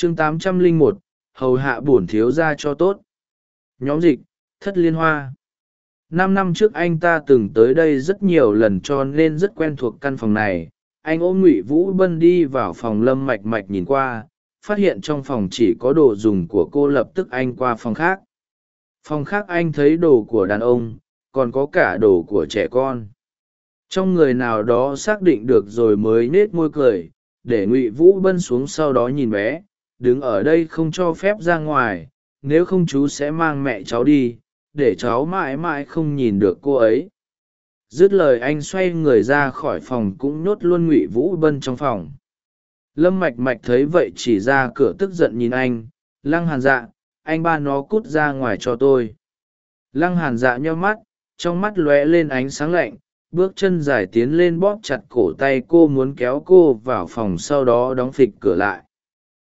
chương tám trăm lẻ một, hầu hạ bổn thiếu ra cho tốt. Nhóm dịch, thất liên hoa. Năm năm trước anh ta từng tới đây rất nhiều lần cho nên rất quen thuộc căn phòng này. Anh ôm ngụy vũ bân đi vào phòng lâm mạch mạch nhìn qua, phát hiện trong phòng chỉ có đồ dùng của cô lập tức anh qua phòng khác. Phòng khác anh thấy đồ của đàn ông, còn có cả đồ của trẻ con. Trong người nào đó xác định được rồi mới nết môi cười, để ngụy vũ bân xuống sau đó nhìn bé đứng ở đây không cho phép ra ngoài, nếu không chú sẽ mang mẹ cháu đi, để cháu mãi mãi không nhìn được cô ấy. Dứt lời anh xoay người ra khỏi phòng cũng nhốt luôn ngụy vũ bân trong phòng. Lâm mạch mạch thấy vậy chỉ ra cửa tức giận nhìn anh, lăng hàn dạ anh ba nó cút ra ngoài cho tôi. Lăng hàn dạ nheo mắt, trong mắt lóe lên ánh sáng lạnh, bước chân dài tiến lên bóp chặt cổ tay cô muốn kéo cô vào phòng sau đó đóng phịch cửa lại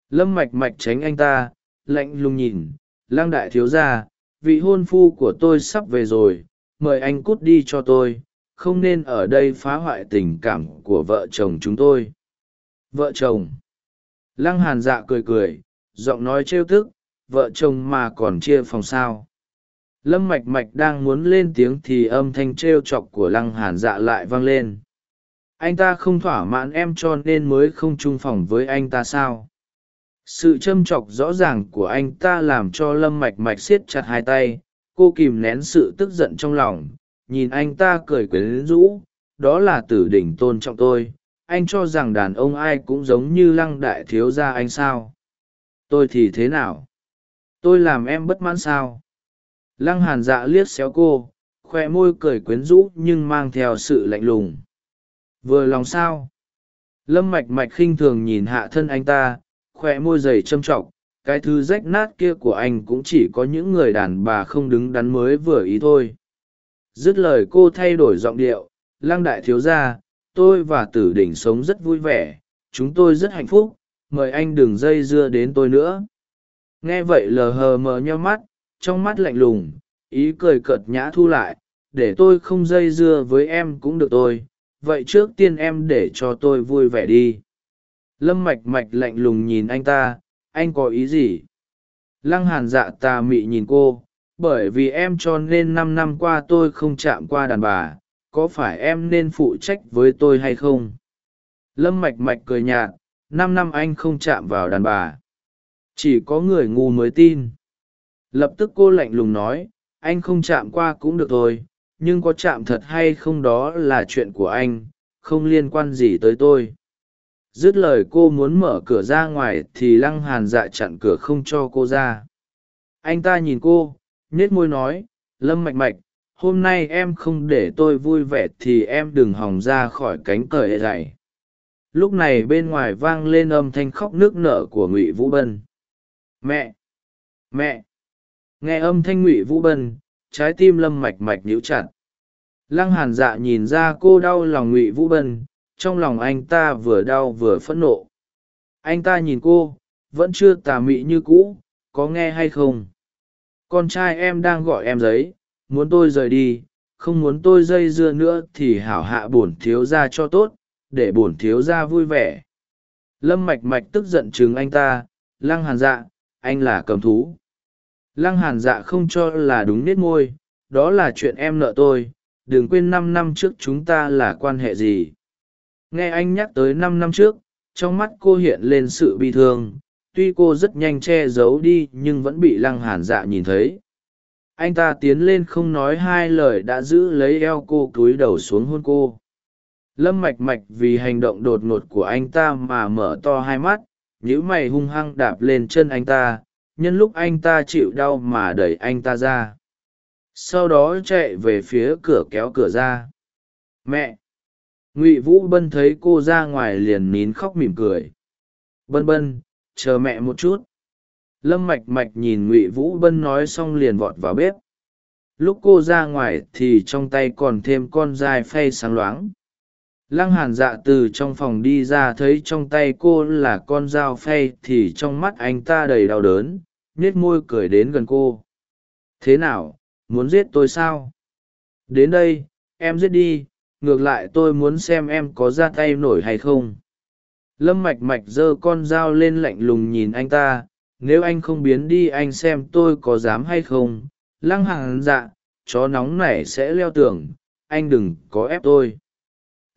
lâm mạch mạch tránh anh ta, lạnh lùng nhìn Lang đại thiếu gia, vị hôn phu của tôi sắp về rồi, mời anh cút đi cho tôi, không nên ở đây phá hoại tình cảm của vợ chồng chúng tôi. Vợ chồng? Lăng hàn dạ cười cười, giọng nói trêu thức vợ chồng mà còn chia phòng sao? Lâm mạch mạch đang muốn lên tiếng thì âm thanh t r e o chọc của lăng hàn dạ lại vang lên. Anh ta không thỏa mãn em cho nên mới không chung phòng với anh ta sao? Sự châm chọc rõ ràng của anh ta làm cho lâm mạch mạch siết chặt hai tay, cô kìm nén sự tức giận trong lòng, nhìn anh ta cười quyến rũ, đó là tử đỉnh tôn trọng tôi, anh cho rằng đàn ông ai cũng giống như lăng đại thiếu gia anh sao? Tôi thì thế nào? Tôi làm em bất mãn sao? Lăng hàn dạ liếc xéo cô, khoe môi cười quyến rũ nhưng mang theo sự lạnh lùng. Vừa lòng sao? Lâm mạch mạch khinh thường nhìn hạ thân anh ta khoe môi dày châm t r ọ c cái thứ rách nát kia của anh cũng chỉ có những người đàn bà không đứng đắn mới vừa ý thôi. Dứt lời cô thay đổi giọng điệu, lăng đại thiếu gia, tôi và tử đỉnh sống rất vui vẻ, chúng tôi rất hạnh phúc, mời anh đừng dây dưa đến tôi nữa. Nghe vậy lờ hờ mờ nheo mắt, trong mắt lạnh lùng, ý cười cợt nhã thu lại, để tôi không dây dưa với em cũng được tôi, vậy trước tiên em để cho tôi vui vẻ đi lâm mạch mạch lạnh lùng nhìn anh ta, anh có ý gì? Lăng hàn dạ tà mị nhìn cô, bởi vì em cho nên năm năm qua tôi không chạm qua đàn bà, có phải em nên phụ trách với tôi hay không? Lâm mạch mạch cười nhạt, năm năm anh không chạm vào đàn bà. Chỉ có người ngu mới tin. Lập tức cô lạnh lùng nói, anh không chạm qua cũng được thôi, nhưng có chạm thật hay không đó là chuyện của anh, không liên quan gì tới tôi dứt lời cô muốn mở cửa ra ngoài thì lăng hàn dạ chặn cửa không cho cô ra. Anh ta nhìn cô nhết môi nói, lâm mạch mạch, hôm nay em không để tôi vui vẻ thì em đừng hòng ra khỏi cánh cởi dày lúc này bên ngoài vang lên âm thanh khóc nước nở của ngụy vũ bân. Mẹ mẹ. Nghe âm thanh ngụy vũ bân, trái tim lâm mạch mạch nhíu chặt. Lăng hàn dạ nhìn ra cô đau lòng ngụy vũ bân trong lòng anh ta vừa đau vừa phẫn nộ. Anh ta nhìn cô, vẫn chưa tà mị như cũ, có nghe hay không? Con trai em đang gọi em giấy, muốn tôi rời đi, không muốn tôi dây dưa nữa thì hảo hạ bổn thiếu ra cho tốt, để bổn thiếu ra vui vẻ. Lâm mạch mạch tức giận chừng anh ta, lăng hàn dạ anh là cầm thú. Lăng hàn dạ không cho là đúng nết môi, đó là chuyện em nợ tôi, đừng quên năm năm trước chúng ta là quan hệ gì nghe anh nhắc tới năm năm trước, trong mắt cô hiện lên sự bi thương. Tuy cô rất nhanh che giấu đi, nhưng vẫn bị lăng hàn dạ nhìn thấy. Anh ta tiến lên không nói hai lời đã giữ lấy eo cô cúi đầu xuống hôn cô. Lâm mạch mạch vì hành động đột ngột của anh ta mà mở to hai mắt nhữ mày hung hăng đạp lên chân anh ta. Nhân lúc anh ta chịu đau mà đẩy anh ta ra. Sau đó chạy về phía cửa kéo cửa ra. Mẹ! Ngụy vũ bân thấy cô ra ngoài liền nín khóc mỉm cười. Bân bân, chờ mẹ một chút. Lâm mạch mạch nhìn ngụy vũ bân nói xong liền vọt vào bếp. Lúc cô ra ngoài thì trong tay còn thêm con dai phay sáng loáng. Lăng hàn dạ từ trong phòng đi ra thấy trong tay cô là con dao phay thì trong mắt anh ta đầy đau đớn nết môi cười đến gần cô. Thế nào, muốn giết tôi sao? Đến đây, em giết đi ngược lại tôi muốn xem em có ra tay nổi hay không. Lâm mạch mạch giơ con dao lên lạnh lùng nhìn anh ta, nếu anh không biến đi anh xem tôi có dám hay không. Lăng hàn dạ chó nóng này sẽ leo tường, anh đừng có ép tôi.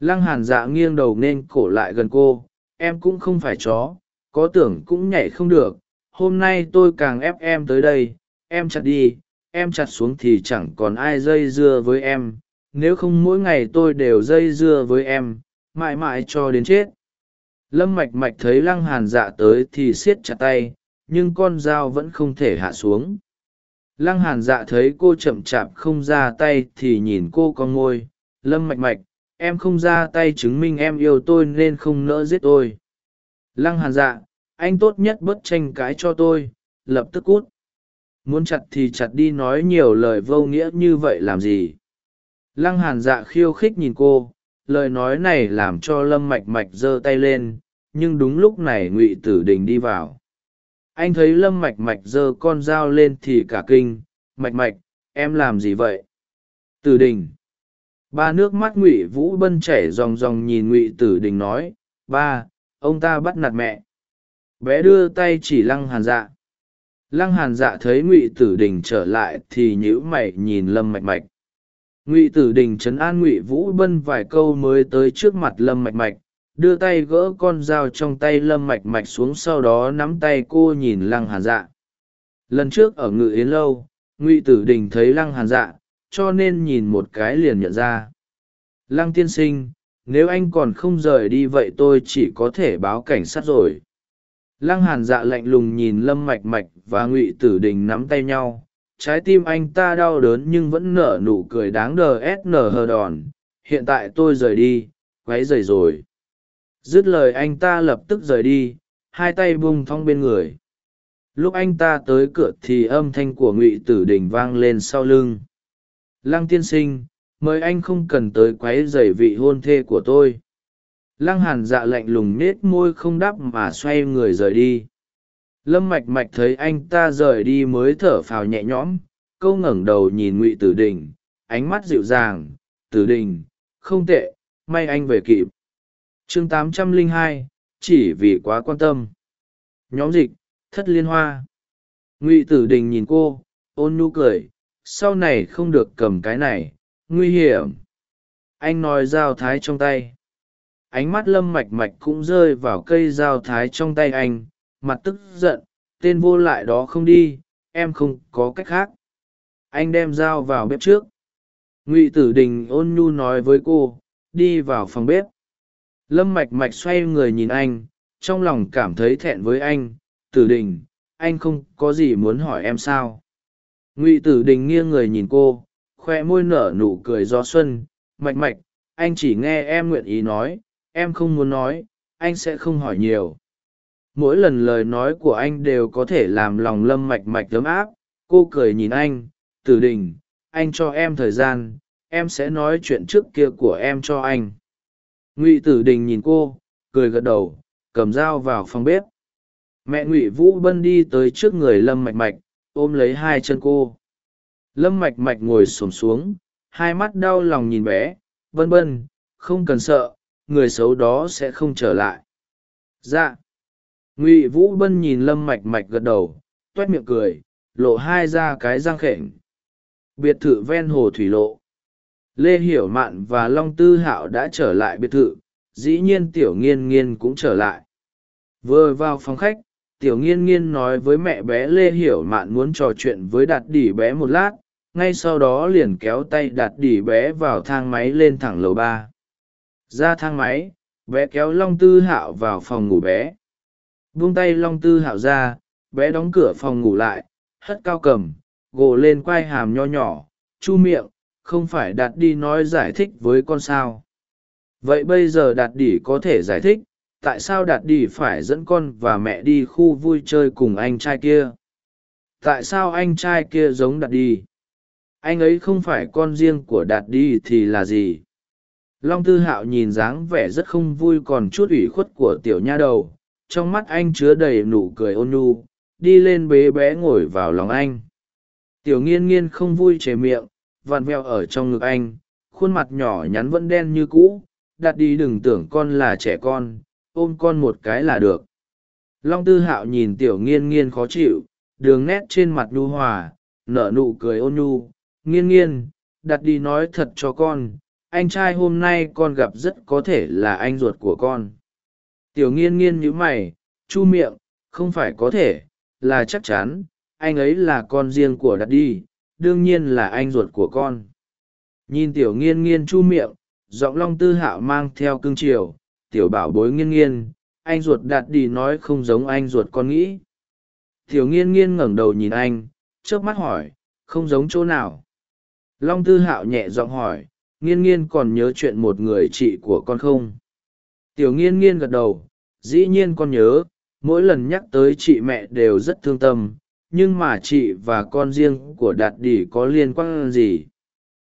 Lăng hàn dạ nghiêng đầu nên cổ lại gần cô, em cũng không phải chó, có tưởng cũng nhảy không được. Hôm nay tôi càng ép em tới đây, em chặt đi, em chặt xuống thì chẳng còn ai dây dưa với em nếu không mỗi ngày tôi đều dây dưa với em, mãi mãi cho đến chết. Lâm mạch mạch thấy lăng hàn dạ tới thì siết chặt tay, nhưng con dao vẫn không thể hạ xuống. Lăng hàn dạ thấy cô chậm chạp không ra tay thì nhìn cô con ngôi. Lâm mạch mạch, em không ra tay chứng minh em yêu tôi nên không nỡ giết tôi. Lăng hàn dạ anh tốt nhất bớt tranh cãi cho tôi, lập tức cút. Muốn chặt thì chặt đi nói nhiều lời vô nghĩa như vậy làm gì? Lăng hàn dạ khiêu khích nhìn cô, lời nói này làm cho lâm mạch mạch giơ tay lên, nhưng đúng lúc này ngụy tử đình đi vào. Anh thấy lâm mạch mạch giơ con dao lên thì cả kinh, mạch mạch, em làm gì vậy? Tử đình. Ba nước mắt ngụy vũ bân chảy ròng ròng nhìn ngụy tử đình nói, ba, ông ta bắt nạt mẹ. Bé đưa tay chỉ lăng hàn dạ. Lăng hàn dạ thấy ngụy tử đình trở lại thì nhữ mày nhìn lâm mạch mạch ngụy tử đình trấn an ngụy vũ bân vài câu mới tới trước mặt lâm mạch mạch, đưa tay gỡ con dao trong tay lâm mạch mạch xuống sau đó nắm tay cô nhìn lăng hàn dạ. Lần trước ở ngự yến lâu, ngụy tử đình thấy lăng hàn dạ cho nên nhìn một cái liền nhận ra. Lăng tiên sinh, nếu anh còn không rời đi vậy tôi chỉ có thể báo cảnh sát rồi. Lăng hàn dạ lạnh lùng nhìn lâm mạch mạch và ngụy tử đình nắm tay nhau trái tim anh ta đau đớn nhưng vẫn nở nụ cười đáng đờ sn hờ đòn. Hiện tại tôi rời đi quáy rời rồi. Dứt lời anh ta lập tức rời đi, hai tay bung thong bên người. Lúc anh ta tới cửa thì âm thanh của ngụy tử đình vang lên sau lưng. Lăng tiên sinh, mời anh không cần tới quáy dày vị hôn thê của tôi. Lăng hàn dạ lạnh lùng nết môi không đáp mà xoay người rời đi lâm mạch mạch thấy anh ta rời đi mới thở phào nhẹ nhõm câu ngẩng đầu nhìn ngụy tử đình ánh mắt dịu dàng tử đình không tệ may anh về kịp. Chương 802, chỉ vì quá quan tâm. Nhóm dịch thất liên hoa. Ngụy tử đình nhìn cô ôn nhu cười sau này không được cầm cái này nguy hiểm. Anh nói dao thái trong tay. Ánh mắt lâm mạch mạch cũng rơi vào cây dao thái trong tay anh mặt tức giận, tên vô lại đó không đi, em không có cách khác. Anh đem dao vào bếp trước. Ngụy tử đình ôn nhu nói với cô, đi vào phòng bếp. Lâm mạch mạch xoay người nhìn anh, trong lòng cảm thấy thẹn với anh. Tử đình, anh không có gì muốn hỏi em sao? Ngụy tử đình nghiêng người nhìn cô, khoe môi nở nụ cười gió xuân. Mạch mạch, anh chỉ nghe em nguyện ý nói, em không muốn nói, anh sẽ không hỏi nhiều mỗi lần lời nói của anh đều có thể làm lòng lâm mạch mạch ấm áp. Cô cười nhìn anh tử đình anh cho em thời gian em sẽ nói chuyện trước kia của em cho anh. Ngụy tử đình nhìn cô cười gật đầu cầm dao vào phòng bếp. Mẹ ngụy vũ bân đi tới trước người lâm mạch mạch ôm lấy hai chân cô. Lâm mạch mạch ngồi xổm xuống hai mắt đau lòng nhìn bé. Vân Vân, không cần sợ người xấu đó sẽ không trở lại. Dạ ngụy vũ bân nhìn lâm mạch mạch gật đầu toét miệng cười, lộ hai ra cái răng khểnh. Biệt thự ven hồ thủy lộ. Lê hiểu mạn và long tư hạo đã trở lại biệt thự, dĩ nhiên tiểu nghiên nghiên cũng trở lại. Vừa vào phòng khách, tiểu nghiên nghiên nói với mẹ bé lê hiểu mạn muốn trò chuyện với đạt đỉ bé một lát, ngay sau đó liền kéo tay đạt đỉ bé vào thang máy lên thẳng lầu ba. Ra thang máy, bé kéo long tư hạo vào phòng ngủ bé buông tay long tư hạo ra, bé đóng cửa phòng ngủ lại, hất cao cầm, gồ lên quai hàm nho nhỏ, chu miệng, không phải đạt đi nói giải thích với con sao. Vậy bây giờ đạt đỉ có thể giải thích, tại sao đạt đi phải dẫn con và mẹ đi khu vui chơi cùng anh trai kia? Tại sao anh trai kia giống đạt đi? Anh ấy không phải con riêng của đạt đi thì là gì? Long tư hạo nhìn dáng vẻ rất không vui còn chút ủy khuất của tiểu nha đầu trong mắt anh chứa đầy nụ cười ôn nhu, đi lên bế bé ngồi vào lòng anh. Tiểu nghiên nghiên không vui chề miệng, vặn vẹo ở trong ngực anh, khuôn mặt nhỏ nhắn vẫn đen như cũ, đặt đi đừng tưởng con là trẻ con, ôm con một cái là được. Long tư hạo nhìn tiểu nghiên nghiên khó chịu, đường nét trên mặt nhu hòa, nở nụ cười ôn nhu. Nghiên nghiên, đặt đi nói thật cho con, anh trai hôm nay con gặp rất có thể là anh ruột của con tiểu nghiên nghiên nhíu mày, chu miệng, không phải có thể, là chắc chắn, anh ấy là con riêng của đặt đi, đương nhiên là anh ruột của con. Nhìn tiểu nghiên nghiên chu miệng, giọng long tư hạo mang theo cương triều, tiểu bảo bối nghiên nghiên, anh ruột đạt đi nói không giống anh ruột con nghĩ. Tiểu nghiên nghiên ngẩng đầu nhìn anh trước mắt hỏi, không giống chỗ nào? Long tư hạo nhẹ giọng hỏi, nghiên nghiên còn nhớ chuyện một người chị của con không? Tiểu nghiên nghiên gật đầu, dĩ nhiên con nhớ, mỗi lần nhắc tới chị mẹ đều rất thương tâm, nhưng mà chị và con riêng của đạt đỉ có liên quan gì?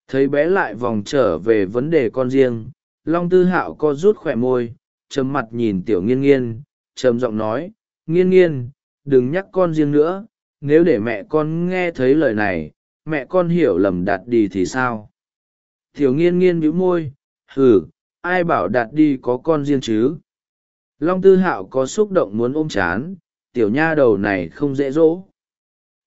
Thấy bé lại vòng trở về vấn đề con riêng, long tư hạo co rút khỏe môi, trầm mặt nhìn tiểu nghiên nghiên, trầm giọng nói, nghiên nghiên, đừng nhắc con riêng nữa, nếu để mẹ con nghe thấy lời này, mẹ con hiểu lầm đạt đi thì sao? Tiểu nghiên nghiên bĩu môi, hừ ai bảo đạt đi có con riêng chứ? Long tư hạo có xúc động muốn ôm chán, tiểu nha đầu này không dễ dỗ.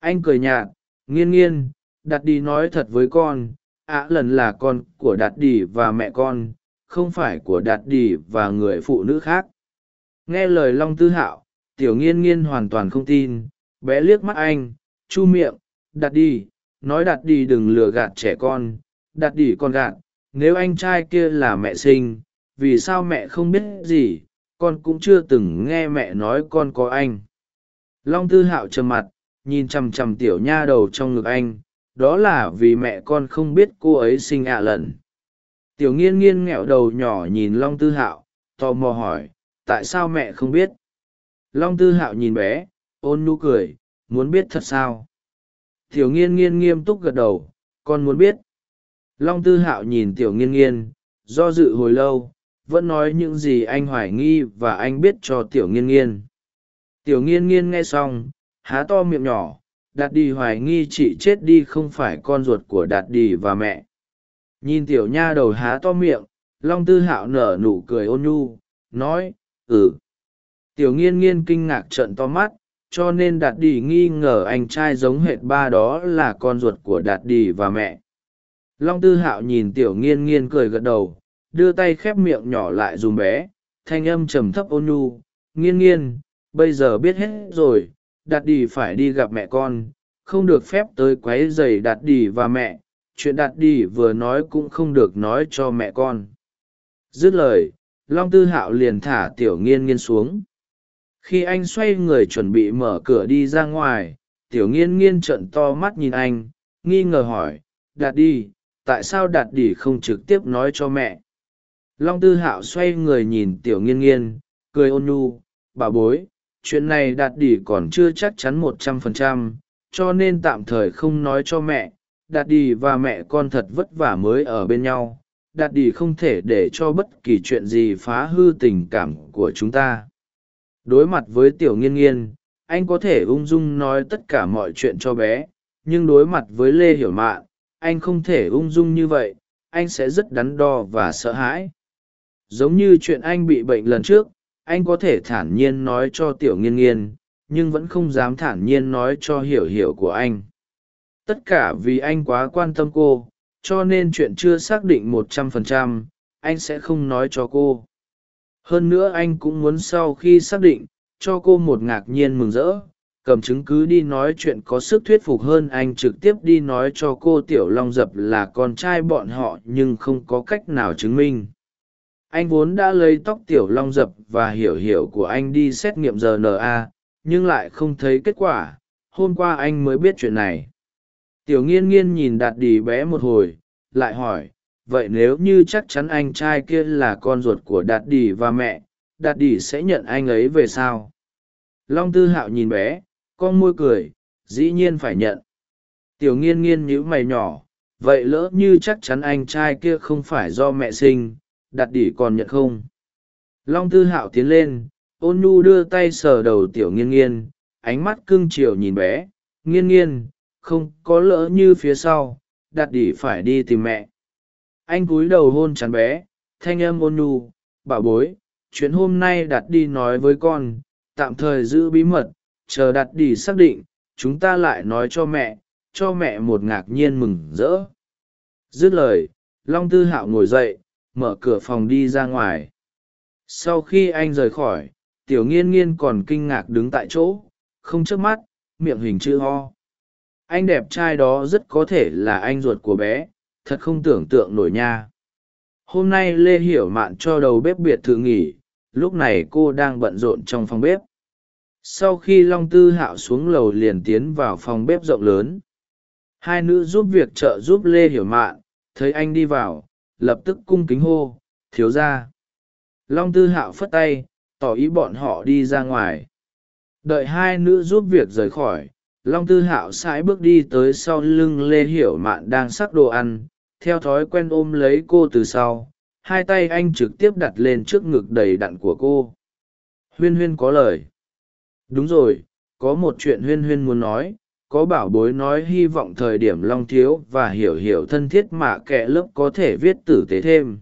Anh cười nhạt, nghiên nghiên, đạt đi nói thật với con, ạ lần là con của đạt đi và mẹ con, không phải của đạt đi và người phụ nữ khác. Nghe lời long tư hạo, tiểu nghiên nghiên hoàn toàn không tin, bé liếc mắt anh, chu miệng, đạt đi, nói đạt đi đừng lừa gạt trẻ con, đạt đi con gạt nếu anh trai kia là mẹ sinh, vì sao mẹ không biết gì, con cũng chưa từng nghe mẹ nói con có anh. Long tư hạo trầm mặt, nhìn chằm chằm tiểu nha đầu trong ngực anh, đó là vì mẹ con không biết cô ấy sinh ạ lần. Tiểu nghiên nghiên nghẹo đầu nhỏ nhìn long tư hạo, tò mò hỏi, tại sao mẹ không biết? Long tư hạo nhìn bé, ôn nhu cười, muốn biết thật sao? Tiểu nghiên nghiên nghiêm túc gật đầu, con muốn biết long tư hạo nhìn tiểu nghiên nghiên, do dự hồi lâu, vẫn nói những gì anh hoài nghi và anh biết cho tiểu nghiên nghiên. Tiểu nghiên nghiên nghe xong, há to miệng nhỏ đạt đi hoài nghi chị chết đi không phải con ruột của đạt đi và mẹ. Nhìn tiểu nha đầu há to miệng, long tư hạo nở nụ cười ôn nhu, nói ừ. Tiểu nghiên nghiên kinh ngạc trợn to mắt, cho nên đạt đi nghi ngờ anh trai giống hệt ba đó là con ruột của đạt đi và mẹ long tư hạo nhìn tiểu nghiên nghiên cười gật đầu, đưa tay khép miệng nhỏ lại dùm bé, thanh âm trầm thấp ôn nhu, nghiên nghiên, bây giờ biết hết rồi, đạt đi phải đi gặp mẹ con, không được phép tới quấy rầy đạt đi và mẹ, chuyện đạt đi vừa nói cũng không được nói cho mẹ con. Dứt lời, long tư hạo liền thả tiểu nghiên nghiên xuống. Khi anh xoay người chuẩn bị mở cửa đi ra ngoài, tiểu nghiên nghiên trợn to mắt nhìn anh, nghi ngờ hỏi, đạt đi tại sao đạt đỉ không trực tiếp nói cho mẹ? Long tư hạo xoay người nhìn tiểu nghiên nghiên, cười ôn nhu, bà bối, chuyện này đạt đỉ còn chưa chắc chắn một trăm phần trăm, cho nên tạm thời không nói cho mẹ. Đạt đỉ và mẹ con thật vất vả mới ở bên nhau. Đạt đỉ không thể để cho bất kỳ chuyện gì phá hư tình cảm của chúng ta. Đối mặt với tiểu nghiên nghiên, anh có thể ung dung nói tất cả mọi chuyện cho bé, nhưng đối mặt với lê hiểu mạn anh không thể ung dung như vậy, anh sẽ rất đắn đo và sợ hãi. Giống như chuyện anh bị bệnh lần trước, anh có thể thản nhiên nói cho tiểu nghiên nghiên, nhưng vẫn không dám thản nhiên nói cho hiểu hiểu của anh. Tất cả vì anh quá quan tâm cô, cho nên chuyện chưa xác định một trăm phần trăm, anh sẽ không nói cho cô. Hơn nữa anh cũng muốn sau khi xác định, cho cô một ngạc nhiên mừng rỡ cầm chứng cứ đi nói chuyện có sức thuyết phục hơn anh trực tiếp đi nói cho cô tiểu long dập là con trai bọn họ nhưng không có cách nào chứng minh. Anh vốn đã lấy tóc tiểu long dập và hiểu hiểu của anh đi xét nghiệm rna nhưng lại không thấy kết quả. Hôm qua anh mới biết chuyện này. Tiểu nghiên nghiên nhìn đạt đi bé một hồi, lại hỏi, vậy nếu như chắc chắn anh trai kia là con ruột của đạt đi và mẹ, đạt đi sẽ nhận anh ấy về sao? Long tư hạo nhìn bé con môi cười, dĩ nhiên phải nhận. Tiểu nghiên nghiên nhíu mày nhỏ, vậy lỡ như chắc chắn anh trai kia không phải do mẹ sinh đạt đỉ còn nhận không? Long tư hạo tiến lên, ôn nhu đưa tay sờ đầu tiểu nghiên nghiên, ánh mắt cưng chiều nhìn bé, nghiên nghiên, không có lỡ như phía sau đạt đỉ phải đi tìm mẹ. Anh cúi đầu hôn chắn bé, thanh âm ôn nhu, bảo bối, chuyện hôm nay đặt đi nói với con, tạm thời giữ bí mật chờ đặt đi xác định, chúng ta lại nói cho mẹ cho mẹ một ngạc nhiên mừng rỡ. Dứt lời, long tư hạo ngồi dậy, mở cửa phòng đi ra ngoài. Sau khi anh rời khỏi, tiểu nghiên nghiên còn kinh ngạc đứng tại chỗ, không chớp mắt, miệng hình chữ ho anh đẹp trai đó rất có thể là anh ruột của bé, thật không tưởng tượng nổi nha. Hôm nay lê hiểu mạn cho đầu bếp biệt thự nghỉ, lúc này cô đang bận rộn trong phòng bếp sau khi long tư hạo xuống lầu liền tiến vào phòng bếp rộng lớn. Hai nữ giúp việc trợ giúp lê hiểu mạn, thấy anh đi vào, lập tức cung kính hô, thiếu ra long tư hạo phất tay, tỏ ý bọn họ đi ra ngoài. Đợi hai nữ giúp việc rời khỏi, long tư hạo sãi bước đi tới sau lưng lê hiểu mạn đang sắc đồ ăn, theo thói quen ôm lấy cô từ sau. Hai tay anh trực tiếp đặt lên trước ngực đầy đặn của cô. Huyên huyên có lời đúng rồi có một chuyện huyên huyên muốn nói có bảo bối nói hy vọng thời điểm long thiếu và hiểu hiểu thân thiết mà kẻ lớp có thể viết tử tế thêm.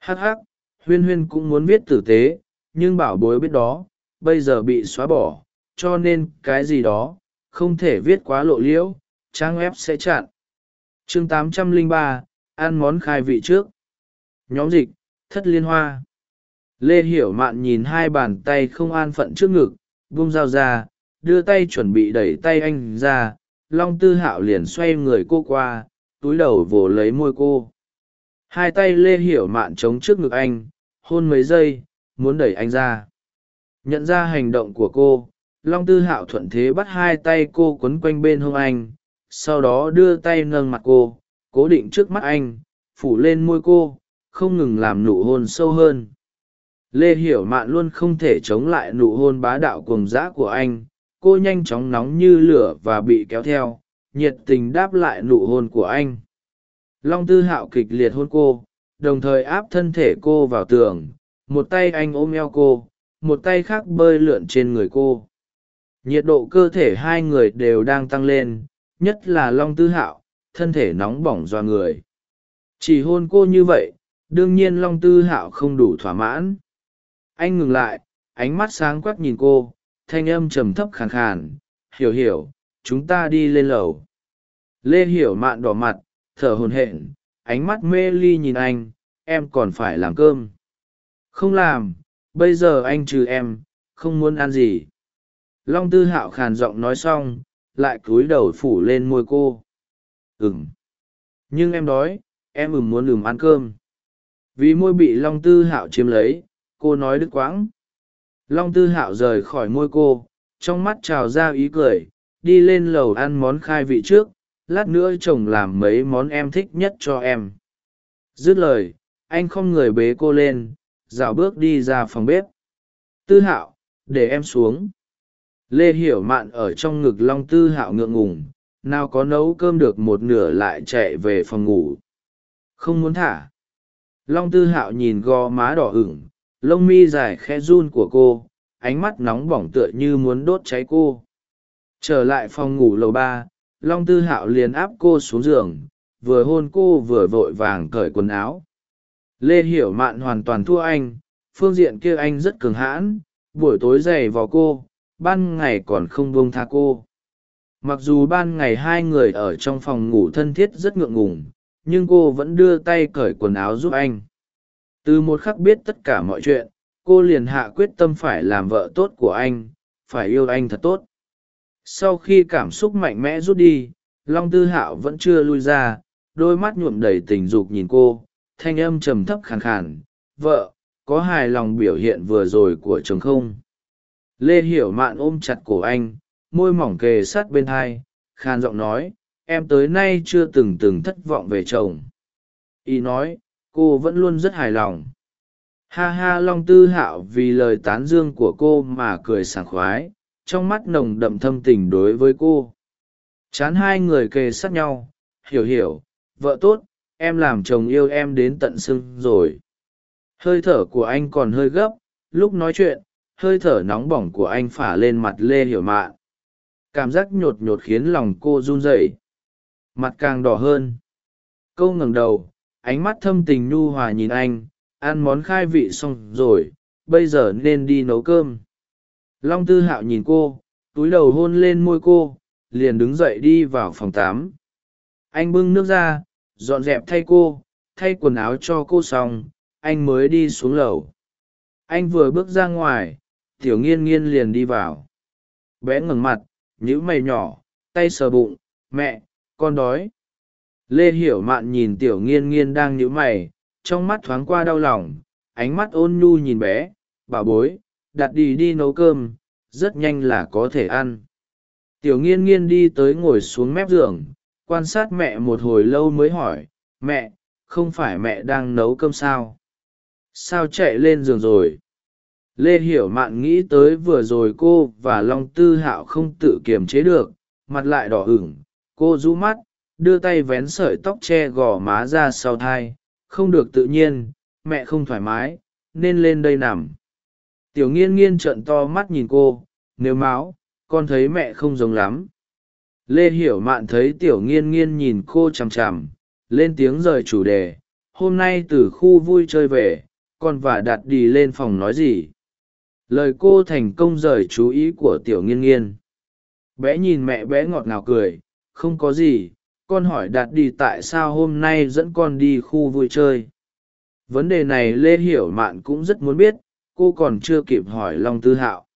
Hh ắ c ắ c huyên huyên cũng muốn viết tử tế nhưng bảo bối biết đó bây giờ bị xóa bỏ cho nên cái gì đó không thể viết quá lộ liễu trang web sẽ chặn. Chương 803, ăn món khai vị trước. Nhóm dịch thất liên hoa. Lê hiểu mạn nhìn hai bàn tay không an phận trước ngực vung dao ra, đưa tay chuẩn bị đẩy tay anh ra, long tư hạo liền xoay người cô qua, túi đầu vồ lấy môi cô. Hai tay lê hiểu mạn chống trước ngực anh, hôn mấy giây, muốn đẩy anh ra. Nhận ra hành động của cô, long tư hạo thuận thế bắt hai tay cô quấn quanh bên hông anh, sau đó đưa tay nâng mặt cô, cố định trước mắt anh, phủ lên môi cô, không ngừng làm nụ hôn sâu hơn lê hiểu mạn luôn không thể chống lại nụ hôn bá đạo cuồng dã của anh. Cô nhanh chóng nóng như lửa và bị kéo theo, nhiệt tình đáp lại nụ hôn của anh. Long tư hạo kịch liệt hôn cô, đồng thời áp thân thể cô vào tường. Một tay anh ôm eo cô, một tay khác bơi lượn trên người cô. Nhiệt độ cơ thể hai người đều đang tăng lên, nhất là long tư hạo, thân thể nóng bỏng do người. Chỉ hôn cô như vậy, đương nhiên long tư hạo không đủ thỏa mãn anh ngừng lại, ánh mắt sáng quắc nhìn cô, thanh âm trầm thấp khàn khàn, hiểu hiểu, chúng ta đi lên lầu. Lê hiểu mạn đỏ mặt, thở hồn hện ánh mắt mê ly nhìn anh, em còn phải làm cơm. Không làm, bây giờ anh trừ em, không muốn ăn gì. Long tư hạo khàn giọng nói xong, lại cúi đầu phủ lên môi cô. Ừng nhưng em đói, em ừng muốn ừng ăn cơm. Vì môi bị long tư hạo chiếm lấy cô nói đứt quãng. Long tư hạo rời khỏi môi cô, trong mắt trào ra ý cười, đi lên lầu ăn món khai vị trước, lát nữa chồng làm mấy món em thích nhất cho em. Dứt lời, anh không người bế cô lên, dạo bước đi ra phòng bếp. Tư hạo, để em xuống. Lê hiểu mạn ở trong ngực long tư hạo ngượng ngùng, nào có nấu cơm được một nửa lại chạy về phòng ngủ. Không muốn thả. Long tư hạo nhìn gò má đỏ ửng lông mi dài khe run của cô, ánh mắt nóng bỏng tựa như muốn đốt cháy cô. Trở lại phòng ngủ lầu ba, long tư hạo liền áp cô xuống giường, vừa hôn cô vừa vội vàng cởi quần áo. Lê hiểu mạn hoàn toàn thua anh, phương diện kia anh rất cường hãn, buổi tối dày vào cô, ban ngày còn không buông tha cô. Mặc dù ban ngày hai người ở trong phòng ngủ thân thiết rất ngượng ngùng, nhưng cô vẫn đưa tay cởi quần áo giúp anh từ một khắc biết tất cả mọi chuyện, cô liền hạ quyết tâm phải làm vợ tốt của anh, phải yêu anh thật tốt. Sau khi cảm xúc mạnh mẽ rút đi, long tư hạo vẫn chưa lui ra, đôi mắt nhuộm đầy tình dục nhìn cô, thanh âm trầm thấp khàn khàn, vợ, có hài lòng biểu hiện vừa rồi của chồng không? Lê hiểu mạn ôm chặt cổ anh, môi mỏng kề sát bên thai khàn giọng nói, em tới nay chưa từng từng thất vọng về chồng. Y nói cô vẫn luôn rất hài lòng. Ha ha, long tư hạo vì lời tán dương của cô mà cười sảng khoái, trong mắt nồng đậm thâm tình đối với cô. Chán hai người kề sát nhau, hiểu hiểu, vợ tốt, em làm chồng yêu em đến tận sưng rồi. Hơi thở của anh còn hơi gấp, lúc nói chuyện, hơi thở nóng bỏng của anh phả lên mặt lê hiểu mạn. Cảm giác nhột nhột khiến lòng cô run rẩy. Mặt càng đỏ hơn. Câu ngẩng đầu ánh mắt thâm tình nhu hòa nhìn anh, ăn món khai vị xong rồi, bây giờ nên đi nấu cơm. Long tư hạo nhìn cô, túi đầu hôn lên môi cô, liền đứng dậy đi vào phòng tám anh bưng nước ra, dọn dẹp thay cô, thay quần áo cho cô xong, anh mới đi xuống lầu. Anh vừa bước ra ngoài, tiểu nghiên nghiên liền đi vào. Bé ngẩng mặt nhữ mày nhỏ, tay sờ bụng, mẹ, con đói lê hiểu mạn nhìn tiểu nghiên nghiên đang nhíu mày, trong mắt thoáng qua đau lòng, ánh mắt ôn nhu nhìn bé, bà bối, đặt đi đi nấu cơm, rất nhanh là có thể ăn. Tiểu nghiên nghiên đi tới ngồi xuống mép giường, quan sát mẹ một hồi lâu mới hỏi, mẹ, không phải mẹ đang nấu cơm sao? Sao chạy lên giường rồi? Lê hiểu mạn nghĩ tới vừa rồi cô và long tư hạo không tự kiềm chế được, mặt lại đỏ ửng, cô rũ mắt đưa tay vén sợi tóc che gò má ra sau thai. Không được tự nhiên, mẹ không thoải mái, nên lên đây nằm. Tiểu nghiên nghiên trợn to mắt nhìn cô, nếu máu, con thấy mẹ không giống lắm. Lê hiểu mạn thấy tiểu nghiên nghiên nhìn cô chằm chằm, lên tiếng rời chủ đề. Hôm nay từ khu vui chơi về, con và đặt đi lên phòng nói gì? Lời cô thành công rời chú ý của tiểu nghiên nghiên. Bé nhìn mẹ bé ngọt ngào cười, không có gì con hỏi đạt đi tại sao hôm nay dẫn con đi khu vui chơi. Vấn đề này lê hiểu mạn cũng rất muốn biết, cô còn chưa kịp hỏi long tư hạo.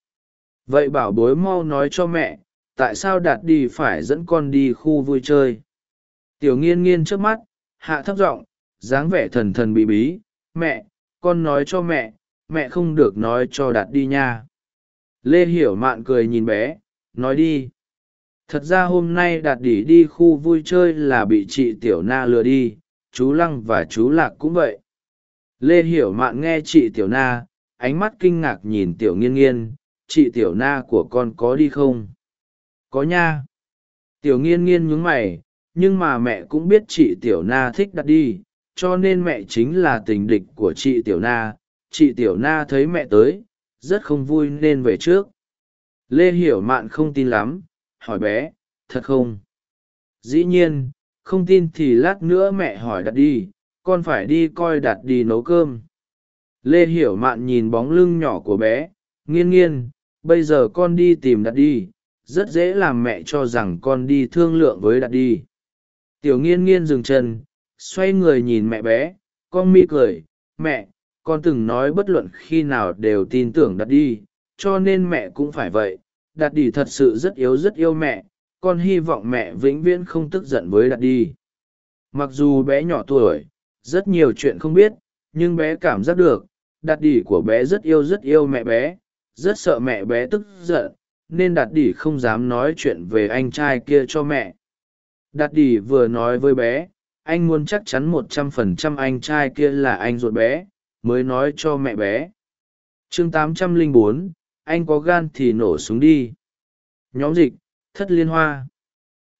Vậy bảo bối mau nói cho mẹ, tại sao đạt đi phải dẫn con đi khu vui chơi? Tiểu nghiên nghiên trước mắt, hạ thấp giọng, dáng vẻ thần thần bị bí, mẹ, con nói cho mẹ mẹ không được nói cho đạt đi nha. Lê hiểu mạn cười nhìn bé, nói đi thật ra hôm nay đạt đỉ đi khu vui chơi là bị chị tiểu na lừa đi, chú lăng và chú lạc cũng vậy. Lê hiểu mạn nghe chị tiểu na, ánh mắt kinh ngạc nhìn tiểu nghiên nghiên, chị tiểu na của con có đi không? Có nha. Tiểu nghiên nghiên nhún mày, nhưng mà mẹ cũng biết chị tiểu na thích đặt đi, cho nên mẹ chính là tình địch của chị tiểu na. Chị tiểu na thấy mẹ tới, rất không vui nên về trước. Lê hiểu mạn không tin lắm hỏi bé, thật không? Dĩ nhiên, không tin thì lát nữa mẹ hỏi đặt đi, con phải đi coi đặt đi nấu cơm. Lê hiểu mạn nhìn bóng lưng nhỏ của bé, nghiên nghiên, bây giờ con đi tìm đặt đi, rất dễ làm mẹ cho rằng con đi thương lượng với đặt đi. Tiểu nghiên nghiên dừng chân, xoay người nhìn mẹ bé, con mi cười, mẹ, con từng nói bất luận khi nào đều tin tưởng đặt đi, cho nên mẹ cũng phải vậy Đạt đi thật sự rất yếu, rất yêu mẹ, con hy vọng mẹ vĩnh viễn không tức giận với Đạt đi mặc dù bé nhỏ tuổi, rất nhiều chuyện không biết, nhưng bé cảm giác được, Đạt đi của bé rất yêu rất yêu mẹ bé, rất sợ mẹ bé tức giận, nên đạt đi không dám nói chuyện về anh trai kia cho mẹ. Đạt đi vừa nói với bé, anh muốn chắc chắn một trăm phần trăm anh trai kia là anh ruột bé, mới nói cho mẹ bé. Chương tám trăm lẻ bốn anh có gan thì nổ súng đi. Nhóm dịch, thất liên hoa.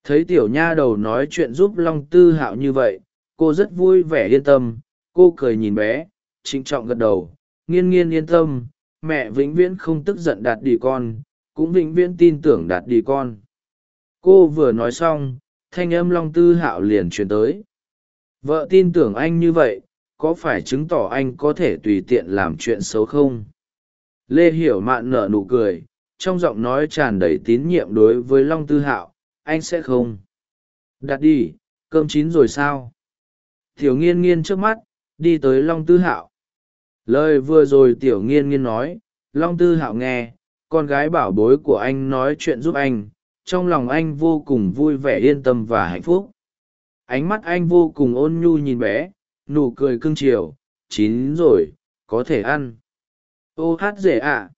Thấy tiểu nha đầu nói chuyện giúp long tư hạo như vậy, cô rất vui vẻ yên tâm. Cô cười nhìn bé, trịnh trọng gật đầu, nghiên nghiên yên tâm. Mẹ vĩnh viễn không tức giận đạt đi con, cũng vĩnh viễn tin tưởng đạt đi con. Cô vừa nói xong, thanh âm long tư hạo liền truyền tới. Vợ tin tưởng anh như vậy, có phải chứng tỏ anh có thể tùy tiện làm chuyện xấu không? Lê hiểu mạn nở nụ cười, trong giọng nói tràn đầy tín nhiệm đối với long tư hạo, anh sẽ không đặt đi, cơm chín rồi sao? Tiểu nghiên nghiên trước mắt, đi tới long tư hạo. Lời vừa rồi tiểu nghiên nghiên nói, long tư hạo nghe, con gái bảo bối của anh nói chuyện giúp anh, trong lòng anh vô cùng vui vẻ, yên tâm và hạnh phúc. Ánh mắt anh vô cùng ôn nhu nhìn bé, nụ cười cưng chiều, chín rồi, có thể ăn ô hát rể ạ.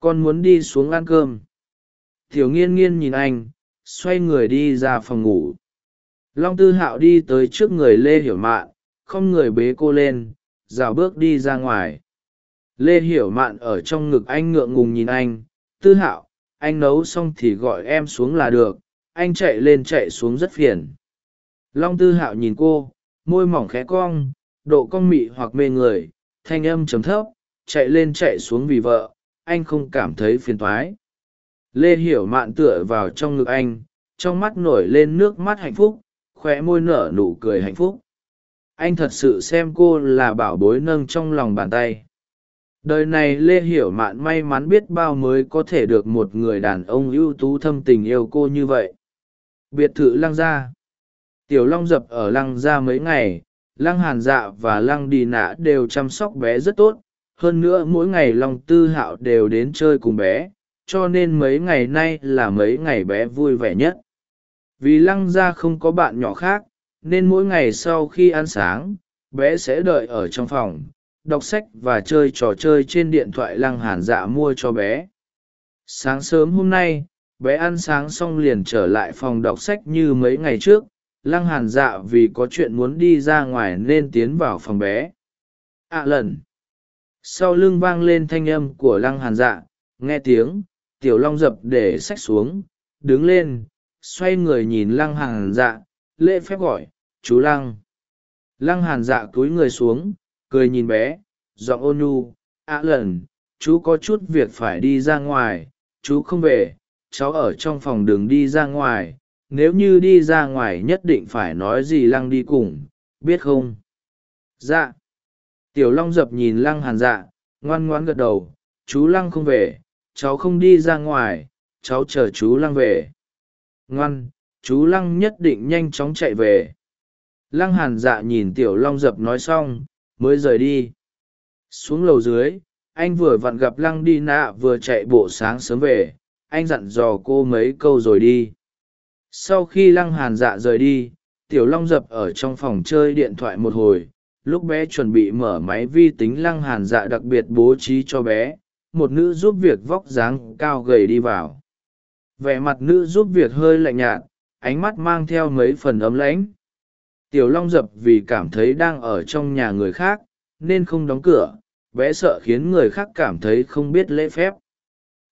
Con muốn đi xuống ăn cơm. Thiếu nghiên nghiên nhìn anh, xoay người đi ra phòng ngủ. Long tư hạo đi tới trước người lê hiểu mạn, không người bế cô lên rào bước đi ra ngoài. Lê hiểu mạn ở trong ngực anh ngượng ngùng nhìn anh, tư hạo, anh nấu xong thì gọi em xuống là được, anh chạy lên chạy xuống rất phiền. Long tư hạo nhìn cô, môi mỏng khẽ cong, độ cong mị hoặc mê người, thanh âm chấm thấp chạy lên chạy xuống vì vợ, anh không cảm thấy phiền thoái. Lê hiểu mạn tựa vào trong ngực anh, trong mắt nổi lên nước mắt hạnh phúc khoe môi nở nụ cười hạnh phúc. Anh thật sự xem cô là bảo bối nâng trong lòng bàn tay. Đời này lê hiểu mạn may mắn biết bao mới có thể được một người đàn ông ưu tú thâm tình yêu cô như vậy. Biệt thự lăng gia. Tiểu long dập ở lăng gia mấy ngày, lăng hàn dạ và lăng đi nã đều chăm sóc bé rất tốt hơn nữa mỗi ngày long tư hạo đều đến chơi cùng bé, cho nên mấy ngày nay là mấy ngày bé vui vẻ nhất. Vì lăng gia không có bạn nhỏ khác, nên mỗi ngày sau khi ăn sáng, bé sẽ đợi ở trong phòng, đọc sách và chơi trò chơi trên điện thoại lăng hàn dạ mua cho bé. Sáng sớm hôm nay, bé ăn sáng xong liền trở lại phòng đọc sách như mấy ngày trước, lăng hàn dạ vì có chuyện muốn đi ra ngoài nên tiến vào phòng bé. Ạ à lần sau lưng vang lên thanh âm của lăng hàn dạ nghe tiếng, tiểu long dập để sách xuống, đứng lên, xoay người nhìn lăng hàn dạ lễ phép gọi, chú lăng. Lăng hàn dạ cúi người xuống, cười nhìn bé, giọng ôn nhu ạ lần, chú có chút việc phải đi ra ngoài, chú không về, cháu ở trong phòng đường đi ra ngoài, nếu như đi ra ngoài nhất định phải nói gì lăng đi cùng, biết không? Dạ tiểu long dập nhìn lăng hàn dạ ngoan ngoan gật đầu, chú lăng không về, cháu không đi ra ngoài, cháu chờ chú lăng về. Ngoan, chú lăng nhất định nhanh chóng chạy về. Lăng hàn dạ nhìn tiểu long dập nói xong, mới rời đi. Xuống lầu dưới, anh vừa vặn gặp lăng đi nạ vừa chạy bộ sáng sớm về, anh dặn dò cô mấy câu rồi đi. Sau khi lăng hàn dạ rời đi, tiểu long dập ở trong phòng chơi điện thoại một hồi lúc bé chuẩn bị mở máy vi tính lăng hàn dạ đặc biệt bố trí cho bé, một nữ giúp việc vóc dáng cao gầy đi vào. Vẻ mặt nữ giúp việc hơi lạnh nhạt, ánh mắt mang theo mấy phần ấm lãnh. Tiểu long dập vì cảm thấy đang ở trong nhà người khác, nên không đóng cửa, bé sợ khiến người khác cảm thấy không biết lễ phép.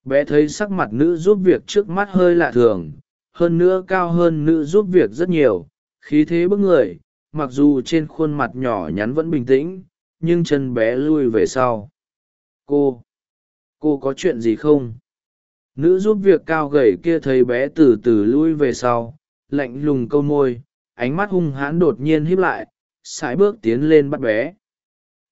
Bé thấy sắc mặt nữ giúp việc trước mắt hơi lạ thường, hơn nữa cao hơn nữ giúp việc rất nhiều, khí thế bức người mặc dù trên khuôn mặt nhỏ nhắn vẫn bình tĩnh, nhưng chân bé lui về sau. Cô cô có chuyện gì không? Nữ giúp việc cao gầy kia thấy bé từ từ lui về sau, lạnh lùng câu môi, ánh mắt hung hãn đột nhiên híp lại, sải bước tiến lên bắt bé.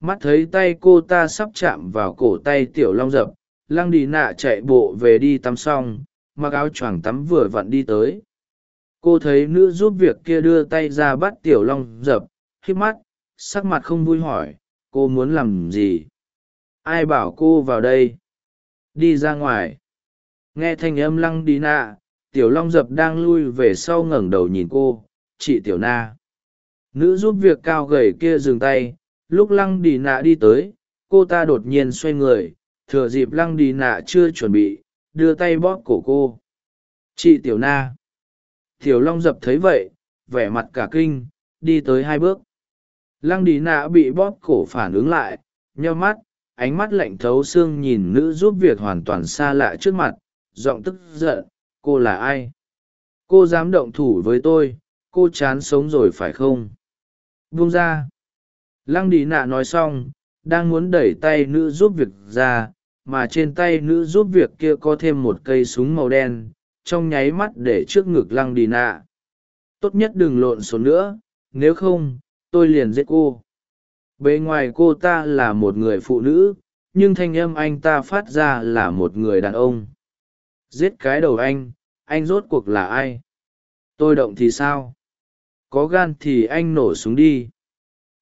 Mắt thấy tay cô ta sắp chạm vào cổ tay tiểu long dập, lăng đi nạ chạy bộ về đi tắm xong, mặc áo choàng tắm vừa vặn đi tới cô thấy nữ giúp việc kia đưa tay ra bắt tiểu long dập hít mắt, sắc mặt không vui hỏi, cô muốn làm gì? Ai bảo cô vào đây? Đi ra ngoài. Nghe thanh âm lăng đi nạ, tiểu long dập đang lui về sau ngẩng đầu nhìn cô, chị tiểu na. Nữ giúp việc cao gầy kia dừng tay, lúc lăng đi nạ đi tới, cô ta đột nhiên xoay người, thừa dịp lăng đi nạ chưa chuẩn bị, đưa tay bóp cổ cô. Chị tiểu na tiểu long dập thấy vậy, vẻ mặt cả kinh, đi tới hai bước. Lăng đi nạ bị bóp cổ phản ứng lại, nheo mắt, ánh mắt lạnh thấu xương nhìn nữ giúp việc hoàn toàn xa lạ trước mặt, giọng tức giận, cô là ai? Cô dám động thủ với tôi, cô chán sống rồi phải không? Vung ra. Lăng đi nạ nói xong, đang muốn đẩy tay nữ giúp việc ra, mà trên tay nữ giúp việc kia có thêm một cây súng màu đen trong nháy mắt để trước ngực lăng đi nạ. Tốt nhất đừng lộn xộn nữa, nếu không, tôi liền giết cô. Bề ngoài cô ta là một người phụ nữ, nhưng thanh âm anh ta phát ra là một người đàn ông. Giết cái đầu anh anh rốt cuộc là ai? Tôi động thì sao? Có gan thì anh nổ súng đi.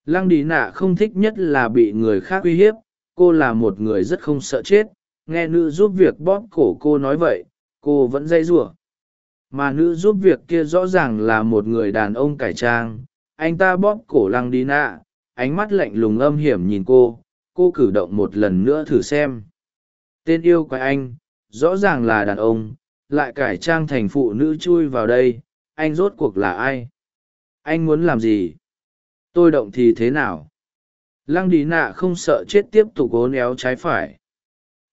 Lăng đi nạ không thích nhất là bị người khác uy hiếp, cô là một người rất không sợ chết. Nghe nữ giúp việc bóp cổ cô nói vậy cô vẫn dây giụa mà nữ giúp việc kia rõ ràng là một người đàn ông cải trang. Anh ta bóp cổ lăng đi nạ, ánh mắt lạnh lùng âm hiểm nhìn cô. Cô cử động một lần nữa thử xem. Tên yêu của anh, rõ ràng là đàn ông, lại cải trang thành phụ nữ chui vào đây. Anh rốt cuộc là ai? Anh muốn làm gì? Tôi động thì thế nào? Lăng đi nạ không sợ chết tiếp tục cố néo trái phải.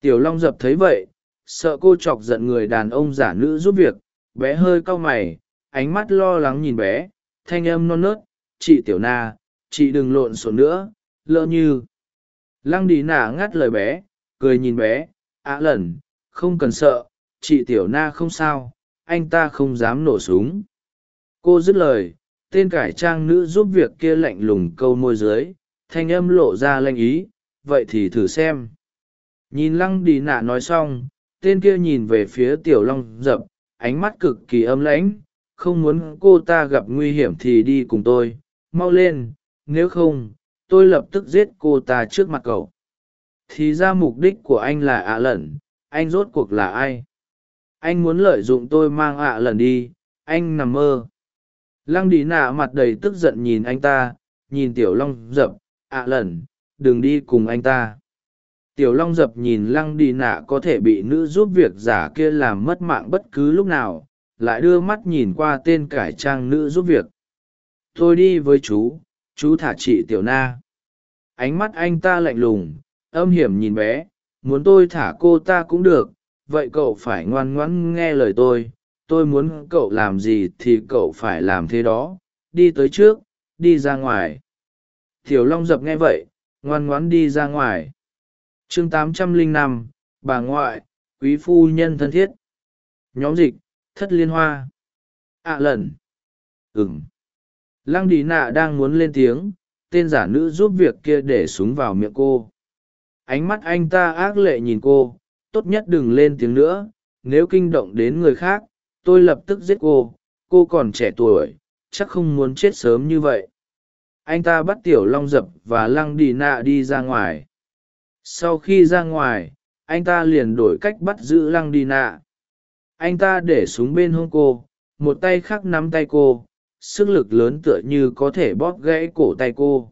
Tiểu long dập thấy vậy sợ cô chọc giận người đàn ông giả nữ giúp việc bé hơi cau mày ánh mắt lo lắng nhìn bé thanh âm non nớt chị tiểu na chị đừng lộn xộn nữa lỡ như lăng đi nả ngắt lời bé cười nhìn bé á lẩn, không cần sợ chị tiểu na không sao anh ta không dám nổ súng. Cô dứt lời tên cải trang nữ giúp việc kia lạnh lùng câu môi dưới thanh âm lộ ra lanh ý vậy thì thử xem. Nhìn lăng đi nạ nói xong tên kia nhìn về phía tiểu long dập, ánh mắt cực kỳ âm lãnh, không muốn cô ta gặp nguy hiểm thì đi cùng tôi, mau lên, nếu không, tôi lập tức giết cô ta trước mặt cậu. Thì ra mục đích của anh là ạ lẩn, anh rốt cuộc là ai? Anh muốn lợi dụng tôi mang ạ lẩn đi, anh nằm mơ. Lăng đi nạ mặt đầy tức giận nhìn anh ta, nhìn tiểu long dập, ạ lẩn, đừng đi cùng anh ta tiểu long dập nhìn lăng đi nạ có thể bị nữ giúp việc giả kia làm mất mạng bất cứ lúc nào, lại đưa mắt nhìn qua tên cải trang nữ giúp việc. Tôi đi với chú chú thả chị tiểu na. Ánh mắt anh ta lạnh lùng, âm hiểm nhìn bé, muốn tôi thả cô ta cũng được, vậy cậu phải ngoan ngoãn nghe lời tôi tôi muốn cậu làm gì thì cậu phải làm thế đó, đi tới trước, đi ra ngoài. Tiểu long dập nghe vậy, ngoan ngoãn đi ra ngoài chương 805, bà ngoại quý phu nhân thân thiết. Nhóm dịch thất liên hoa. Ạ à lần. Ừng lăng đi nạ đang muốn lên tiếng tên giả nữ giúp việc kia để súng vào miệng cô. Ánh mắt anh ta ác lệ nhìn cô tốt nhất đừng lên tiếng nữa nếu kinh động đến người khác tôi lập tức giết cô cô còn trẻ tuổi chắc không muốn chết sớm như vậy. Anh ta bắt tiểu long dập và lăng đi nạ đi ra ngoài sau khi ra ngoài, anh ta liền đổi cách bắt giữ lăng đi nạ anh ta để súng bên hông cô, một tay khác nắm tay cô, sức lực lớn tựa như có thể bóp gãy cổ tay cô.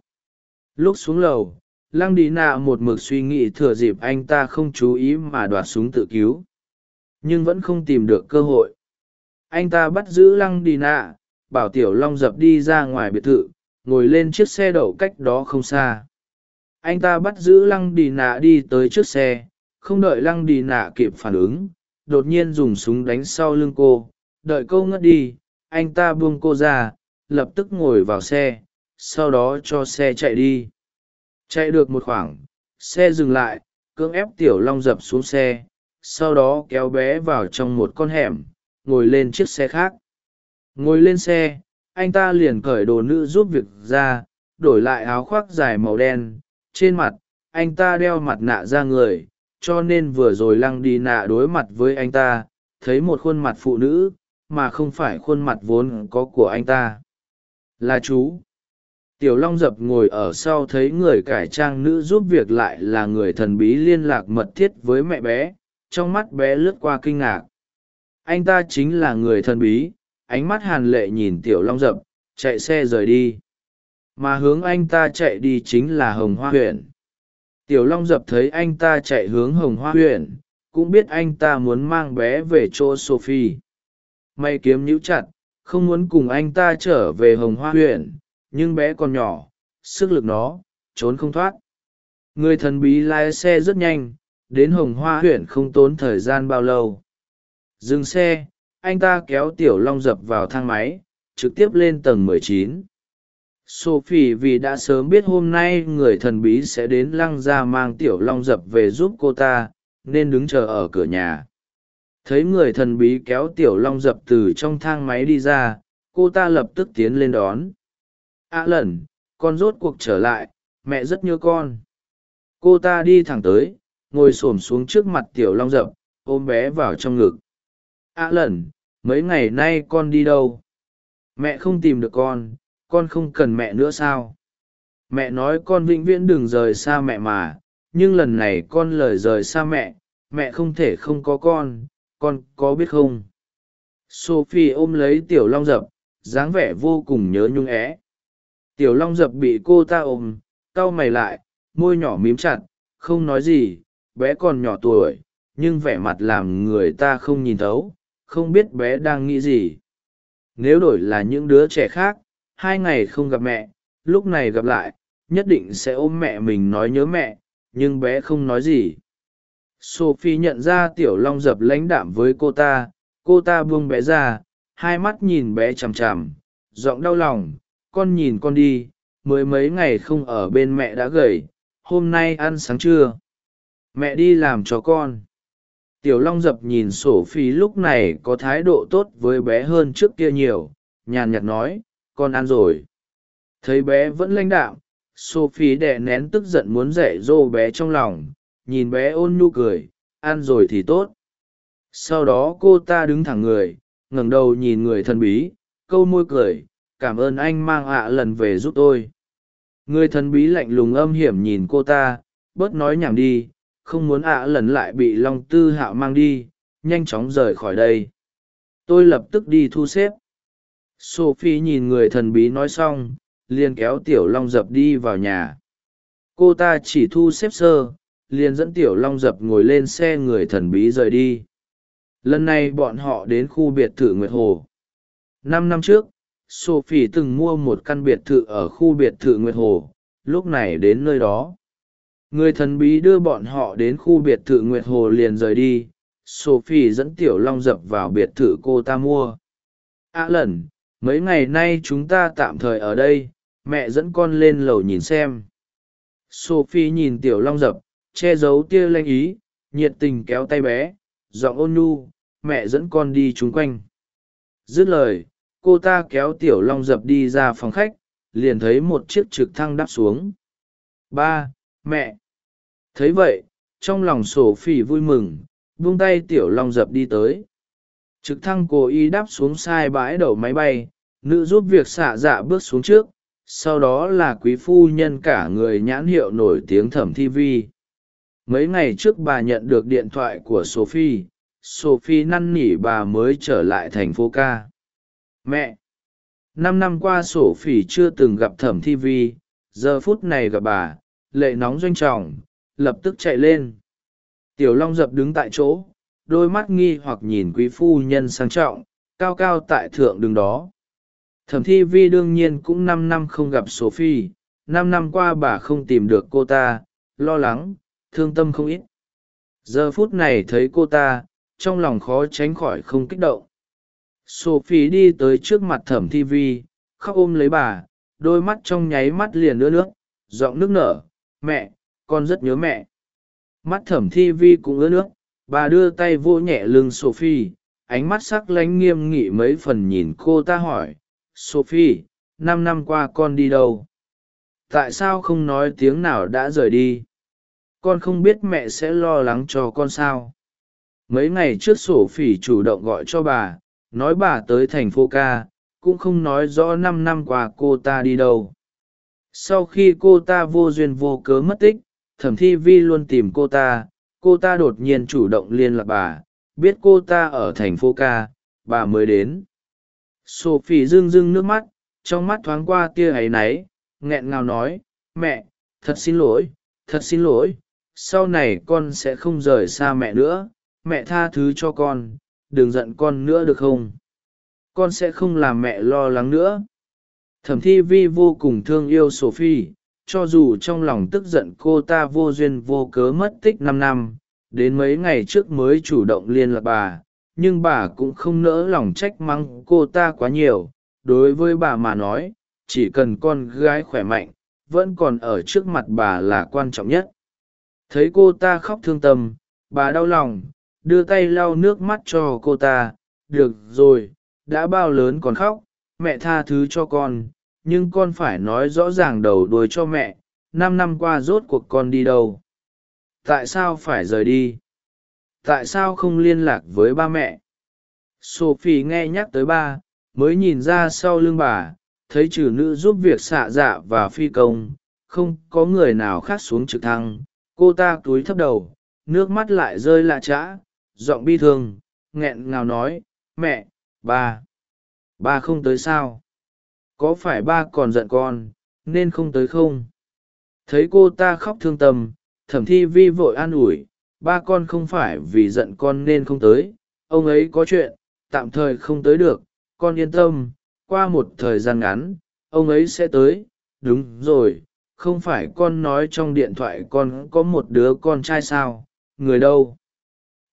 Lúc xuống lầu lăng đi nạ một mực suy nghĩ thừa dịp anh ta không chú ý mà đoạt súng tự cứu. Nhưng vẫn không tìm được cơ hội. Anh ta bắt giữ lăng đi nạ bảo tiểu long dập đi ra ngoài biệt thự, ngồi lên chiếc xe đậu cách đó không xa anh ta bắt giữ lăng đi nạ đi tới trước xe, không đợi lăng đi nạ kịp phản ứng, đột nhiên dùng súng đánh sau lưng cô. Đợi câu ngất đi, anh ta buông cô ra, lập tức ngồi vào xe, sau đó cho xe chạy đi. Chạy được một khoảng, xe dừng lại, cưỡng ép tiểu long dập xuống xe, sau đó kéo bé vào trong một con hẻm, ngồi lên chiếc xe khác. Ngồi lên xe, anh ta liền cởi đồ nữ giúp việc ra, đổi lại áo khoác dài màu đen trên mặt, anh ta đeo mặt nạ ra người, cho nên vừa rồi lăng đi nạ đối mặt với anh ta, thấy một khuôn mặt phụ nữ, mà không phải khuôn mặt vốn có của anh ta. Là chú. Tiểu long dập ngồi ở sau thấy người cải trang nữ giúp việc lại là người thần bí liên lạc mật thiết với mẹ bé, trong mắt bé lướt qua kinh ngạc. Anh ta chính là người thần bí, ánh mắt hàn lệ nhìn tiểu long dập, chạy xe rời đi mà hướng anh ta chạy đi chính là hồng hoa huyện tiểu long dập thấy anh ta chạy hướng hồng hoa huyện cũng biết anh ta muốn mang bé về chỗ sophie. May kiếm nhíu chặt, không muốn cùng anh ta trở về hồng hoa huyện nhưng bé còn nhỏ, sức lực nó, trốn không thoát. Người thần bí lái xe rất nhanh, đến hồng hoa huyện không tốn thời gian bao lâu. Dừng xe, anh ta kéo tiểu long dập vào thang máy, trực tiếp lên tầng 19 sophie vì đã sớm biết hôm nay người thần bí sẽ đến lăng ra mang tiểu long dập về giúp cô ta, nên đứng chờ ở cửa nhà. Thấy người thần bí kéo tiểu long dập từ trong thang máy đi ra, cô ta lập tức tiến lên đón. A à lần con rốt cuộc trở lại, mẹ rất nhớ con. Cô ta đi thẳng tới, ngồi s ổ m xuống trước mặt tiểu long dập, ôm bé vào trong ngực. A à lần mấy ngày nay con đi đâu? Mẹ không tìm được con con không cần mẹ nữa sao? Mẹ nói con vĩnh viễn đừng rời xa mẹ mà, nhưng lần này con lời rời xa mẹ mẹ không thể không có con con có biết không? Sophie ôm lấy tiểu long dập, dáng vẻ vô cùng nhớ nhung é. Tiểu long dập bị cô ta ôm, cau mày lại, môi nhỏ mím chặt, không nói gì, bé còn nhỏ tuổi, nhưng vẻ mặt làm người ta không nhìn thấu, không biết bé đang nghĩ gì. Nếu đổi là những đứa trẻ khác hai ngày không gặp mẹ, lúc này gặp lại, nhất định sẽ ôm mẹ mình nói nhớ mẹ, nhưng bé không nói gì. Sophie nhận ra tiểu long dập lãnh đạm với cô ta cô ta buông bé ra, hai mắt nhìn bé chằm chằm, giọng đau lòng, con nhìn con đi, mới mấy ngày không ở bên mẹ đã gầy, hôm nay ăn sáng trưa. Mẹ đi làm cho con. Tiểu long dập nhìn sổ phi lúc này có thái độ tốt với bé hơn trước kia nhiều, nhàn nhạt nói con ăn rồi. Thấy bé vẫn lãnh đạm, sophie đè nén tức giận muốn dạy dỗ bé trong lòng, nhìn bé ôn nhu cười, ăn rồi thì tốt. Sau đó cô ta đứng thẳng người, ngẩng đầu nhìn người thần bí, câu môi cười, cảm ơn anh mang ạ lần về giúp tôi. Người thần bí lạnh lùng âm hiểm nhìn cô ta, bớt nói nhảm đi, không muốn ạ lần lại bị long tư hạo mang đi, nhanh chóng rời khỏi đây. Tôi lập tức đi thu xếp sophie nhìn người thần bí nói xong, liền kéo tiểu long dập đi vào nhà. Cô ta chỉ thu xếp sơ, liền dẫn tiểu long dập ngồi lên xe người thần bí rời đi. Lần này bọn họ đến khu biệt thự nguyệt hồ. Năm năm trước, sophie từng mua một căn biệt thự ở khu biệt thự nguyệt hồ, lúc này đến nơi đó. Người thần bí đưa bọn họ đến khu biệt thự nguyệt hồ liền rời đi, sophie dẫn tiểu long dập vào biệt thự cô ta mua. A à lần mấy ngày nay chúng ta tạm thời ở đây, mẹ dẫn con lên lầu nhìn xem. Sophie nhìn tiểu long dập, che giấu tia lanh ý, nhiệt tình kéo tay bé, giọng ôn nhu, mẹ dẫn con đi chung quanh. Dứt lời, cô ta kéo tiểu long dập đi ra phòng khách, liền thấy một chiếc trực thăng đáp xuống. Ba, mẹ. Thấy vậy, trong lòng sổ phỉ vui mừng, buông tay tiểu long dập đi tới trực thăng cố ý đáp xuống sai bãi đầu máy bay, nữ giúp việc xạ dạ bước xuống trước, sau đó là quý phu nhân cả người nhãn hiệu nổi tiếng thẩm thi vi. Mấy ngày trước bà nhận được điện thoại của sophie sophie năn nỉ bà mới trở lại thành phố ca. Mẹ! Năm năm qua sophie chưa từng gặp thẩm thi vi, giờ phút này gặp bà, lệ nóng doanh trọng, lập tức chạy lên. Tiểu long dập đứng tại chỗ đôi mắt nghi hoặc nhìn quý phu nhân sang trọng, cao cao tại thượng đường đó. Thẩm thi vi đương nhiên cũng năm năm không gặp sophie, năm năm qua bà không tìm được cô ta, lo lắng, thương tâm không ít. Giờ phút này thấy cô ta, trong lòng khó tránh khỏi không kích động. Sophie đi tới trước mặt thẩm thi vi, khóc ôm lấy bà, đôi mắt trong nháy mắt liền ưa nước, giọng nước nở, mẹ, con rất nhớ mẹ. Mắt thẩm thi vi cũng ưa nước bà đưa tay vô nhẹ lưng sophie, ánh mắt sắc lánh nghiêm nghị mấy phần nhìn cô ta hỏi, sophie, năm năm qua con đi đâu? Tại sao không nói tiếng nào đã rời đi? Con không biết mẹ sẽ lo lắng cho con sao? Mấy ngày trước sổ phỉ chủ động gọi cho bà, nói bà tới thành phố ca, cũng không nói rõ năm năm qua cô ta đi đâu. Sau khi cô ta vô duyên vô cớ mất tích, thẩm thi vi luôn tìm cô ta cô ta đột nhiên chủ động liên lạc bà, biết cô ta ở thành phố ca bà mới đến. Sophie rưng rưng nước mắt, trong mắt thoáng qua tia áy náy, nghẹn ngào nói, mẹ, thật xin lỗi, thật xin lỗi, sau này con sẽ không rời xa mẹ nữa, mẹ tha thứ cho con, đừng giận con nữa được không? Con sẽ không làm mẹ lo lắng nữa. Thẩm thi vi vô cùng thương yêu sophie cho dù trong lòng tức giận cô ta vô duyên vô cớ mất tích năm năm, đến mấy ngày trước mới chủ động liên lạc bà, nhưng bà cũng không nỡ lòng trách mắng cô ta quá nhiều. Đối với bà mà nói, chỉ cần con gái khỏe mạnh, vẫn còn ở trước mặt bà là quan trọng nhất. Thấy cô ta khóc thương tâm, bà đau lòng, đưa tay lau nước mắt cho cô ta. Được rồi, đã bao lớn còn khóc, mẹ tha thứ cho con nhưng con phải nói rõ ràng đầu đuôi cho mẹ, năm năm qua rốt cuộc con đi đâu? Tại sao phải rời đi? Tại sao không liên lạc với ba mẹ? Sophie nghe nhắc tới ba, mới nhìn ra sau lưng bà, thấy trừ nữ giúp việc xạ dạ và phi công, không có người nào khác xuống trực thăng. Cô ta túi thấp đầu, nước mắt lại rơi lạ chã giọng bi thương, nghẹn ngào nói, mẹ, ba ba không tới sao? Có phải ba còn giận con, nên không tới không? Thấy cô ta khóc thương tâm, thẩm thi vi vội an ủi, ba con không phải vì giận con nên không tới, ông ấy có chuyện, tạm thời không tới được, con yên tâm, qua một thời gian ngắn, ông ấy sẽ tới. Đúng rồi, không phải con nói trong điện thoại con có một đứa con trai sao, người đâu?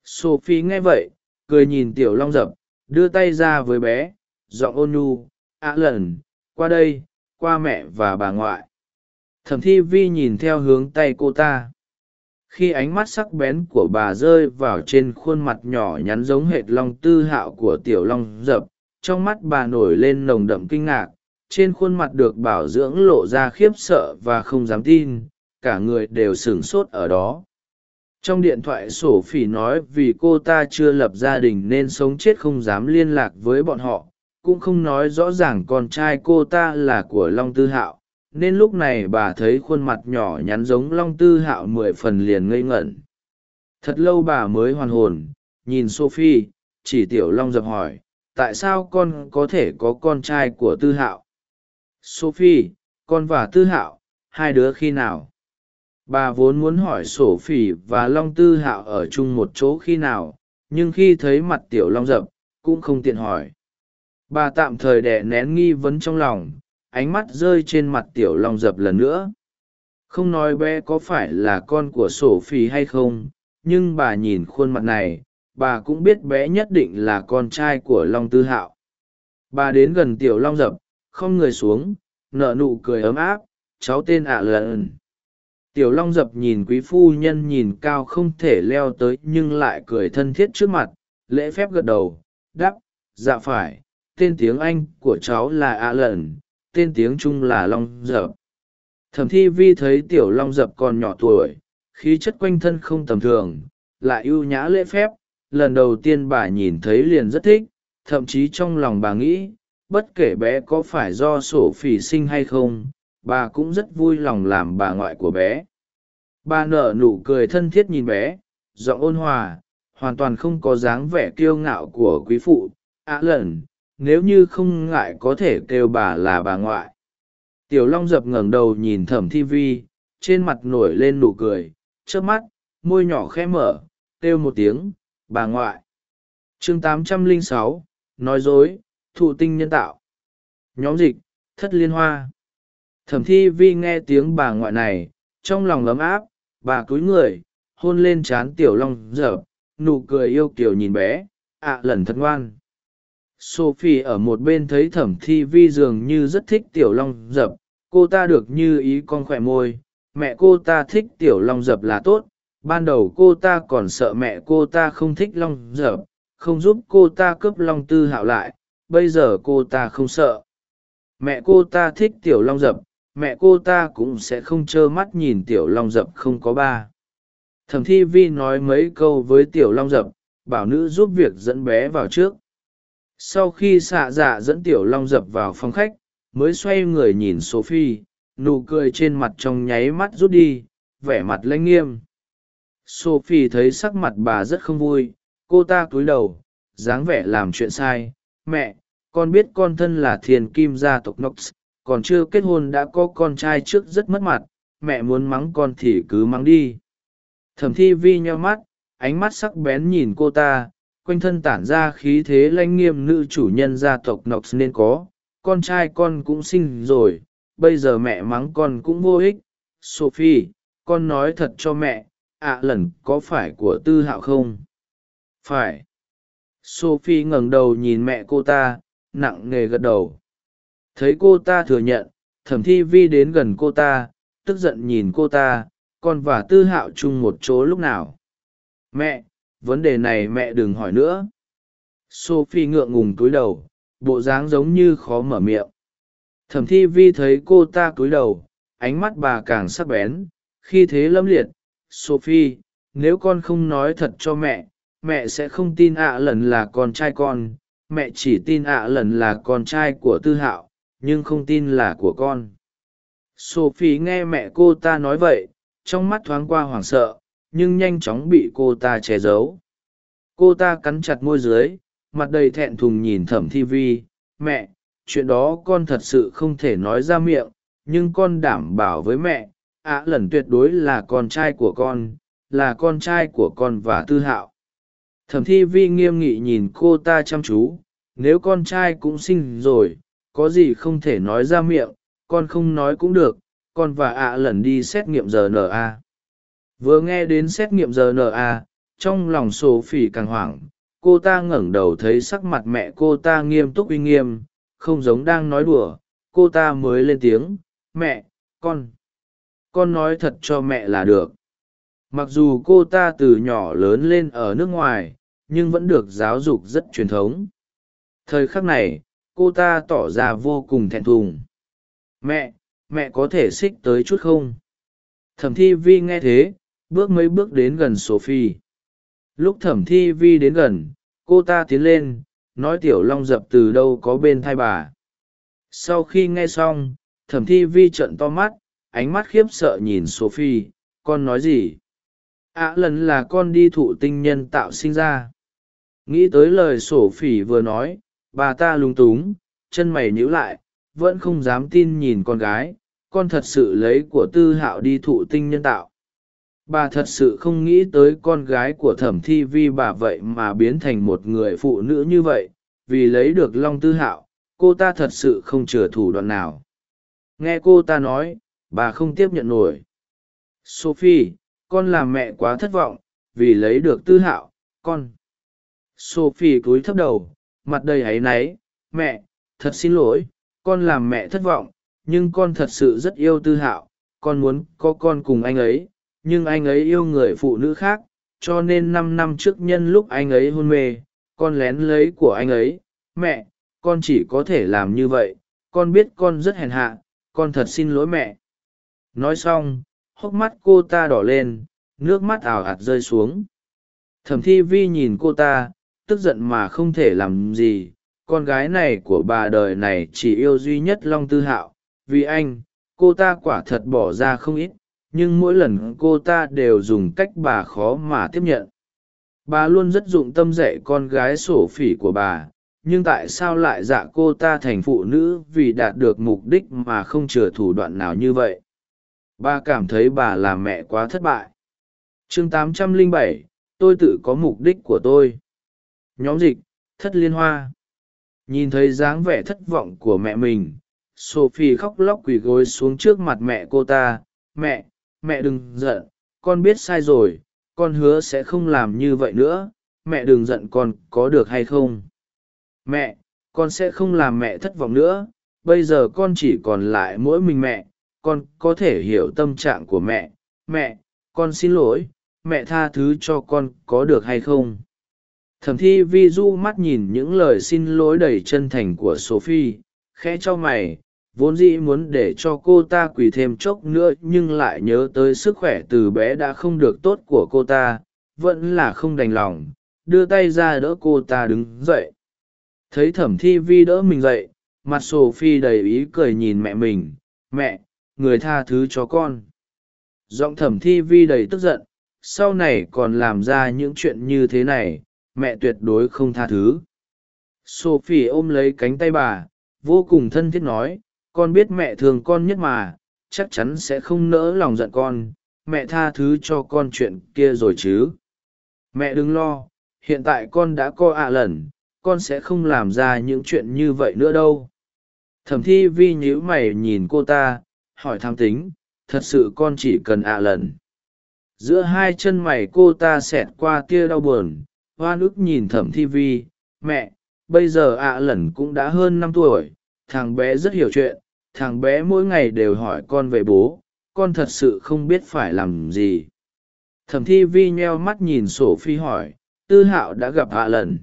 Sophie nghe vậy, cười nhìn tiểu long dập, đưa tay ra với bé, giọng ôn nhu ạ lần qua đây, qua mẹ và bà ngoại. Thẩm thi vi nhìn theo hướng tay cô ta. Khi ánh mắt sắc bén của bà rơi vào trên khuôn mặt nhỏ nhắn giống hệt long tư hạo của tiểu long dập, trong mắt bà nổi lên nồng đậm kinh ngạc, trên khuôn mặt được bảo dưỡng lộ ra khiếp sợ và không dám tin, cả người đều sửng sốt ở đó. Trong điện thoại sổ phỉ nói vì cô ta chưa lập gia đình nên sống chết không dám liên lạc với bọn họ cũng không nói rõ ràng con trai cô ta là của long tư hạo, nên lúc này bà thấy khuôn mặt nhỏ nhắn giống long tư hạo mười phần liền ngây ngẩn. Thật lâu bà mới hoàn hồn, nhìn sophie, chỉ tiểu long dập hỏi, tại sao con có thể có con trai của tư hạo? Sophie, con và tư hạo, hai đứa khi nào? Bà vốn muốn hỏi sổ phỉ và long tư hạo ở chung một chỗ khi nào, nhưng khi thấy mặt tiểu long dập, cũng không tiện hỏi bà tạm thời đẻ nén nghi vấn trong lòng, ánh mắt rơi trên mặt tiểu long dập lần nữa. Không nói bé có phải là con của sổ phi hay không, nhưng bà nhìn khuôn mặt này, bà cũng biết bé nhất định là con trai của long tư hạo. Bà đến gần tiểu long dập, không người xuống, nở nụ cười ấm áp, cháu tên ạ à lần. Tiểu long dập nhìn quý phu nhân nhìn cao không thể leo tới nhưng lại cười thân thiết trước mặt, lễ phép gật đầu đắp dạ phải tên tiếng anh của cháu là ạ lần tên tiếng trung là long dập. Thẩm thi vi thấy tiểu long dập còn nhỏ tuổi, khí chất quanh thân không tầm thường, lại ưu nhã lễ phép, lần đầu tiên bà nhìn thấy liền rất thích, thậm chí trong lòng bà nghĩ, bất kể bé có phải do sổ phỉ sinh hay không, bà cũng rất vui lòng làm bà ngoại của bé. Bà nở nụ cười thân thiết nhìn bé, giọng ôn hòa, hoàn toàn không có dáng vẻ kiêu ngạo của quý phụ ạ à lần nếu như không ngại có thể kêu bà là bà ngoại. Tiểu long dập ngẩng đầu nhìn thẩm thi vi trên mặt nổi lên nụ cười trước mắt môi nhỏ khẽ mở kêu một tiếng bà ngoại. Chương 806, nói dối thụ tinh nhân tạo. Nhóm dịch thất liên hoa. Thẩm thi vi nghe tiếng bà ngoại này trong lòng ấm áp bà cúi người hôn lên trán tiểu long dở nụ cười yêu kiểu nhìn bé ạ à, lần thật ngoan sophie ở một bên thấy thẩm thi vi dường như rất thích tiểu long dập, cô ta được như ý con khỏe môi. Mẹ cô ta thích tiểu long dập là tốt. Ban đầu cô ta còn sợ mẹ cô ta không thích long dập, không giúp cô ta cướp long tư hạo lại. Bây giờ cô ta không sợ. Mẹ cô ta thích tiểu long dập, mẹ cô ta cũng sẽ không trơ mắt nhìn tiểu long dập không có ba. Thẩm thi vi nói mấy câu với tiểu long dập, bảo nữ giúp việc dẫn bé vào trước sau khi xạ dạ dẫn tiểu long dập vào phòng khách, mới xoay người nhìn sophie, nụ cười trên mặt trong nháy mắt rút đi, vẻ mặt lanh nghiêm. Sophie thấy sắc mặt bà rất không vui, cô ta cúi đầu, dáng vẻ làm chuyện sai. Mẹ, con biết con thân là thiền kim gia tộc nox, còn chưa kết hôn đã có con trai trước rất mất mặt, mẹ muốn mắng con thì cứ mắng đi. Thẩm thi vi nheo mắt, ánh mắt sắc bén nhìn cô ta quanh thân tản ra khí thế lanh nghiêm nữ chủ nhân gia tộc nox nên có. Con trai con cũng sinh rồi, bây giờ mẹ mắng con cũng vô ích. Sophie, con nói thật cho mẹ, ạ lần có phải của tư hạo không? Phải. Sophie ngẩng đầu nhìn mẹ cô ta, nặng nề gật đầu. Thấy cô ta thừa nhận, thẩm thi vi đến gần cô ta, tức giận nhìn cô ta, con và tư hạo chung một chỗ lúc nào? Mẹ vấn đề này mẹ đừng hỏi nữa. Sophie ngượng ngùng cúi đầu, bộ dáng giống như khó mở miệng. Thẩm thi vi thấy cô ta cúi đầu, ánh mắt bà càng sắc bén, khi thế lâm liệt, sophie, nếu con không nói thật cho mẹ mẹ sẽ không tin ạ lần là con trai con, mẹ chỉ tin ạ lần là con trai của tư hạo, nhưng không tin là của con. Sophie nghe mẹ cô ta nói vậy, trong mắt thoáng qua hoảng sợ nhưng nhanh chóng bị cô ta che giấu. Cô ta cắn chặt môi dưới, mặt đầy thẹn thùng nhìn thẩm thi vi. Mẹ, chuyện đó con thật sự không thể nói ra miệng, nhưng con đảm bảo với mẹ, ạ à, lần tuyệt đối là con trai của con, là con trai của con và tư hạo. Thẩm thi vi nghiêm nghị nhìn cô ta chăm chú. Nếu con trai cũng sinh rồi, có gì không thể nói ra miệng, con không nói cũng được, con và ạ à lần đi xét nghiệm rna vừa nghe đến xét nghiệm rna trong lòng sổ phỉ càng hoảng, cô ta ngẩng đầu thấy sắc mặt mẹ cô ta nghiêm túc uy nghiêm, không giống đang nói đùa, cô ta mới lên tiếng, mẹ, con con nói thật cho mẹ là được. Mặc dù cô ta từ nhỏ lớn lên ở nước ngoài, nhưng vẫn được giáo dục rất truyền thống. Thời khắc này, cô ta tỏ ra vô cùng thẹn thùng. Mẹ mẹ có thể xích tới chút không? Thẩm thi vi nghe thế bước mấy bước đến gần sophie. Lúc thẩm thi vi đến gần cô ta tiến lên nói tiểu long dập từ đâu có bên thai bà. Sau khi nghe xong thẩm thi vi trận to mắt ánh mắt khiếp sợ nhìn sophie con nói gì? Ạ à, lần là con đi thụ tinh nhân tạo sinh ra. Nghĩ tới lời sổ phỉ vừa nói bà ta lúng túng chân mày nhíu lại vẫn không dám tin nhìn con gái con thật sự lấy của tư hạo đi thụ tinh nhân tạo bà thật sự không nghĩ tới con gái của thẩm thi vi bà vậy mà biến thành một người phụ nữ như vậy, vì lấy được long tư hạo, cô ta thật sự không chừa thủ đoạn nào. Nghe cô ta nói, bà không tiếp nhận nổi. Sophie, con làm mẹ quá thất vọng, vì lấy được tư hạo, con. Sophie cúi thấp đầu, mặt đầy áy náy, mẹ, thật xin lỗi, con làm mẹ thất vọng, nhưng con thật sự rất yêu tư hạo, con muốn có con cùng anh ấy nhưng anh ấy yêu người phụ nữ khác, cho nên năm năm trước nhân lúc anh ấy hôn mê, con lén lấy của anh ấy. Mẹ, con chỉ có thể làm như vậy, con biết con rất hèn hạ, con thật xin lỗi mẹ. Nói xong, hốc mắt cô ta đỏ lên, nước mắt ảo ạt rơi xuống. Thẩm thi vi nhìn cô ta, tức giận mà không thể làm gì. Con gái này của bà đời này chỉ yêu duy nhất long tư hạo. Vì anh, cô ta quả thật bỏ ra không ít nhưng mỗi lần cô ta đều dùng cách bà khó mà tiếp nhận. Bà luôn rất dụng tâm dạy con gái sổ phỉ của bà nhưng tại sao lại dạ cô ta thành phụ nữ vì đạt được mục đích mà không chừa thủ đoạn nào như vậy? Bà cảm thấy bà là mẹ quá thất bại. Chương 807, tôi tự có mục đích của tôi. Nhóm dịch thất liên hoa. Nhìn thấy dáng vẻ thất vọng của mẹ mình sophie khóc lóc quỳ gối xuống trước mặt mẹ cô ta. Mẹ mẹ đừng giận, con biết sai rồi, con hứa sẽ không làm như vậy nữa, mẹ đừng giận con có được hay không. Mẹ, con sẽ không làm mẹ thất vọng nữa, bây giờ con chỉ còn lại mỗi mình mẹ, con có thể hiểu tâm trạng của mẹ. Mẹ, con xin lỗi, mẹ tha thứ cho con có được hay không. Thẩm thi vi du mắt nhìn những lời xin lỗi đầy chân thành của sophie, khẽ cho mày vốn dĩ muốn để cho cô ta quỳ thêm chốc nữa nhưng lại nhớ tới sức khỏe từ bé đã không được tốt của cô ta, vẫn là không đành lòng, đưa tay ra đỡ cô ta đứng dậy. Thấy thẩm thi vi đỡ mình dậy, mặt sophie đầy ý cười nhìn mẹ mình, mẹ, người tha thứ cho con. Giọng thẩm thi vi đầy tức giận, sau này còn làm ra những chuyện như thế này, mẹ tuyệt đối không tha thứ. Sophie ôm lấy cánh tay bà, vô cùng thân thiết nói con biết mẹ thương con nhất mà, chắc chắn sẽ không nỡ lòng giận con, mẹ tha thứ cho con chuyện kia rồi chứ. Mẹ đừng lo, hiện tại con đã co ạ lần, con sẽ không làm ra những chuyện như vậy nữa đâu. Thẩm thi vi nhíu mày nhìn cô ta, hỏi tham tính, thật sự con chỉ cần ạ lần. Giữa hai chân mày cô ta xẹt qua tia đau buồn hoa ức nhìn thẩm thi vi, mẹ, bây giờ ạ lần cũng đã hơn năm tuổi, thằng bé rất hiểu chuyện thằng bé mỗi ngày đều hỏi con về bố, con thật sự không biết phải làm gì. Thẩm thi vi nheo mắt nhìn sổ phi hỏi, tư hạo đã gặp hạ lần.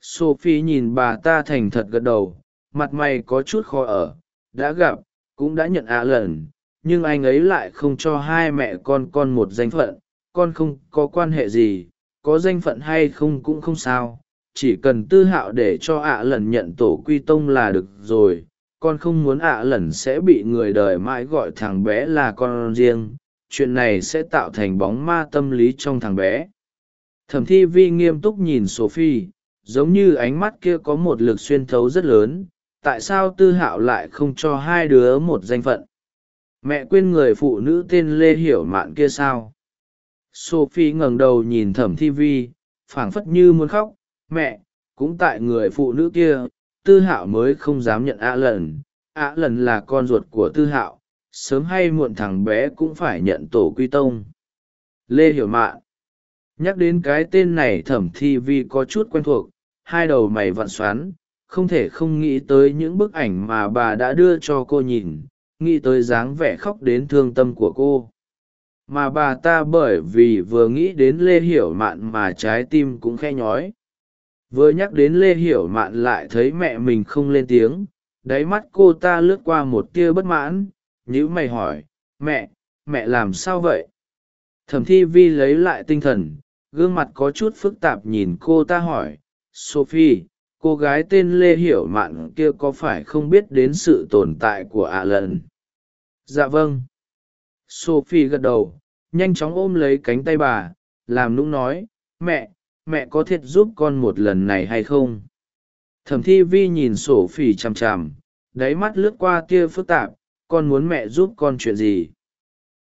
Sophie nhìn bà ta thành thật gật đầu, mặt mày có chút khó ở, đã gặp, cũng đã nhận ạ lần, nhưng anh ấy lại không cho hai mẹ con con một danh phận, con không có quan hệ gì, có danh phận hay không cũng không sao, chỉ cần tư hạo để cho ạ lần nhận tổ quy tông là được rồi con không muốn ạ lần sẽ bị người đời mãi gọi thằng bé là con riêng, chuyện này sẽ tạo thành bóng ma tâm lý trong thằng bé. Thẩm thi vi nghiêm túc nhìn sophie, giống như ánh mắt kia có một lực xuyên thấu rất lớn, tại sao tư hạo lại không cho hai đứa một danh phận? Mẹ quên người phụ nữ tên lê hiểu mạn kia sao? Sophie ngẩng đầu nhìn thẩm thi vi, phảng phất như muốn khóc, mẹ, cũng tại người phụ nữ kia tư hạo mới không dám nhận ạ lần. Ạ lần là con ruột của tư hạo, sớm hay muộn thằng bé cũng phải nhận tổ quy tông. Lê hiểu mạn. Nhắc đến cái tên này thẩm thi vi có chút quen thuộc, hai đầu mày vặn xoắn, không thể không nghĩ tới những bức ảnh mà bà đã đưa cho cô nhìn, nghĩ tới dáng vẻ khóc đến thương tâm của cô. Mà bà ta bởi vì vừa nghĩ đến lê hiểu mạn mà trái tim cũng khe nhói vừa nhắc đến lê hiểu mạn lại thấy mẹ mình không lên tiếng, đáy mắt cô ta lướt qua một tia bất mãn nhữ mày hỏi, mẹ mẹ làm sao vậy? Thẩm thi vi lấy lại tinh thần, gương mặt có chút phức tạp nhìn cô ta hỏi, sophie, cô gái tên lê hiểu mạn kia có phải không biết đến sự tồn tại của ạ lần? Dạ vâng. Sophie gật đầu, nhanh chóng ôm lấy cánh tay bà, làm nũng nói, mẹ mẹ có thiệt giúp con một lần này hay không? Thẩm thi vi nhìn sổ phỉ chằm chằm, đáy mắt lướt qua tia phức tạp, con muốn mẹ giúp con chuyện gì?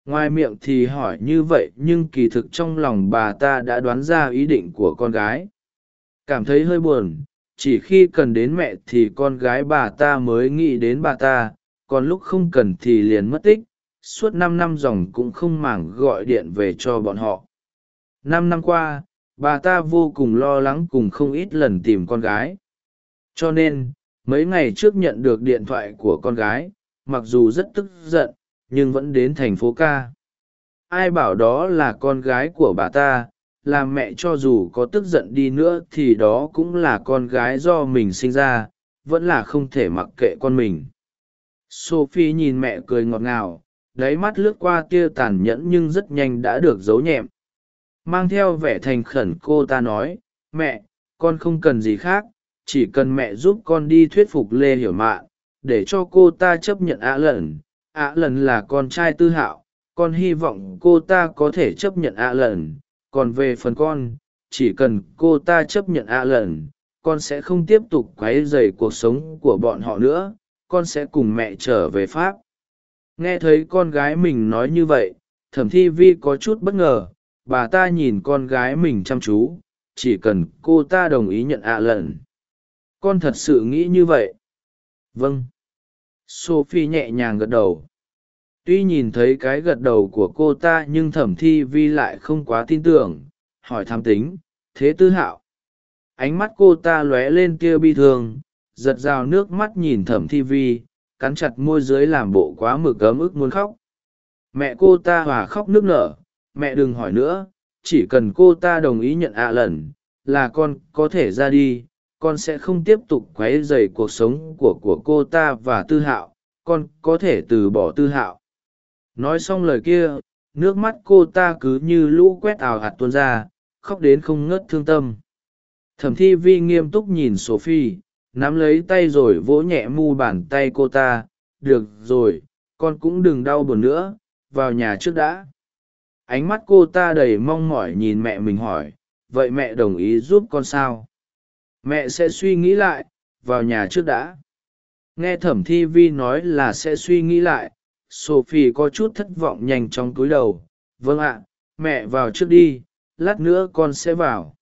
Ngoài miệng thì hỏi như vậy nhưng kỳ thực trong lòng bà ta đã đoán ra ý định của con gái. Cảm thấy hơi buồn, chỉ khi cần đến mẹ thì con gái bà ta mới nghĩ đến bà ta, còn lúc không cần thì liền mất tích, suốt năm năm dòng cũng không màng gọi điện về cho bọn họ. Năm năm qua bà ta vô cùng lo lắng cùng không ít lần tìm con gái. Cho nên, mấy ngày trước nhận được điện thoại của con gái, mặc dù rất tức giận, nhưng vẫn đến thành phố ca. Ai bảo đó là con gái của bà ta, là mẹ cho dù có tức giận đi nữa thì đó cũng là con gái do mình sinh ra, vẫn là không thể mặc kệ con mình. Sophie nhìn mẹ cười ngọt ngào, đáy mắt lướt qua tia tàn nhẫn nhưng rất nhanh đã được giấu nhẹm mang theo vẻ thành khẩn cô ta nói, mẹ, con không cần gì khác, chỉ cần mẹ giúp con đi thuyết phục lê hiểu mạn, để cho cô ta chấp nhận ạ lần. Ạ lần là con trai tư hạo, con hy vọng cô ta có thể chấp nhận ạ lần. Còn về phần con, chỉ cần cô ta chấp nhận ạ lần, con sẽ không tiếp tục q u dày cuộc sống của bọn họ nữa, con sẽ cùng mẹ trở về pháp. Nghe thấy con gái mình nói như vậy, thẩm thi vi có chút bất ngờ bà ta nhìn con gái mình chăm chú, chỉ cần cô ta đồng ý nhận ạ lần. Con thật sự nghĩ như vậy? Vâng. Sophie nhẹ nhàng gật đầu. Tuy nhìn thấy cái gật đầu của cô ta nhưng thẩm thi vi lại không quá tin tưởng, hỏi tham tính, thế tư hạo? Ánh mắt cô ta lóe lên tia bi thương, giật rào nước mắt nhìn thẩm thi vi, cắn chặt môi dưới làm bộ quá mực ấm ức muốn khóc. Mẹ cô ta hòa khóc nước nở mẹ đừng hỏi nữa, chỉ cần cô ta đồng ý nhận ạ lần, là con có thể ra đi, con sẽ không tiếp tục q u ấ y dày cuộc sống của của cô ta và tư hạo, con có thể từ bỏ tư hạo. Nói xong lời kia, nước mắt cô ta cứ như lũ quét ào hạt tuôn ra, khóc đến không ngớt thương tâm. Thẩm thi vi nghiêm túc nhìn sophie, nắm lấy tay rồi vỗ nhẹ mu bàn tay cô ta, được rồi, con cũng đừng đau buồn nữa, vào nhà trước đã ánh mắt cô ta đầy mong mỏi nhìn mẹ mình hỏi, vậy mẹ đồng ý giúp con sao? Mẹ sẽ suy nghĩ lại, vào nhà trước đã. Nghe thẩm thi vi nói là sẽ suy nghĩ lại, sophie có chút thất vọng nhanh trong cúi đầu. Vâng ạ, mẹ vào trước đi, lát nữa con sẽ vào.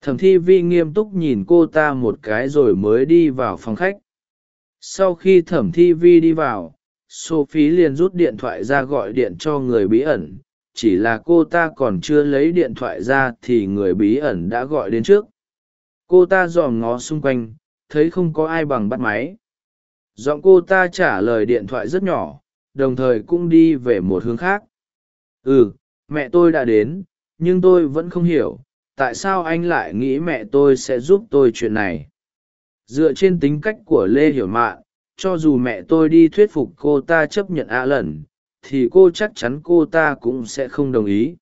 Thẩm thi vi nghiêm túc nhìn cô ta một cái rồi mới đi vào phòng khách. Sau khi thẩm thi vi đi vào, sophie liền rút điện thoại ra gọi điện cho người bí ẩn chỉ là cô ta còn chưa lấy điện thoại ra thì người bí ẩn đã gọi đến trước. Cô ta dòm ngó xung quanh, thấy không có ai bằng bắt máy. Giọng cô ta trả lời điện thoại rất nhỏ, đồng thời cũng đi về một hướng khác. Ừ mẹ tôi đã đến, nhưng tôi vẫn không hiểu, tại sao anh lại nghĩ mẹ tôi sẽ giúp tôi chuyện này? Dựa trên tính cách của lê hiểu mạn, cho dù mẹ tôi đi thuyết phục cô ta chấp nhận a lần thì cô chắc chắn cô ta cũng sẽ không đồng ý.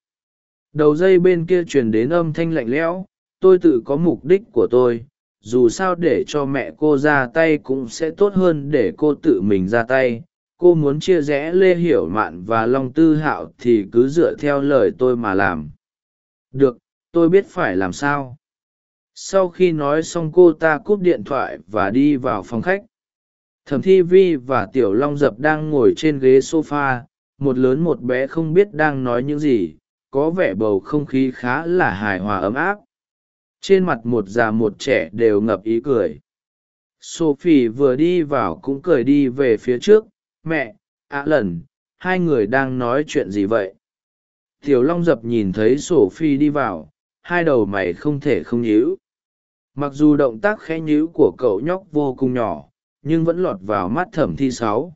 Đầu dây bên kia truyền đến âm thanh lạnh lẽo, tôi tự có mục đích của tôi, dù sao để cho mẹ cô ra tay cũng sẽ tốt hơn để cô tự mình ra tay. Cô muốn chia rẽ lê hiểu mạn và long tư hạo thì cứ dựa theo lời tôi mà làm. Được, tôi biết phải làm sao. Sau khi nói xong cô ta cúp điện thoại và đi vào phòng khách. Thẩm thi vi và tiểu long dập đang ngồi trên ghế s o f a một lớn một bé không biết đang nói những gì, có vẻ bầu không khí khá là hài hòa ấm áp. Trên mặt một già một trẻ đều ngập ý cười. Sophie vừa đi vào cũng cười đi về phía trước, mẹ, ạ lần, hai người đang nói chuyện gì vậy? Tiểu long dập nhìn thấy sophie đi vào, hai đầu mày không thể không nhíu. Mặc dù động tác khẽ nhíu của cậu nhóc vô cùng nhỏ, nhưng vẫn lọt vào mắt thẩm thi sáu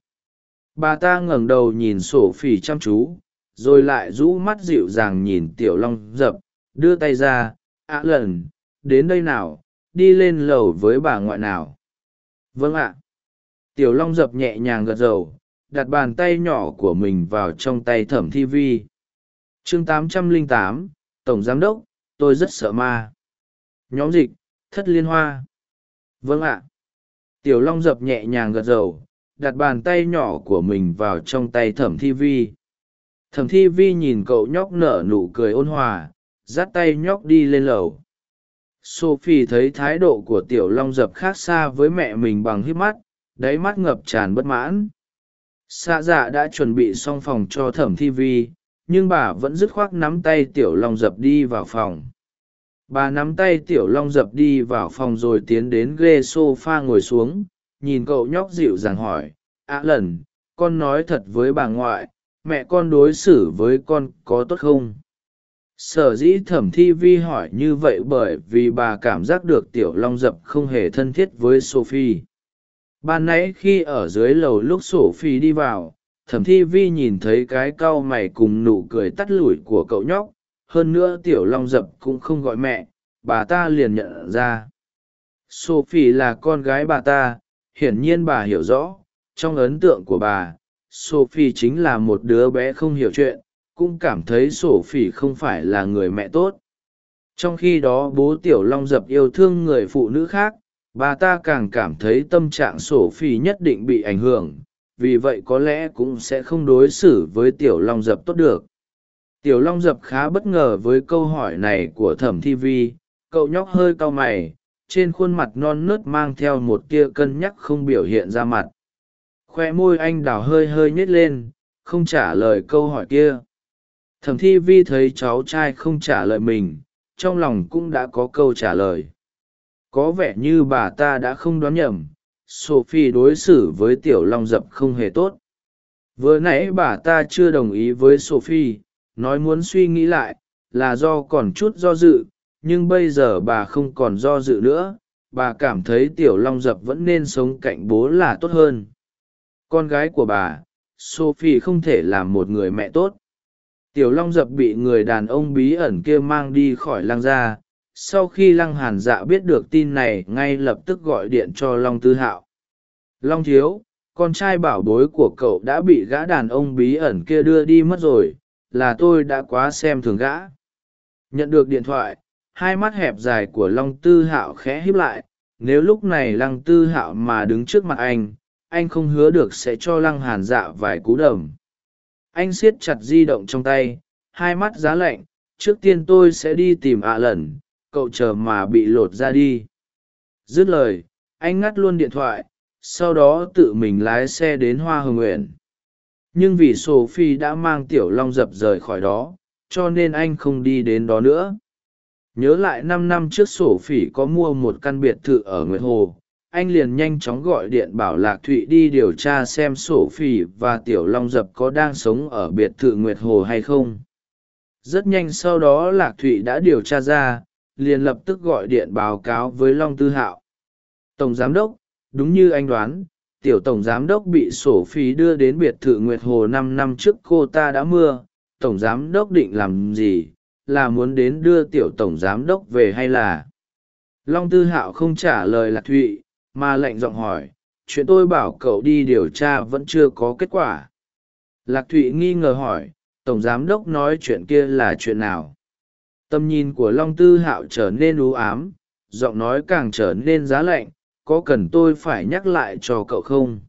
bà ta ngẩng đầu nhìn sổ phỉ chăm chú rồi lại rũ mắt dịu dàng nhìn tiểu long dập đưa tay ra ạ lần đến đây nào đi lên lầu với bà ngoại nào? Vâng ạ. Tiểu long dập nhẹ nhàng gật dầu đặt bàn tay nhỏ của mình vào trong tay thẩm thi vi. Chương 808, tổng giám đốc tôi rất sợ ma. Nhóm dịch thất liên hoa. Vâng ạ. Tiểu long dập nhẹ nhàng gật dầu đặt bàn tay nhỏ của mình vào trong tay thẩm thi vi. Thẩm thi vi nhìn cậu nhóc nở nụ cười ôn hòa, dắt tay nhóc đi lên lầu. Sophie thấy thái độ của tiểu long dập khác xa với mẹ mình bằng hít mắt, đáy mắt ngập tràn bất mãn. Xạ dạ đã chuẩn bị xong phòng cho thẩm thi vi, nhưng bà vẫn dứt khoác nắm tay tiểu long dập đi vào phòng. Bà nắm tay tiểu long dập đi vào phòng rồi tiến đến ghê s o f a ngồi xuống nhìn cậu nhóc dịu dàng hỏi ạ lần, con nói thật với bà ngoại, mẹ con đối xử với con có tốt không? Sở dĩ thẩm thi vi hỏi như vậy bởi vì bà cảm giác được tiểu long dập không hề thân thiết với sophie. Ban nãy khi ở dưới lầu lúc sophie đi vào, thẩm thi vi nhìn thấy cái cau mày cùng nụ cười tắt lủi của cậu nhóc, hơn nữa tiểu long dập cũng không gọi mẹ, bà ta liền nhận ra. Sophie là con gái bà ta hiển nhiên bà hiểu rõ, trong ấn tượng của bà, sophie chính là một đứa bé không hiểu chuyện, cũng cảm thấy sophie không phải là người mẹ tốt. Trong khi đó bố tiểu long dập yêu thương người phụ nữ khác, bà ta càng cảm thấy tâm trạng sophie nhất định bị ảnh hưởng, vì vậy có lẽ cũng sẽ không đối xử với tiểu long dập tốt được. Tiểu long dập khá bất ngờ với câu hỏi này của thẩm thi vi, cậu nhóc hơi cau mày trên khuôn mặt non nớt mang theo một tia cân nhắc không biểu hiện ra mặt. Khoe môi anh đào hơi hơi nhét lên, không trả lời câu hỏi kia. Thẩm thi vi thấy cháu trai không trả lời mình, trong lòng cũng đã có câu trả lời. Có vẻ như bà ta đã không đoán nhầm, sophie đối xử với tiểu long dập không hề tốt. Vừa nãy bà ta chưa đồng ý với sophie, nói muốn suy nghĩ lại, là do còn chút do dự nhưng bây giờ bà không còn do dự nữa, bà cảm thấy tiểu long dập vẫn nên sống cạnh bố là tốt hơn. Con gái của bà, sophie không thể làm một người mẹ tốt. Tiểu long dập bị người đàn ông bí ẩn kia mang đi khỏi lăng gia. Sau khi lăng hàn dạ biết được tin này, ngay lập tức gọi điện cho long tư hạo. Long thiếu, con trai bảo bối của cậu đã bị gã đàn ông bí ẩn kia đưa đi mất rồi, là tôi đã quá xem thường gã. Nhận được điện thoại hai mắt hẹp dài của long tư hạo khẽ híp lại, nếu lúc này lăng tư hạo mà đứng trước mặt anh anh không hứa được sẽ cho lăng hàn dạ vài cú đầm anh siết chặt di động trong tay, hai mắt giá lạnh, trước tiên tôi sẽ đi tìm ạ lần, cậu chờ mà bị lột ra đi. Dứt lời, anh ngắt luôn điện thoại, sau đó tự mình lái xe đến hoa hồng nguyện nhưng vì sophie đã mang tiểu long dập rời khỏi đó, cho nên anh không đi đến đó nữa nhớ lại năm năm trước sổ phỉ có mua một căn biệt thự ở nguyệt hồ. Anh liền nhanh chóng gọi điện bảo lạc thụy đi điều tra xem sổ phỉ và tiểu long dập có đang sống ở biệt thự nguyệt hồ hay không. Rất nhanh sau đó lạc thụy đã điều tra ra, liền lập tức gọi điện báo cáo với long tư hạo. Tổng giám đốc, đúng như anh đoán, tiểu tổng giám đốc bị sổ phí đưa đến biệt thự nguyệt hồ năm năm trước cô ta đã mưa tổng giám đốc định làm gì? Là muốn đến đưa tiểu tổng giám đốc về hay là? Long tư hạo không trả lời lạc thụy, mà lệnh giọng hỏi, chuyện tôi bảo cậu đi điều tra vẫn chưa có kết quả. Lạc thụy nghi ngờ hỏi, tổng giám đốc nói chuyện kia là chuyện nào? Tầm nhìn của long tư hạo trở nên ưu ám, giọng nói càng trở nên giá lạnh, có cần tôi phải nhắc lại cho cậu không?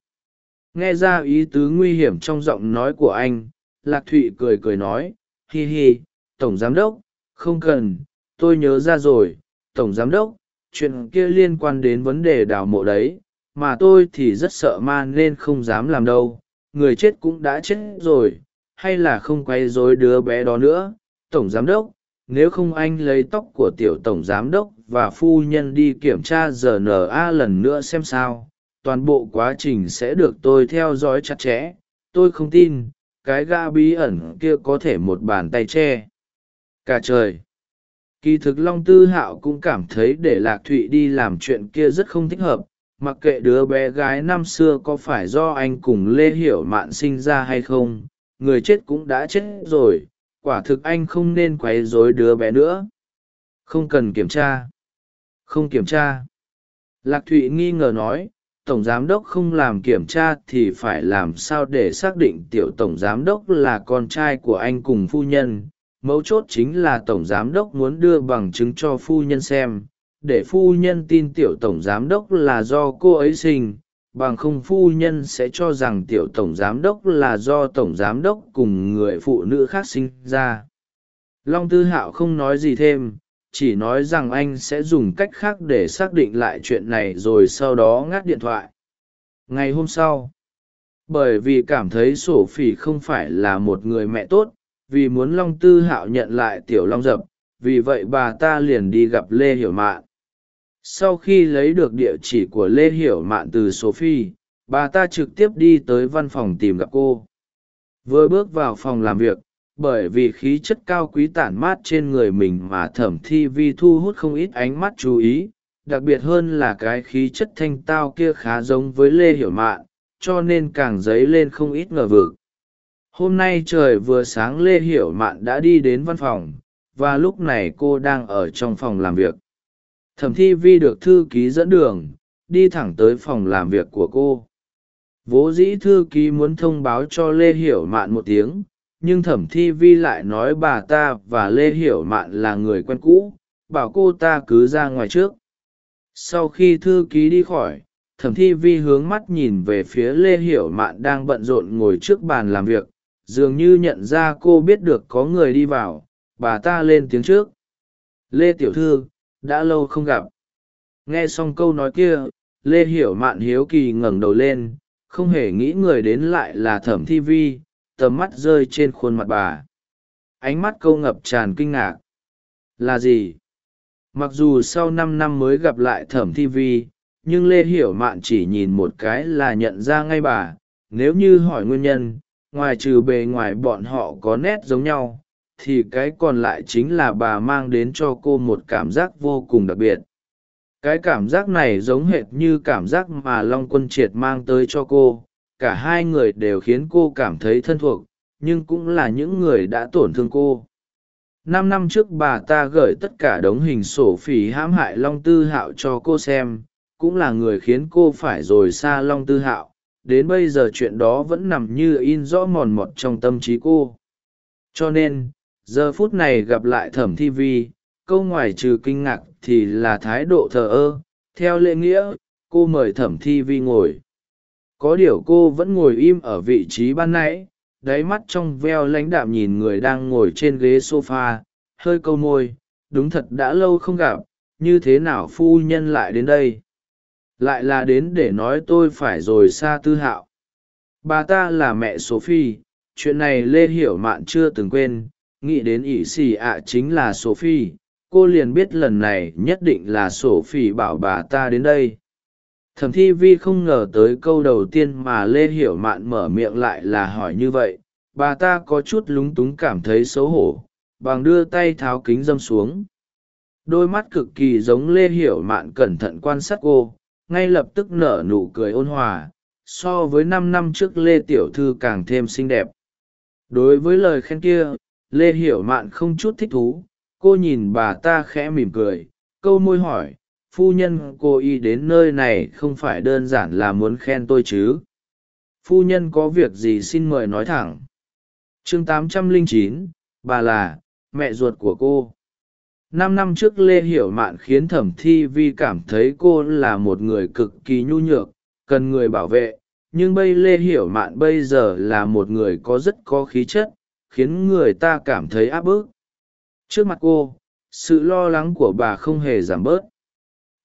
Nghe ra ý tứ nguy hiểm trong giọng nói của anh, lạc thụy cười cười nói, hi hi tổng giám đốc, không cần, tôi nhớ ra rồi. Tổng giám đốc, chuyện kia liên quan đến vấn đề đào mộ đấy, mà tôi thì rất sợ ma nên không dám làm đâu. Người chết cũng đã chết rồi, hay là không quay dối đứa bé đó nữa? Tổng giám đốc, nếu không anh lấy tóc của tiểu tổng giám đốc và phu nhân đi kiểm tra rna lần nữa xem sao. Toàn bộ quá trình sẽ được tôi theo dõi chặt chẽ. Tôi không tin, cái ga bí ẩn kia có thể một bàn tay che cả trời. Kỳ thực long tư hạo cũng cảm thấy để lạc thụy đi làm chuyện kia rất không thích hợp, mặc kệ đứa bé gái năm xưa có phải do anh cùng lê hiểu mạn sinh ra hay không, người chết cũng đã chết rồi, quả thực anh không nên quấy rối đứa bé nữa. Không cần kiểm tra. Không kiểm tra. Lạc thụy nghi ngờ nói, tổng giám đốc không làm kiểm tra thì phải làm sao để xác định tiểu tổng giám đốc là con trai của anh cùng phu nhân mấu chốt chính là tổng giám đốc muốn đưa bằng chứng cho phu nhân xem, để phu nhân tin tiểu tổng giám đốc là do cô ấy sinh, bằng không phu nhân sẽ cho rằng tiểu tổng giám đốc là do tổng giám đốc cùng người phụ nữ khác sinh ra. Long tư hạo không nói gì thêm, chỉ nói rằng anh sẽ dùng cách khác để xác định lại chuyện này rồi sau đó ngắt điện thoại. Ngày hôm sau, bởi vì cảm thấy sổ phỉ không phải là một người mẹ tốt vì muốn long tư hạo nhận lại tiểu long dập, vì vậy bà ta liền đi gặp lê hiểu mạn. Sau khi lấy được địa chỉ của lê hiểu mạn từ sophie, bà ta trực tiếp đi tới văn phòng tìm gặp cô. Vừa bước vào phòng làm việc, bởi vì khí chất cao quý tản mát trên người mình mà thẩm thi vi thu hút không ít ánh mắt chú ý, đặc biệt hơn là cái khí chất thanh tao kia khá giống với lê hiểu mạn, cho nên càng dấy lên không ít ngờ vực hôm nay trời vừa sáng lê hiểu mạn đã đi đến văn phòng, và lúc này cô đang ở trong phòng làm việc. Thẩm thi vi được thư ký dẫn đường, đi thẳng tới phòng làm việc của cô. Vố dĩ thư ký muốn thông báo cho lê hiểu mạn một tiếng, nhưng thẩm thi vi lại nói bà ta và lê hiểu mạn là người quen cũ, bảo cô ta cứ ra ngoài trước. Sau khi thư ký đi khỏi, thẩm thi vi hướng mắt nhìn về phía lê hiểu mạn đang bận rộn ngồi trước bàn làm việc dường như nhận ra cô biết được có người đi vào, bà ta lên tiếng trước. Lê tiểu thư, đã lâu không gặp. Nghe xong câu nói kia, lê hiểu mạn hiếu kỳ ngẩng đầu lên, không hề nghĩ người đến lại là thẩm thi vi, tầm mắt rơi trên khuôn mặt bà. Ánh mắt câu ngập tràn kinh ngạc. Là gì? Mặc dù sau năm năm mới gặp lại thẩm thi vi, nhưng lê hiểu mạn chỉ nhìn một cái là nhận ra ngay bà. Nếu như hỏi nguyên nhân ngoài trừ bề ngoài bọn họ có nét giống nhau, thì cái còn lại chính là bà mang đến cho cô một cảm giác vô cùng đặc biệt. Cái cảm giác này giống hệt như cảm giác mà long quân triệt mang tới cho cô. Cả hai người đều khiến cô cảm thấy thân thuộc, nhưng cũng là những người đã tổn thương cô. Năm năm trước bà ta gửi tất cả đống hình sổ phỉ hãm hại long tư hạo cho cô xem, cũng là người khiến cô phải rồi xa long tư hạo đến bây giờ chuyện đó vẫn nằm như in rõ mòn mọt trong tâm trí cô. Cho nên, giờ phút này gặp lại thẩm thi vi, câu ngoài trừ kinh ngạc thì là thái độ thờ ơ. Theo lễ nghĩa, cô mời thẩm thi vi ngồi. Có điều cô vẫn ngồi im ở vị trí ban nãy, đáy mắt trong veo lãnh đạm nhìn người đang ngồi trên ghế s o f a hơi câu môi, đúng thật, đã lâu không gặp, như thế nào phu nhân lại đến đây? Lại là đến để nói tôi phải rồi xa tư hạo. Bà ta là mẹ sophie, chuyện này lê hiểu mạn chưa từng quên, nghĩ đến ỷ xì ạ chính là sophie, cô liền biết lần này nhất định là sophie bảo bà ta đến đây. Thẩm thi vi không ngờ tới câu đầu tiên mà lê hiểu mạn mở miệng lại là hỏi như vậy, bà ta có chút lúng túng cảm thấy xấu hổ, bằng đưa tay tháo kính dâm xuống. Đôi mắt cực kỳ giống lê hiểu mạn cẩn thận quan sát cô ngay lập tức nở nụ cười ôn hòa so với năm năm trước lê tiểu thư càng thêm xinh đẹp. Đối với lời khen kia lê hiểu mạn không chút thích thú cô nhìn bà ta khẽ mỉm cười câu môi hỏi phu nhân cô y đến nơi này không phải đơn giản là muốn khen tôi chứ? Phu nhân có việc gì xin mời nói thẳng. Chương 809, bà là mẹ ruột của cô năm năm trước lê hiểu mạn khiến thẩm thi vi cảm thấy cô là một người cực kỳ nhu nhược, cần người bảo vệ, nhưng bây lê hiểu mạn bây giờ là một người có rất có khí chất, khiến người ta cảm thấy áp bức. Trước mặt cô, sự lo lắng của bà không hề giảm bớt.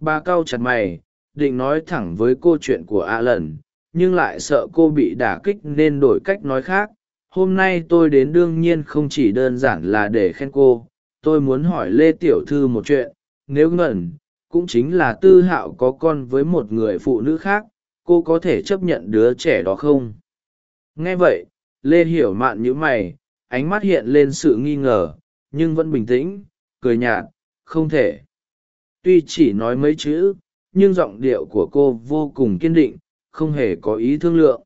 Bà cau chặt mày, định nói thẳng với cô chuyện của a lần, nhưng lại sợ cô bị đả kích nên đổi cách nói khác. Hôm nay tôi đến đương nhiên không chỉ đơn giản là để khen cô tôi muốn hỏi lê tiểu thư một chuyện, nếu ngẩn, cũng chính là tư hạo có con với một người phụ nữ khác, cô có thể chấp nhận đứa trẻ đó không? Nghe vậy, lê hiểu mạn nhữ mày, ánh mắt hiện lên sự nghi ngờ, nhưng vẫn bình tĩnh, cười nhạt, không thể. Tuy chỉ nói mấy chữ, nhưng giọng điệu của cô vô cùng kiên định, không hề có ý thương lượng.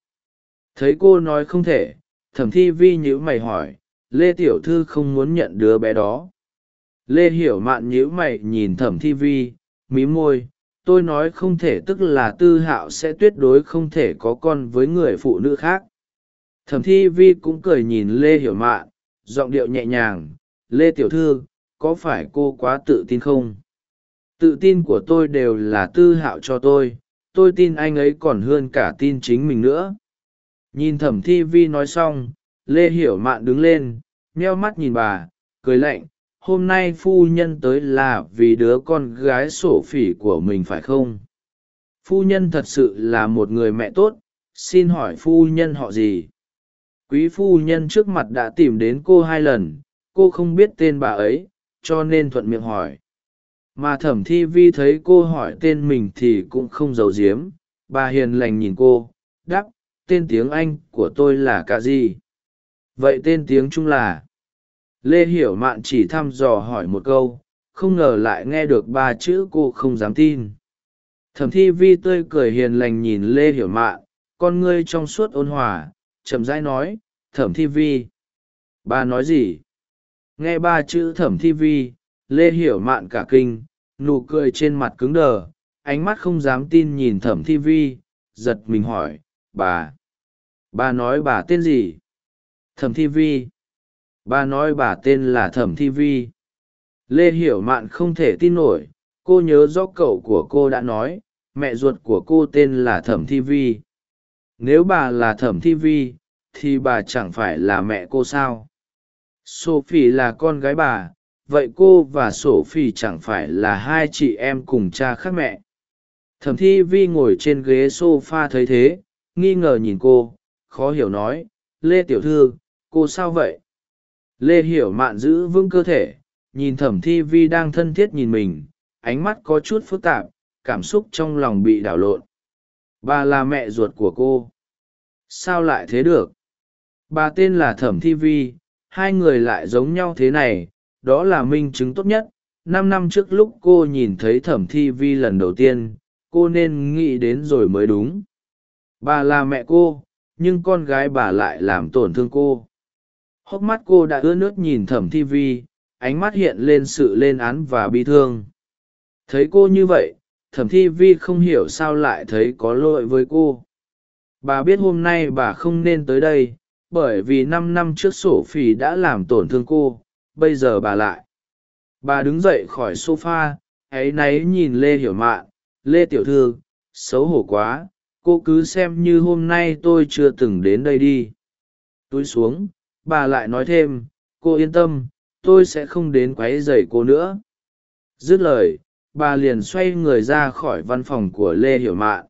Thấy cô nói không thể, thẩm thi vi nhữ mày hỏi, lê tiểu thư không muốn nhận đứa bé đó lê hiểu mạn nhíu mày nhìn thẩm thi vi, mí môi, tôi nói không thể tức là tư hạo sẽ tuyệt đối không thể có con với người phụ nữ khác. Thẩm thi vi cũng cười nhìn lê hiểu mạn, giọng điệu nhẹ nhàng, lê tiểu thư, có phải cô quá tự tin không? Tự tin của tôi đều là tư hạo cho tôi tôi tin anh ấy còn hơn cả tin chính mình nữa. Nhìn thẩm thi vi nói xong, lê hiểu mạn đứng lên, meo mắt nhìn bà, cười lạnh hôm nay phu nhân tới là vì đứa con gái sổ phỉ của mình phải không? Phu nhân thật sự là một người mẹ tốt, xin hỏi phu nhân họ gì? Quý phu nhân trước mặt đã tìm đến cô hai lần, cô không biết tên bà ấy, cho nên thuận miệng hỏi. Mà thẩm thi vi thấy cô hỏi tên mình thì cũng không giấu giếm, bà hiền lành nhìn cô, đáp, tên tiếng anh của tôi là cả gì vậy tên tiếng trung là lê hiểu mạn chỉ thăm dò hỏi một câu, không ngờ lại nghe được ba chữ cô không dám tin. Thẩm thi vi tươi cười hiền lành nhìn lê hiểu mạn, con ngươi trong suốt ôn hòa, chậm rãi nói, thẩm thi vi bà nói gì? Nghe ba chữ thẩm thi vi, lê hiểu mạn cả kinh, nụ cười trên mặt cứng đờ, ánh mắt không dám tin nhìn thẩm thi vi, giật mình hỏi, bà bà nói bà tên gì? Thẩm thi vi bà nói bà tên là thẩm thi vi. Lê hiểu mạn không thể tin nổi, cô nhớ rõ cậu của cô đã nói, mẹ ruột của cô tên là thẩm thi vi. Nếu bà là thẩm thi vi, thì bà chẳng phải là mẹ cô sao? Sophie là con gái bà, vậy cô và sophie chẳng phải là hai chị em cùng cha khác mẹ? Thẩm thi vi ngồi trên ghế s o f a thấy thế, nghi ngờ nhìn cô, khó hiểu nói, lê tiểu thư, cô sao vậy? Lê hiểu mạn giữ vững cơ thể, nhìn thẩm thi vi đang thân thiết nhìn mình, ánh mắt có chút phức tạp, cảm xúc trong lòng bị đảo lộn. Bà là mẹ ruột của cô. Sao lại thế được? Bà tên là thẩm thi vi, hai người lại giống nhau thế này, đó là minh chứng tốt nhất. Năm năm trước lúc cô nhìn thấy thẩm thi vi lần đầu tiên, cô nên nghĩ đến rồi mới đúng. Bà là mẹ cô, nhưng con gái bà lại làm tổn thương cô hốc mắt cô đã ướt nước nhìn thẩm thi vi, ánh mắt hiện lên sự lên án và bi thương. Thấy cô như vậy, thẩm thi vi không hiểu sao lại thấy có lỗi với cô. Bà biết hôm nay bà không nên tới đây, bởi vì năm năm trước sổ phỉ đã làm tổn thương cô, bây giờ bà lại. Bà đứng dậy khỏi s o f a áy náy nhìn lê hiểu mạn. Lê tiểu thư, xấu hổ quá, cô cứ xem như hôm nay tôi chưa từng đến đây đi. Túi xuống bà lại nói thêm, cô yên tâm, tôi sẽ không đến q u ấ y dày cô nữa. Dứt lời, bà liền xoay người ra khỏi văn phòng của lê hiểu mạn.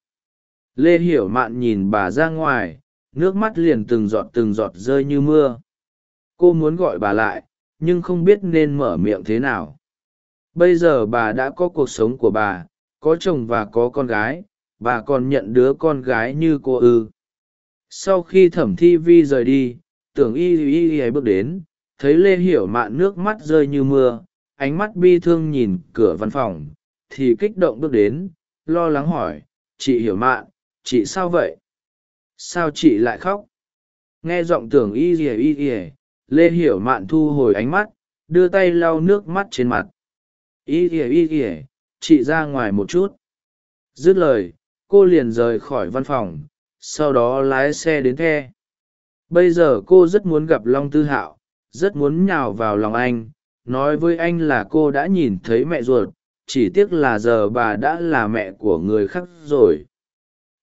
Lê hiểu mạn nhìn bà ra ngoài, nước mắt liền từng giọt từng giọt rơi như mưa. Cô muốn gọi bà lại, nhưng không biết nên mở miệng thế nào. Bây giờ bà đã có cuộc sống của bà, có chồng và có con gái, bà còn nhận đứa con gái như cô ư. Sau khi thẩm thi vi rời đi tưởng y y y bước đến, thấy lê hiểu mạn nước mắt rơi như mưa, ánh mắt bi thương nhìn cửa văn phòng, thì kích động bước đến, lo lắng hỏi, chị hiểu mạn, chị sao vậy? Sao chị lại khóc? Nghe giọng tưởng y Y y y, lê hiểu mạn thu hồi ánh mắt, đưa tay lau nước mắt trên mặt. Y Y y y, chị ra ngoài một chút. Dứt lời, cô liền rời khỏi văn phòng, sau đó lái xe đến the bây giờ cô rất muốn gặp long tư hạo, rất muốn nhào vào lòng anh. Nói với anh là cô đã nhìn thấy mẹ ruột, chỉ tiếc là giờ bà đã là mẹ của người khác rồi.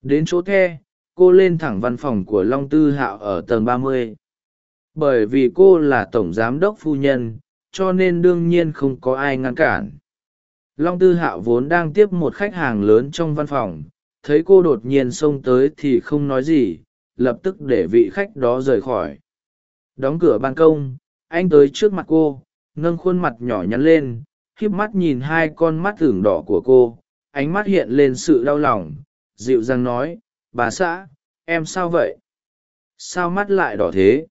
Đến chỗ the, cô lên thẳng văn phòng của long tư hạo ở tầng ba mươi. Bởi vì cô là tổng giám đốc phu nhân, cho nên đương nhiên không có ai ngăn cản. Long tư hạo vốn đang tiếp một khách hàng lớn trong văn phòng, thấy cô đột nhiên xông tới thì không nói gì lập tức để vị khách đó rời khỏi. Đóng cửa ban công, anh tới trước mặt cô, nâng khuôn mặt nhỏ nhắn lên, híp mắt nhìn hai con mắt tưởng đỏ của cô, ánh mắt hiện lên sự đau lòng, dịu dàng nói, bà xã, em sao vậy? Sao mắt lại đỏ thế?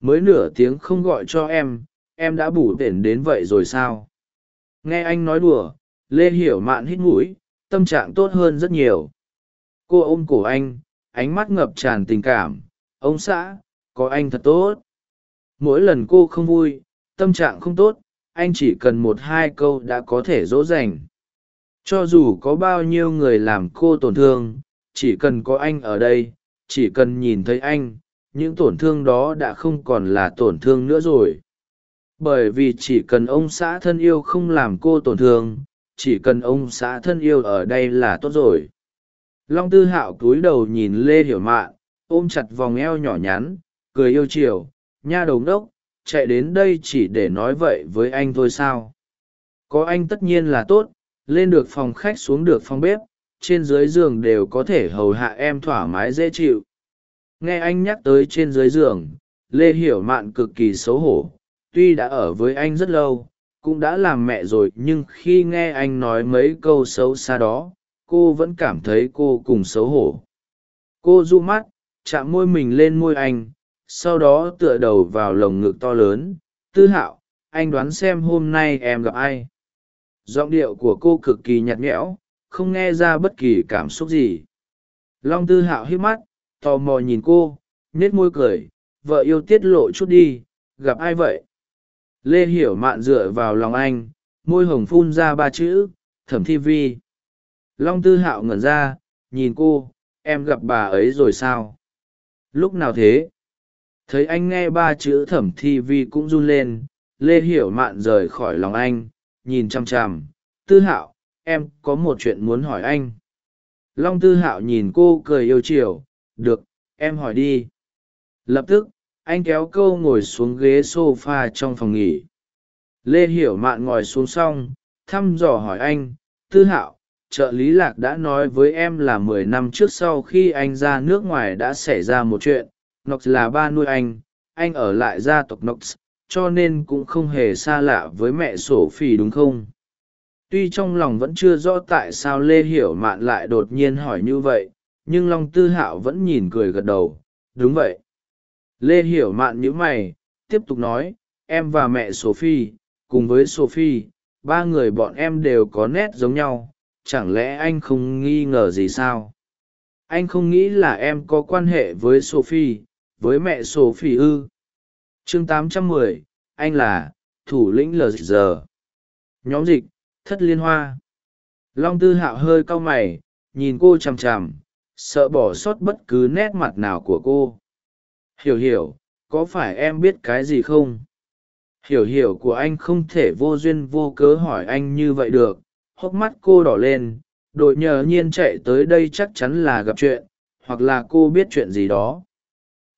Mới nửa tiếng không gọi cho em em đã bủ tển đến vậy rồi sao? Nghe anh nói đùa, lê hiểu mạn hít mũi, tâm trạng tốt hơn rất nhiều. Cô ôm cổ anh ánh mắt ngập tràn tình cảm. Ông xã, có anh thật tốt. Mỗi lần cô không vui, tâm trạng không tốt, anh chỉ cần một hai câu đã có thể dỗ dành. Cho dù có bao nhiêu người làm cô tổn thương, chỉ cần có anh ở đây, chỉ cần nhìn thấy anh, những tổn thương đó đã không còn là tổn thương nữa rồi. Bởi vì chỉ cần ông xã thân yêu không làm cô tổn thương, chỉ cần ông xã thân yêu ở đây là tốt rồi long tư hạo cúi đầu nhìn lê hiểu mạn, ôm chặt vòng eo nhỏ nhắn, cười yêu chiều, nha đầu đốc chạy đến đây chỉ để nói vậy với anh thôi sao? Có anh tất nhiên là tốt, lên được phòng khách xuống được phòng bếp, trên dưới giường đều có thể hầu hạ em thoải mái dễ chịu. Nghe anh nhắc tới trên dưới giường, lê hiểu mạn cực kỳ xấu hổ, tuy đã ở với anh rất lâu, cũng đã làm mẹ rồi, nhưng khi nghe anh nói mấy câu xấu xa đó cô vẫn cảm thấy cô cùng xấu hổ. Cô du mắt, chạm môi mình lên môi anh, sau đó tựa đầu vào lồng ngực to lớn. Tư hạo, anh đoán xem hôm nay em gặp ai. Giọng điệu của cô cực kỳ nhạt nhẽo, không nghe ra bất kỳ cảm xúc gì. Long tư hạo hít mắt, tò mò nhìn cô nhét môi cười, vợ yêu tiết lộ chút đi, gặp ai vậy? Lê hiểu mạn dựa vào lòng anh, môi hồng phun ra ba chữ, thẩm thi vi long tư hạo ngẩn ra, nhìn cô, em gặp bà ấy rồi sao? Lúc nào thế? Thấy anh nghe ba chữ thẩm thi vi cũng run lên, lê hiểu mạn rời khỏi lòng anh, nhìn chằm chằm. Tư hạo, em có một chuyện muốn hỏi anh. Long tư hạo nhìn cô cười yêu chiều. Được, em hỏi đi. Lập tức, anh kéo câu ngồi xuống ghế sofa trong phòng nghỉ. Lê hiểu mạn ngồi xuống xong, thăm dò hỏi anh, tư hạo trợ lý lạc đã nói với em là mười năm trước sau khi anh ra nước ngoài đã xảy ra một chuyện nox là ba nuôi anh anh ở lại gia tộc nox cho nên cũng không hề xa lạ với mẹ sổ phỉ đúng không? Tuy trong lòng vẫn chưa rõ tại sao lê hiểu mạn lại đột nhiên hỏi như vậy, nhưng long tư hạo vẫn nhìn cười gật đầu. Đúng vậy. Lê hiểu mạn nhữ mày, tiếp tục nói, em và mẹ sophie, cùng với sophie, ba người bọn em đều có nét giống nhau chẳng lẽ anh không nghi ngờ gì sao? Anh không nghĩ là em có quan hệ với sophie với mẹ sophie ư? Chương 810, anh là thủ lĩnh lg nhóm dịch thất liên hoa. Long tư hạo hơi cau mày nhìn cô chằm chằm sợ bỏ sót bất cứ nét mặt nào của cô. Hiểu hiểu có phải em biết cái gì không? Hiểu hiểu của anh không thể vô duyên vô cớ hỏi anh như vậy được hốc mắt cô đỏ lên, đội nhờ nhiên chạy tới đây chắc chắn là gặp chuyện, hoặc là cô biết chuyện gì đó.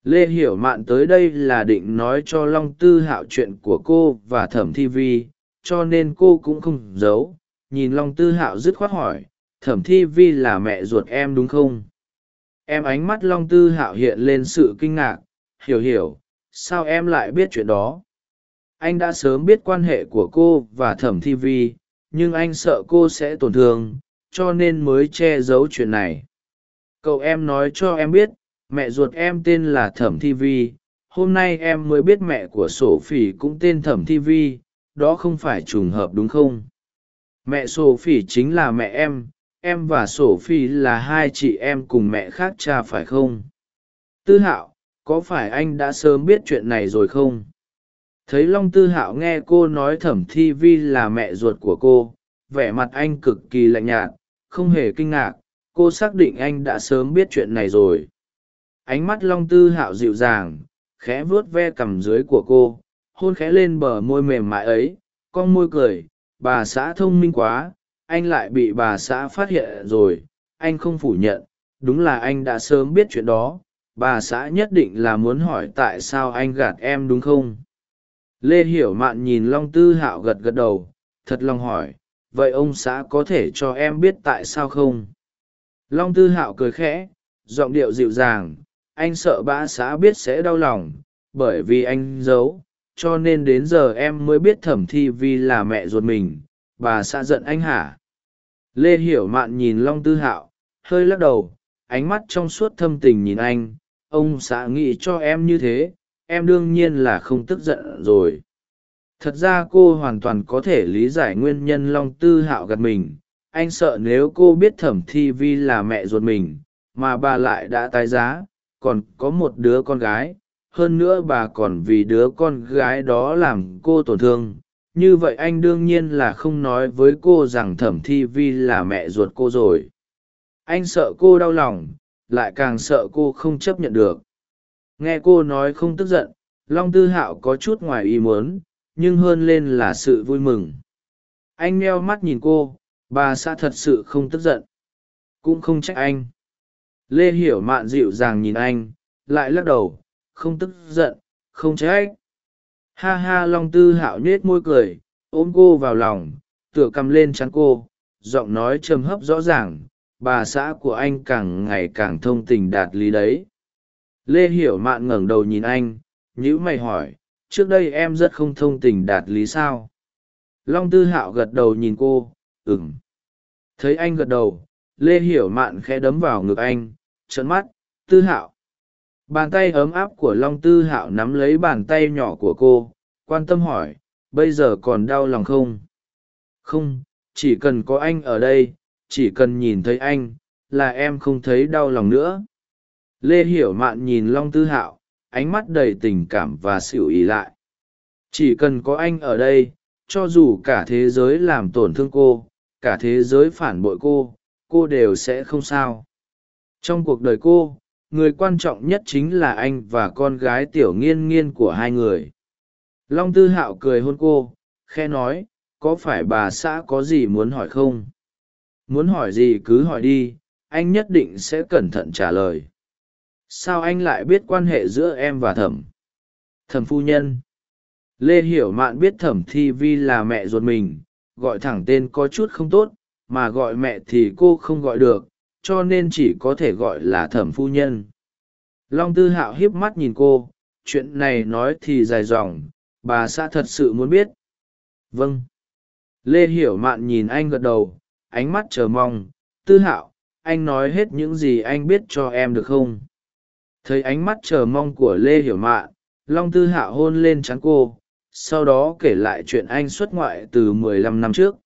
Lê hiểu mạn tới đây là định nói cho long tư hạo chuyện của cô và thẩm thi vi, cho nên cô cũng không giấu. Nhìn long tư hạo dứt khoát hỏi, thẩm thi vi là mẹ ruột em đúng không? Em ánh mắt long tư hạo hiện lên sự kinh ngạc. Hiểu hiểu, sao em lại biết chuyện đó? Anh đã sớm biết quan hệ của cô và thẩm thi vi nhưng anh sợ cô sẽ tổn thương, cho nên mới che giấu chuyện này. Cậu em nói cho em biết, mẹ ruột em tên là thẩm thi vi, hôm nay em mới biết mẹ của sổ phỉ cũng tên thẩm thi vi, đó không phải trùng hợp đúng không? Mẹ sổ phỉ chính là mẹ em em và sổ phi là hai chị em cùng mẹ khác cha phải không? Tư hạo, có phải anh đã sớm biết chuyện này rồi không? Thấy long tư hạo nghe cô nói thẩm thi vi là mẹ ruột của cô, vẻ mặt anh cực kỳ lạnh nhạt, không hề kinh ngạc, cô xác định anh đã sớm biết chuyện này rồi. Ánh mắt long tư hạo dịu dàng, khẽ vuốt ve cằm dưới của cô, hôn khẽ lên bờ môi mềm mại ấy con môi cười, bà xã thông minh quá, anh lại bị bà xã phát hiện rồi, anh không phủ nhận, đúng là anh đã sớm biết chuyện đó, bà xã nhất định là muốn hỏi tại sao anh gạt em đúng không? Lê hiểu mạn nhìn long tư hạo gật gật đầu, thật lòng hỏi, vậy ông xã có thể cho em biết tại sao không? Long tư hạo cười khẽ, giọng điệu dịu dàng, anh sợ bã xã biết sẽ đau lòng, bởi vì anh giấu, cho nên đến giờ em mới biết thẩm thi vi là mẹ ruột mình, bà xã giận anh hả? Lê hiểu mạn nhìn long tư hạo, hơi lắc đầu, ánh mắt trong suốt thâm tình nhìn anh, ông xã nghĩ cho em như thế em đương nhiên là không tức giận rồi. Thật ra cô hoàn toàn có thể lý giải nguyên nhân long tư hạo gặt mình. Anh sợ nếu cô biết thẩm thi vi là mẹ ruột mình, mà bà lại đã tái giá, còn có một đứa con gái. Hơn nữa bà còn vì đứa con gái đó làm cô tổn thương. Như vậy anh đương nhiên là không nói với cô rằng thẩm thi vi là mẹ ruột cô rồi. Anh sợ cô đau lòng, lại càng sợ cô không chấp nhận được nghe cô nói không tức giận, long tư hạo có chút ngoài ý muốn, nhưng hơn lên là sự vui mừng. Anh meo mắt nhìn cô, bà xã thật sự không tức giận. Cũng không trách anh. Lê hiểu mạn dịu dàng nhìn anh, lại lắc đầu, không tức giận, không trách. Ha ha, long tư hạo nhết môi cười, ôm cô vào lòng, tựa cầm lên chắn cô, giọng nói trầm hấp rõ ràng, bà xã của anh càng ngày càng thông tình đạt lý đấy lê hiểu mạn ngẩng đầu nhìn anh nhữ mày hỏi, trước đây em rất không thông tình đạt lý sao? Long tư hạo gật đầu nhìn cô ừng thấy anh gật đầu, lê hiểu mạn khẽ đấm vào ngực anh, trợn mắt, tư hạo. Bàn tay ấm áp của long tư hạo nắm lấy bàn tay nhỏ của cô, quan tâm hỏi, bây giờ còn đau lòng không? Không, chỉ cần có anh ở đây, chỉ cần nhìn thấy anh, là em không thấy đau lòng nữa lê hiểu mạn nhìn long tư hạo, ánh mắt đầy tình cảm và xỉu ý lại. Chỉ cần có anh ở đây, cho dù cả thế giới làm tổn thương cô, cả thế giới phản bội cô cô đều sẽ không sao. Trong cuộc đời cô, người quan trọng nhất chính là anh và con gái tiểu nghiên nghiên của hai người. Long tư hạo cười hôn cô khe nói, có phải bà xã có gì muốn hỏi không? Muốn hỏi gì cứ hỏi đi, anh nhất định sẽ cẩn thận trả lời sao anh lại biết quan hệ giữa em và thẩm? Thẩm phu nhân. Lê hiểu mạn biết thẩm thi vi là mẹ ruột mình, gọi thẳng tên có chút không tốt, mà gọi mẹ thì cô không gọi được, cho nên chỉ có thể gọi là thẩm phu nhân. Long tư hạo hiếp mắt nhìn cô, chuyện này nói thì dài dòng, bà xã thật sự muốn biết. Vâng. Lê hiểu mạn nhìn anh gật đầu, ánh mắt chờ mong, tư hạo, anh nói hết những gì anh biết cho em được không? Thấy ánh mắt chờ mong của lê hiểu mạn long tư Hạ hôn lên trán cô, sau đó kể lại chuyện anh xuất ngoại từ mười lăm năm trước.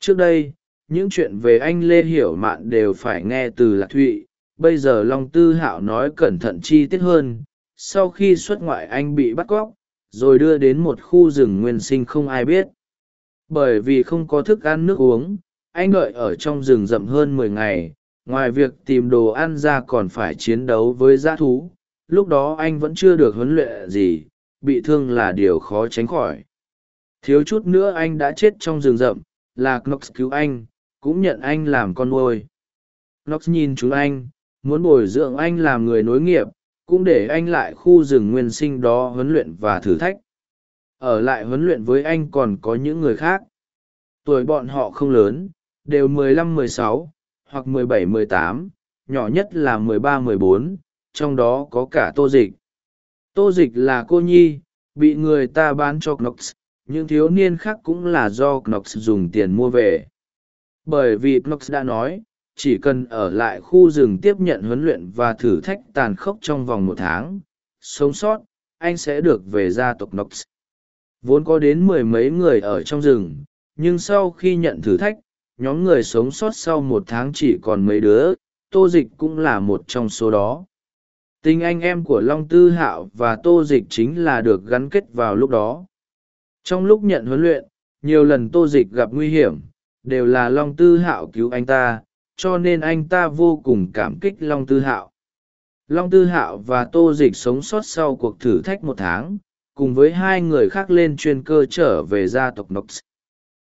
Trước đây, những chuyện về anh lê hiểu mạn đều phải nghe từ lạc thụy, bây giờ long tư hạo nói cẩn thận chi tiết hơn, sau khi xuất ngoại anh bị bắt cóc, rồi đưa đến một khu rừng nguyên sinh không ai biết. Bởi vì không có thức ăn nước uống, anh đợi ở trong rừng rậm hơn mười ngày ngoài việc tìm đồ ăn ra còn phải chiến đấu với g i ã thú, lúc đó anh vẫn chưa được huấn luyện gì, bị thương là điều khó tránh khỏi. Thiếu chút nữa anh đã chết trong rừng rậm, là knox cứu anh, cũng nhận anh làm con nuôi. Knox nhìn chúng anh, muốn bồi dưỡng anh làm người nối nghiệp, cũng để anh lại khu rừng nguyên sinh đó huấn luyện và thử thách. Ở lại huấn luyện với anh còn có những người khác. Tuổi bọn họ không lớn, đều mười lăm, mười sáu hoặc mười bảy, mười tám, nhỏ nhất là mười ba, mười bốn, trong đó có cả tô dịch. Tô dịch là cô nhi, bị người ta bán cho knox, những thiếu niên khác cũng là do knox dùng tiền mua về. Bởi vì knox đã nói, chỉ cần ở lại khu rừng tiếp nhận huấn luyện và thử thách tàn khốc trong vòng một tháng, sống sót, anh sẽ được về gia tộc knox. Vốn có đến mười mấy người ở trong rừng, nhưng sau khi nhận thử thách nhóm người sống sót sau một tháng chỉ còn mấy đứa, tô dịch cũng là một trong số đó. Tình anh em của long tư hạo và tô dịch chính là được gắn kết vào lúc đó. Trong lúc nhận huấn luyện, nhiều lần tô dịch gặp nguy hiểm, đều là long tư hạo cứu anh ta, cho nên anh ta vô cùng cảm kích long tư hạo. Long tư hạo và tô dịch sống sót sau cuộc thử thách một tháng, cùng với hai người khác lên chuyên cơ trở về gia tộc nox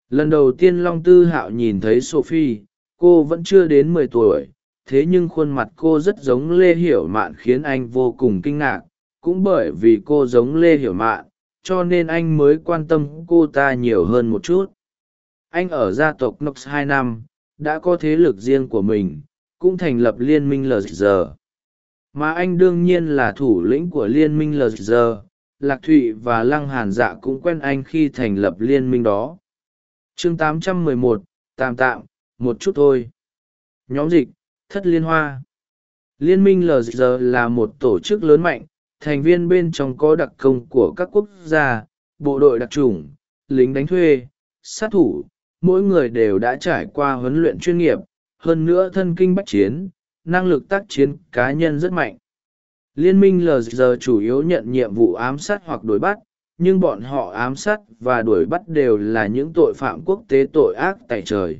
lần đầu tiên long tư hạo nhìn thấy sophie, cô vẫn chưa đến mười tuổi, thế nhưng khuôn mặt cô rất giống lê hiểu mạn khiến anh vô cùng kinh ngạc. Cũng bởi vì cô giống lê hiểu mạn, cho nên anh mới quan tâm cô ta nhiều hơn một chút. Anh ở gia tộc nox hai năm, đã có thế lực riêng của mình, cũng thành lập liên minh lg mà anh đương nhiên là thủ lĩnh của liên minh lg lạc thụy và lăng hàn dạ cũng quen anh khi thành lập liên minh đó chương 811, tạm tạm một chút thôi. Nhóm dịch thất liên hoa. Liên minh lg là một tổ chức lớn mạnh thành viên bên trong có đặc công của các quốc gia bộ đội đặc trùng lính đánh thuê sát thủ mỗi người đều đã trải qua huấn luyện chuyên nghiệp hơn nữa thân kinh bách chiến năng lực tác chiến cá nhân rất mạnh. Liên minh lg chủ yếu nhận nhiệm vụ ám sát hoặc đuổi bắt nhưng bọn họ ám sát và đuổi bắt đều là những tội phạm quốc tế tội ác tại trời.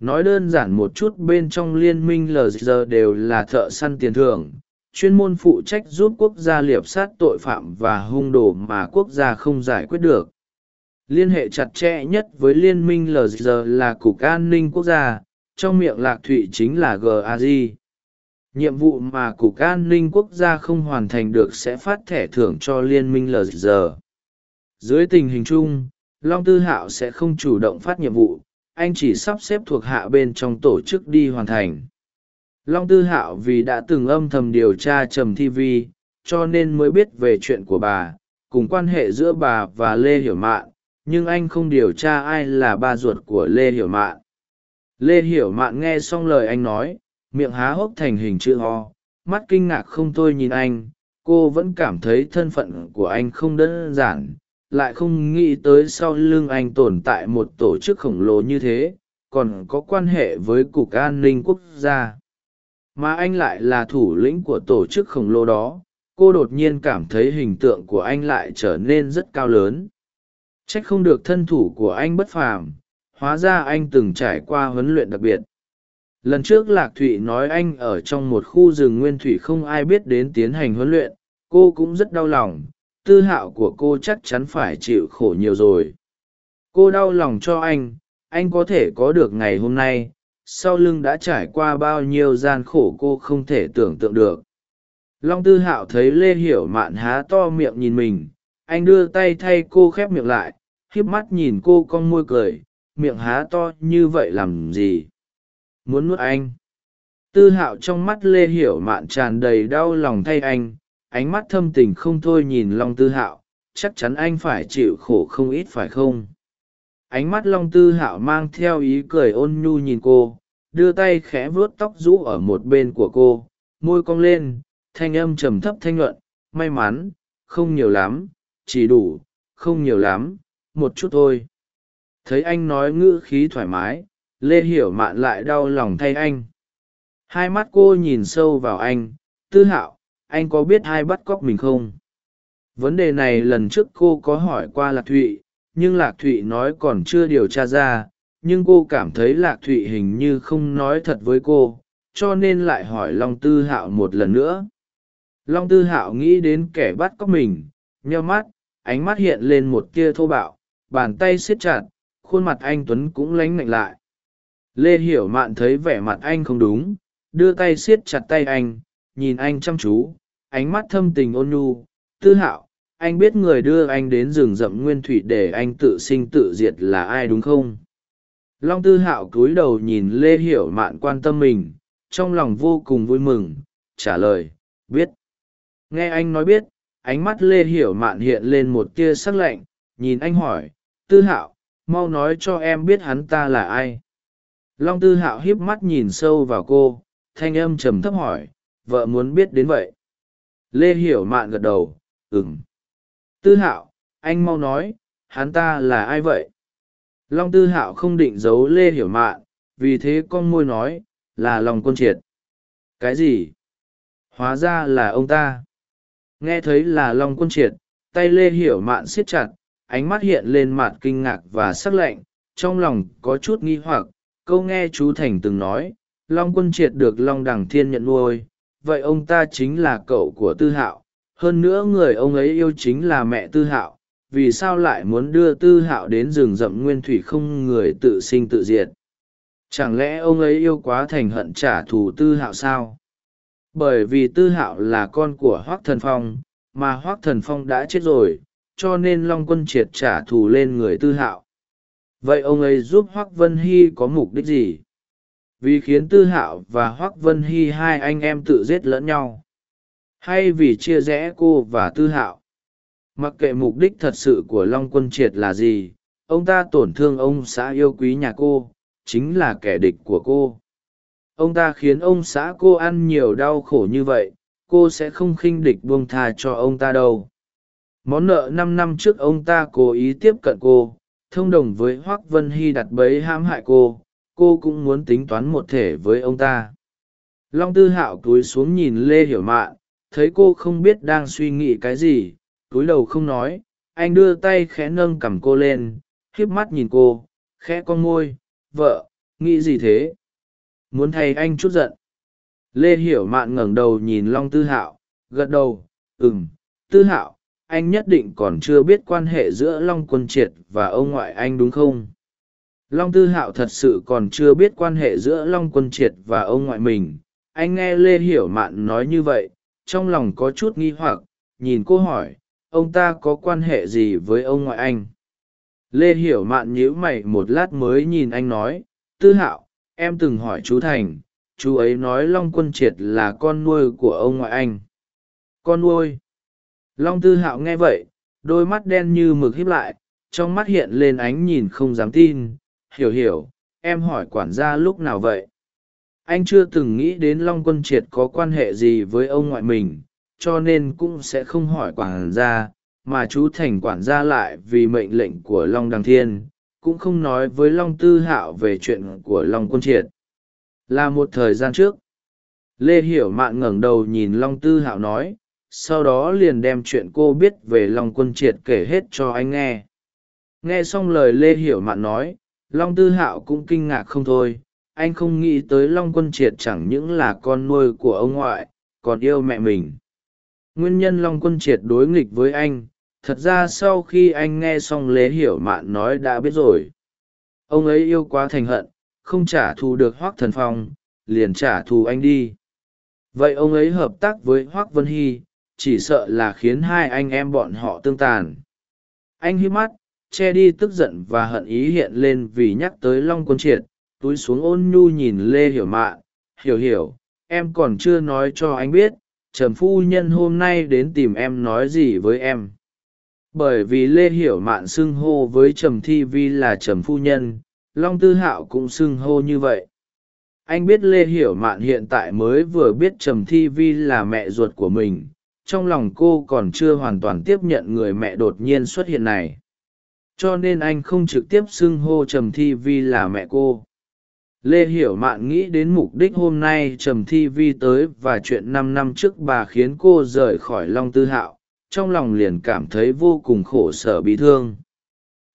Nói đơn giản một chút bên trong liên minh lg đều là thợ săn tiền thưởng, chuyên môn phụ trách giúp quốc gia liệp sát tội phạm và hung đồ mà quốc gia không giải quyết được. Liên hệ chặt chẽ nhất với liên minh lg là cục an ninh quốc gia, trong miệng lạc thụy chính là gaz nhiệm vụ mà cục an ninh quốc gia không hoàn thành được sẽ phát thẻ thưởng cho liên minh lg dưới tình hình chung, long tư hạo sẽ không chủ động phát nhiệm vụ, anh chỉ sắp xếp thuộc hạ bên trong tổ chức đi hoàn thành. Long tư hạo vì đã từng âm thầm điều tra trầm thi vi, cho nên mới biết về chuyện của bà, cùng quan hệ giữa bà và lê hiểu mạn, nhưng anh không điều tra ai là ba ruột của lê hiểu mạn. Lê hiểu mạn nghe xong lời anh nói, miệng há hốc thành hình chữ ho mắt kinh ngạc không thôi nhìn anh, cô vẫn cảm thấy thân phận của anh không đơn giản lại không nghĩ tới sau lưng anh tồn tại một tổ chức khổng lồ như thế, còn có quan hệ với cục an ninh quốc gia. Mà anh lại là thủ lĩnh của tổ chức khổng lồ đó, cô đột nhiên cảm thấy hình tượng của anh lại trở nên rất cao lớn. C h ắ c không được thân thủ của anh bất phàm, hóa ra anh từng trải qua huấn luyện đặc biệt. Lần trước lạc thụy nói anh ở trong một khu rừng nguyên thủy không ai biết đến tiến hành huấn luyện, cô cũng rất đau lòng tư hạo của cô chắc chắn phải chịu khổ nhiều rồi. Cô đau lòng cho anh anh có thể có được ngày hôm nay, sau lưng đã trải qua bao nhiêu gian khổ cô không thể tưởng tượng được. Long tư hạo thấy lê hiểu mạn há to miệng nhìn mình, anh đưa tay thay cô khép miệng lại híp mắt nhìn cô con môi cười, miệng há to như vậy làm gì? Muốn nuốt anh? Tư hạo trong mắt lê hiểu mạn tràn đầy đau lòng thay anh ánh mắt thâm tình không thôi nhìn long tư hạo, chắc chắn anh phải chịu khổ không ít phải không? Ánh mắt long tư hạo mang theo ý cười ôn nhu nhìn cô, đưa tay khẽ vuốt tóc rũ ở một bên của cô, môi cong lên, thanh âm trầm thấp thanh luận may mắn, không nhiều lắm, chỉ đủ, không nhiều lắm, một chút thôi. Thấy anh nói ngữ khí thoải mái, lê hiểu mạn lại đau lòng thay anh. Hai mắt cô nhìn sâu vào anh, tư hạo anh có biết ai bắt cóc mình không? Vấn đề này lần trước cô có hỏi qua lạc thụy, nhưng lạc thụy nói còn chưa điều tra ra, nhưng cô cảm thấy lạc thụy hình như không nói thật với cô, cho nên lại hỏi long tư hạo một lần nữa. Long tư hạo nghĩ đến kẻ bắt cóc mình, nheo mắt, ánh mắt hiện lên một tia thô bạo, bàn tay siết chặt, khuôn mặt anh tuấn cũng lánh mạnh lại. Lê hiểu mạn thấy vẻ mặt anh không đúng, đưa tay siết chặt tay anh, nhìn anh chăm chú ánh mắt thâm tình ôn nhu, tư hạo, anh biết người đưa anh đến rừng rậm nguyên thủy để anh tự sinh tự diệt là ai đúng không? Long tư hạo cúi đầu nhìn lê hiểu mạn quan tâm mình, trong lòng vô cùng vui mừng, trả lời, biết. Nghe anh nói biết, ánh mắt lê hiểu mạn hiện lên một tia sắc lạnh, nhìn anh hỏi, tư hạo, mau nói cho em biết hắn ta là ai? Long tư hạo híp mắt nhìn sâu vào cô, thanh âm trầm thấp hỏi, vợ muốn biết đến vậy lê hiểu mạn gật đầu ừng tư hạo, anh mau nói, hắn ta là ai vậy? Long tư hạo không định giấu lê hiểu mạn, vì thế con môi nói, là lòng quân triệt. Cái gì? Hóa ra là ông ta. Nghe thấy là long quân triệt, tay lê hiểu mạn siết chặt, ánh mắt hiện lên mạn kinh ngạc và sắc lạnh, trong lòng có chút nghi hoặc, câu nghe chú thành từng nói, long quân triệt được long đằng thiên nhận nuôi vậy ông ta chính là cậu của tư hạo. Hơn nữa người ông ấy yêu chính là mẹ tư hạo. Vì sao lại muốn đưa tư hạo đến rừng rậm nguyên thủy không người tự sinh tự diệt? Chẳng lẽ ông ấy yêu quá thành hận trả thù tư hạo sao? Bởi vì tư hạo là con của hoác thần phong, mà hoác thần phong đã chết rồi, cho nên long quân triệt trả thù lên người tư hạo. Vậy ông ấy giúp hoác vân hy có mục đích gì? Vì khiến tư hạo và hoác vân hy hai anh em tự giết lẫn nhau. Hay vì chia rẽ cô và tư hạo. Mặc kệ mục đích thật sự của long quân triệt là gì, ông ta tổn thương ông xã yêu quý nhà cô, chính là kẻ địch của cô. Ông ta khiến ông xã cô ăn nhiều đau khổ như vậy, cô sẽ không khinh địch buông tha cho ông ta đâu. Món nợ năm năm trước ông ta cố ý tiếp cận cô, thông đồng với hoác vân hy đặt bẫy hãm hại cô cô cũng muốn tính toán một thể với ông ta. Long tư hạo cúi xuống nhìn lê hiểu mạn, thấy cô không biết đang suy nghĩ cái gì cúi đầu không nói, anh đưa tay khẽ nâng cằm cô lên, híp mắt nhìn cô, khẽ con môi, vợ, nghĩ gì thế? Muốn thay anh chút giận. Lê hiểu mạn ngẩng đầu nhìn long tư hạo, gật đầu, ừm, tư hạo, anh nhất định còn chưa biết quan hệ giữa long quân triệt và ông ngoại anh đúng không? Long tư hạo thật sự còn chưa biết quan hệ giữa long quân triệt và ông ngoại mình. Anh nghe lê hiểu mạn nói như vậy, trong lòng có chút nghi hoặc, nhìn cô hỏi, ông ta có quan hệ gì với ông ngoại anh? Lê hiểu mạn nhíu mày một lát mới nhìn anh nói, tư hạo, em từng hỏi chú thành, chú ấy nói long quân triệt là con nuôi của ông ngoại anh. Con nuôi? Long tư hạo nghe vậy, đôi mắt đen như mực híp lại, trong mắt hiện lên ánh nhìn không dám tin hiểu hiểu, em hỏi quản gia lúc nào vậy? Anh chưa từng nghĩ đến long quân triệt có quan hệ gì với ông ngoại mình, cho nên cũng sẽ không hỏi quản gia, mà chú thành quản gia lại vì mệnh lệnh của long đằng thiên, cũng không nói với long tư hạo về chuyện của long quân triệt. Là một thời gian trước, lê hiểu mạn ngẩng đầu nhìn long tư hạo nói, sau đó liền đem chuyện cô biết về long quân triệt kể hết cho anh nghe. Nghe xong lời lê hiểu mạn nói long tư hạo cũng kinh ngạc không thôi, anh không nghĩ tới long quân triệt chẳng những là con nuôi của ông ngoại, còn yêu mẹ mình. Nguyên nhân long quân triệt đối nghịch với anh, thật ra sau khi anh nghe xong lễ hiểu mạn nói đã biết rồi. Ông ấy yêu quá thành hận, không trả thù được hoác thần phong, liền trả thù anh đi. Vậy ông ấy hợp tác với hoác vân hy, chỉ sợ là khiến hai anh em bọn họ tương tàn. Anh hít mắt che đi tức giận và hận ý hiện lên vì nhắc tới long quân triệt. Túi xuống ôn nhu nhìn lê hiểu mạn hiểu hiểu, em còn chưa nói cho anh biết trầm phu nhân hôm nay đến tìm em nói gì với em? Bởi vì lê hiểu mạn xưng hô với trầm thi vi là trầm phu nhân, long tư hạo cũng xưng hô như vậy. Anh biết lê hiểu mạn hiện tại mới vừa biết trầm thi vi là mẹ ruột của mình, trong lòng cô còn chưa hoàn toàn tiếp nhận người mẹ đột nhiên xuất hiện này cho nên anh không trực tiếp xưng hô trầm thi vi là mẹ cô. Lê hiểu mạn nghĩ đến mục đích hôm nay trầm thi vi tới và chuyện năm năm trước bà khiến cô rời khỏi long tư hạo trong lòng liền cảm thấy vô cùng khổ sở bị thương.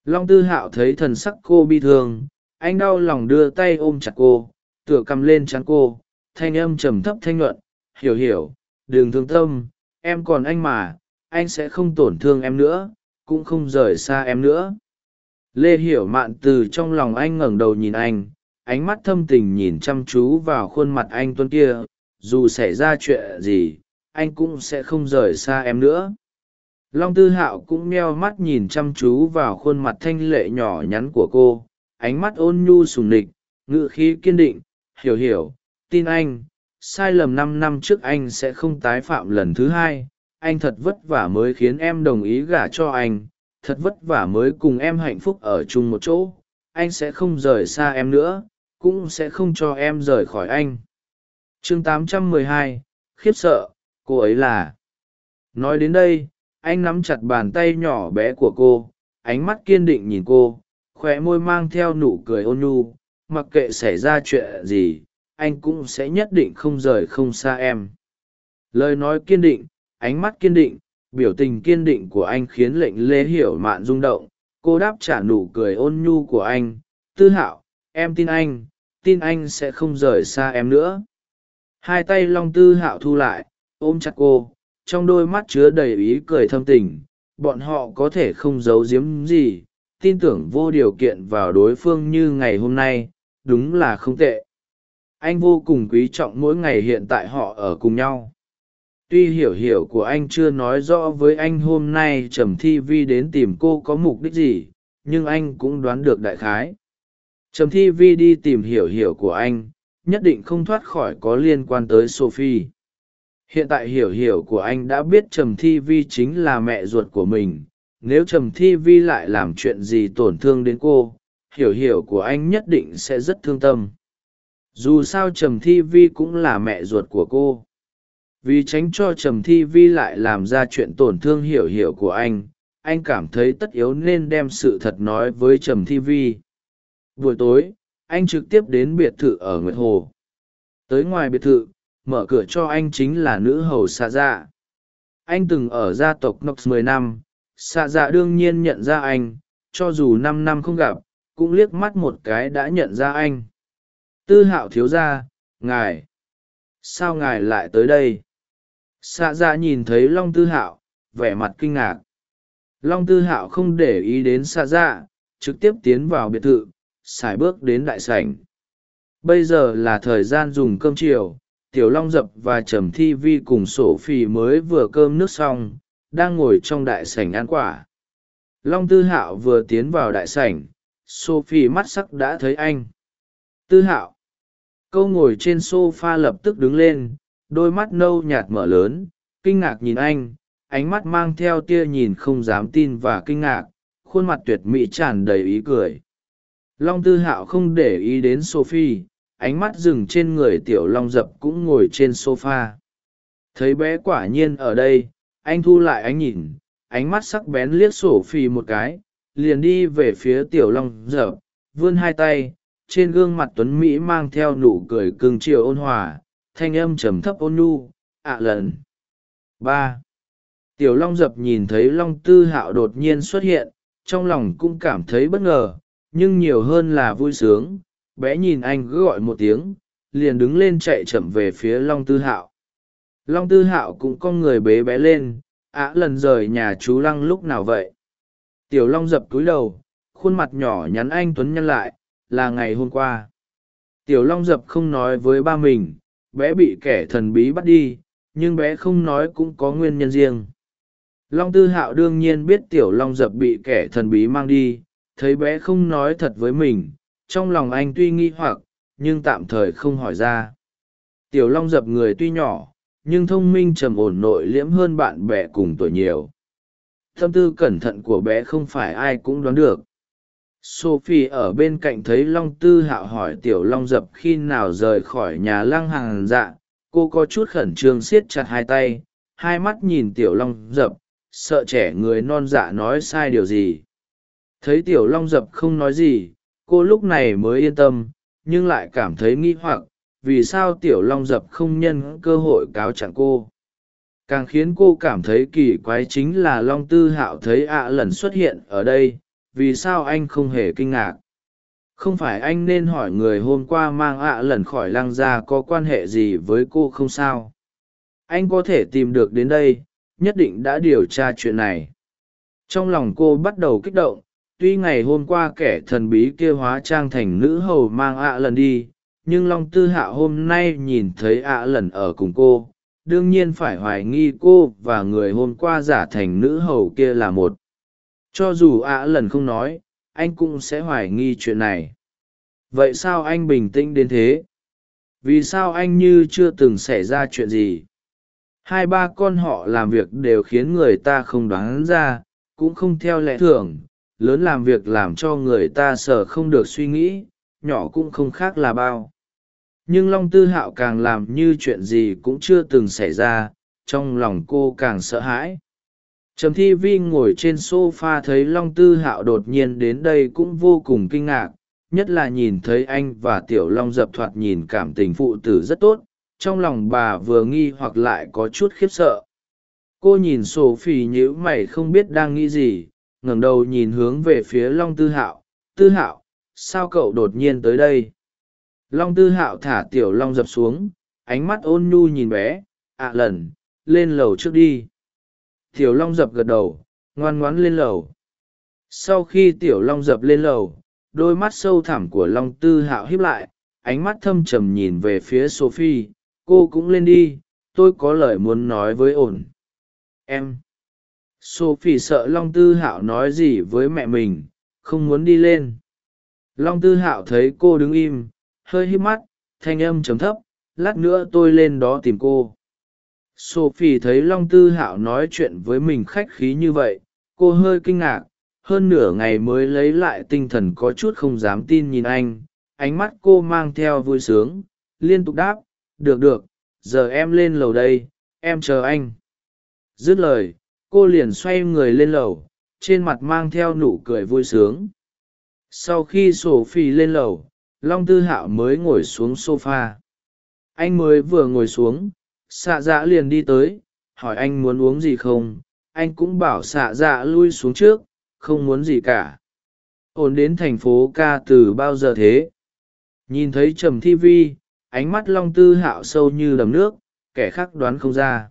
Long tư hạo thấy thần sắc cô bi thương anh đau lòng đưa tay ôm chặt cô tựa cầm lên chắn cô thanh âm trầm thấp thanh luận, hiểu hiểu đừng thương tâm em còn anh mà anh sẽ không tổn thương em nữa cũng không rời xa em nữa. Lê hiểu mạn từ trong lòng anh ngẩng đầu nhìn anh, ánh mắt thâm tình nhìn chăm chú vào khuôn mặt anh tuân kia, dù xảy ra chuyện gì, anh cũng sẽ không rời xa em nữa. Long tư hạo cũng meo mắt nhìn chăm chú vào khuôn mặt thanh lệ nhỏ nhắn của cô, ánh mắt ôn nhu sùng nịch ngự khí kiên định, hiểu hiểu, tin anh, sai lầm năm năm trước anh sẽ không tái phạm lần thứ hai anh thật vất vả mới khiến em đồng ý gả cho anh thật vất vả mới cùng em hạnh phúc ở chung một chỗ anh sẽ không rời xa em nữa cũng sẽ không cho em rời khỏi anh. Chương 812, khiếp sợ cô ấy là. Nói đến đây anh nắm chặt bàn tay nhỏ bé của cô ánh mắt kiên định nhìn cô khoe môi mang theo nụ cười ôn nhu mặc kệ xảy ra chuyện gì anh cũng sẽ nhất định không rời không xa em. Lời nói kiên định ánh mắt kiên định, biểu tình kiên định của anh khiến lệnh lê hiểu mạn rung động. Cô đáp trả nụ cười ôn nhu của anh, tư hạo, em tin anh tin anh sẽ không rời xa em nữa. Hai tay long tư hạo thu lại, ôm chặt cô, trong đôi mắt chứa đầy ý cười thâm tình. Bọn họ có thể không giấu giếm gì, tin tưởng vô điều kiện vào đối phương như ngày hôm nay, đúng là không tệ. Anh vô cùng quý trọng mỗi ngày hiện tại họ ở cùng nhau tuy hiểu hiểu của anh chưa nói rõ với anh hôm nay trầm thi vi đến tìm cô có mục đích gì, nhưng anh cũng đoán được đại khái. Trầm thi vi đi tìm hiểu hiểu của anh, nhất định không thoát khỏi có liên quan tới sophie. Hiện tại hiểu hiểu của anh đã biết trầm thi vi chính là mẹ ruột của mình. Nếu trầm thi vi lại làm chuyện gì tổn thương đến cô, hiểu hiểu của anh nhất định sẽ rất thương tâm. Dù sao trầm thi vi cũng là mẹ ruột của cô vì tránh cho trầm thi vi lại làm ra chuyện tổn thương hiểu hiểu của anh anh cảm thấy tất yếu nên đem sự thật nói với trầm thi vi. Buổi tối anh trực tiếp đến biệt thự ở nguyệt hồ. Tới ngoài biệt thự mở cửa cho anh chính là nữ hầu xạ dạ. Anh từng ở gia tộc nox mười năm xạ dạ đương nhiên nhận ra anh cho dù năm năm không gặp cũng liếc mắt một cái đã nhận ra anh. Tư hạo thiếu gia, ngài. Sao ngài lại tới đây? Xạ dạ nhìn thấy long tư hạo, vẻ mặt kinh ngạc. Long tư hạo không để ý đến xạ dạ trực tiếp tiến vào biệt thự, xài bước đến đại sảnh. Bây giờ là thời gian dùng cơm chiều, tiểu long dập và trầm thi vi cùng sổ phì mới vừa cơm nước xong, đang ngồi trong đại sảnh ăn quả. Long tư hạo vừa tiến vào đại sảnh, sophie mắt sắc đã thấy anh. Tư hạo, câu ngồi trên s o f a lập tức đứng lên đôi mắt nâu nhạt mở lớn, kinh ngạc nhìn anh, ánh mắt mang theo tia nhìn không dám tin và kinh ngạc, khuôn mặt tuyệt mỹ tràn đầy ý cười. Long tư hạo không để ý đến sophie, ánh mắt dừng trên người tiểu long dập cũng ngồi trên s o f a thấy bé quả nhiên ở đây, anh thu lại ánh nhìn, ánh mắt sắc bén liếc sổ phi một cái, liền đi về phía tiểu long dập, vươn hai tay, trên gương mặt tuấn mỹ mang theo nụ cười cưng chiều ôn hòa thanh âm trầm thấp ôn nhu, ạ lần. Ba. Tiểu long dập nhìn thấy long tư hạo đột nhiên xuất hiện, trong lòng cũng cảm thấy bất ngờ, nhưng nhiều hơn là vui sướng. Bé nhìn anh cứ gọi một tiếng, liền đứng lên chạy chậm về phía long tư hạo. Long tư hạo cũng con người bế bé lên, ạ lần rời nhà chú lăng lúc nào vậy? Tiểu long dập cúi đầu, khuôn mặt nhỏ nhắn anh tuấn nhăn lại, là ngày hôm qua. Tiểu long dập không nói với ba mình bé bị kẻ thần bí bắt đi, nhưng bé không nói cũng có nguyên nhân riêng. Long tư hạo đương nhiên biết tiểu long dập bị kẻ thần bí mang đi, thấy bé không nói thật với mình, trong lòng anh tuy nghi hoặc, nhưng tạm thời không hỏi ra. Tiểu long dập người tuy nhỏ, nhưng thông minh trầm ổn nội liễm hơn bạn bè cùng tuổi nhiều. Tâm tư cẩn thận của bé không phải ai cũng đoán được sophie ở bên cạnh thấy long tư hạo hỏi tiểu long dập khi nào rời khỏi nhà lăng hàng dạ cô có chút khẩn trương siết chặt hai tay, hai mắt nhìn tiểu long dập, sợ trẻ người non dạ nói sai điều gì. Thấy tiểu long dập không nói gì, cô lúc này mới yên tâm, nhưng lại cảm thấy nghi hoặc, vì sao tiểu long dập không nhân cơ hội cáo trạng cô. Càng khiến cô cảm thấy kỳ quái chính là long tư hạo thấy ạ lần xuất hiện ở đây vì sao anh không hề kinh ngạc? Không phải anh nên hỏi người hôm qua mang ạ lần khỏi lăng ra có quan hệ gì với cô không sao? Anh có thể tìm được đến đây, nhất định đã điều tra chuyện này. Trong lòng cô bắt đầu kích động, tuy ngày hôm qua kẻ thần bí kia hóa trang thành nữ hầu mang ạ lần đi, nhưng long tư hạ hôm nay nhìn thấy ạ lần ở cùng cô, đương nhiên phải hoài nghi cô và người hôm qua giả thành nữ hầu kia là một cho dù ạ lần không nói, anh cũng sẽ hoài nghi chuyện này. Vậy sao anh bình tĩnh đến thế? Vì sao anh như chưa từng xảy ra chuyện gì? Hai ba con họ làm việc đều khiến người ta không đoán ra, cũng không theo lẽ thường. Lớn làm việc làm cho người ta sợ không được suy nghĩ, nhỏ cũng không khác là bao. Nhưng long tư hạo càng làm như chuyện gì cũng chưa từng xảy ra, trong lòng cô càng sợ hãi trầm thi vi ngồi trên s o f a thấy long tư hạo đột nhiên đến đây cũng vô cùng kinh ngạc, nhất là nhìn thấy anh và tiểu long dập thoạt nhìn cảm tình phụ tử rất tốt, trong lòng bà vừa nghi hoặc lại có chút khiếp sợ. Cô nhìn sổ phì nhữ mày không biết đang nghĩ gì, ngẩng đầu nhìn hướng về phía long tư hạo tư hạo, sao cậu đột nhiên tới đây? Long tư hạo thả tiểu long dập xuống, ánh mắt ôn nhu nhìn bé ạ lần, lên lầu trước đi tiểu long dập gật đầu, ngoan ngoãn lên lầu. Sau khi tiểu long dập lên lầu, đôi mắt sâu thẳm của long tư hạo hiếp lại, ánh mắt thâm trầm nhìn về phía sophie, cô cũng lên đi, tôi có lời muốn nói với ổn. Em. Sophie sợ long tư hạo nói gì với mẹ mình, không muốn đi lên. Long tư hạo thấy cô đứng im, hơi hít mắt, thanh âm chấm thấp, lát nữa tôi lên đó tìm cô sophie thấy long tư hạo nói chuyện với mình khách khí như vậy, cô hơi kinh ngạc, hơn nửa ngày mới lấy lại tinh thần có chút không dám tin nhìn anh, ánh mắt cô mang theo vui sướng, liên tục đáp, được được, giờ em lên lầu đây, em chờ anh. Dứt lời, cô liền xoay người lên lầu, trên mặt mang theo nụ cười vui sướng. Sau khi sổ phi lên lầu, long tư hạo mới ngồi xuống s o f a anh mới vừa ngồi xuống xạ dạ liền đi tới, hỏi anh muốn uống gì không? Anh cũng bảo xạ dạ lui xuống trước, không muốn gì cả. Ổn đến thành phố ca từ bao giờ thế? Nhìn thấy trầm thi vi, ánh mắt long tư hạo sâu như đầm nước, kẻ khác đoán không ra.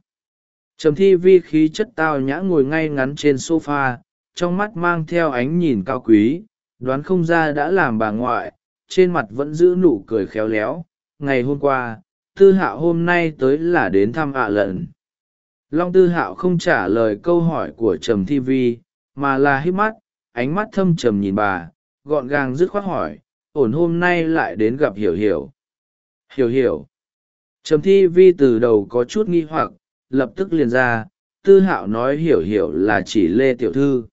Trầm thi vi khí chất tao nhã ngồi ngay ngắn trên s o f a trong mắt mang theo ánh nhìn cao quý, đoán không ra đã làm bà ngoại, trên mặt vẫn giữ nụ cười khéo léo. Ngày hôm qua tư hạo hôm nay tới là đến thăm ạ lận long tư hạo không trả lời câu hỏi của trầm thi vi, mà là hít mắt, ánh mắt thâm trầm nhìn bà, gọn gàng dứt khoát hỏi, ổn hôm nay lại đến gặp hiểu hiểu? Hiểu hiểu. Trầm thi vi từ đầu có chút nghi hoặc, lập tức liền ra, tư hạo nói hiểu hiểu là chỉ lê tiểu thư.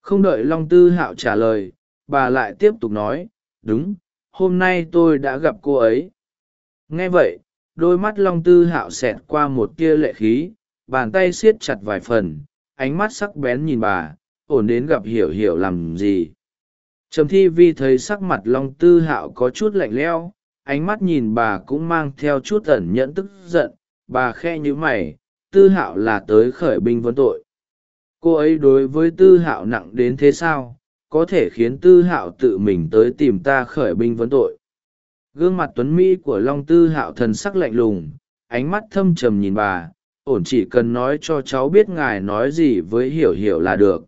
Không đợi long tư hạo trả lời, bà lại tiếp tục nói, đúng, hôm nay tôi đã gặp cô ấy nghe vậy, đôi mắt long tư hạo xẹt qua một tia lệ khí, bàn tay siết chặt vài phần, ánh mắt sắc bén nhìn bà, ổn đến gặp hiểu hiểu làm gì. Trầm thi vi thấy sắc mặt long tư hạo có chút lạnh lẽo, ánh mắt nhìn bà cũng mang theo chút ẩn nhẫn tức giận, bà khe nhữ mày, tư hạo là tới khởi binh vấn tội. Cô ấy đối với tư hạo nặng đến thế sao, có thể khiến tư hạo tự mình tới tìm ta khởi binh vấn tội gương mặt tuấn mỹ của long tư hạo thần sắc lạnh lùng, ánh mắt thâm trầm nhìn bà, ổn chỉ cần nói cho cháu biết ngài nói gì với hiểu hiểu là được.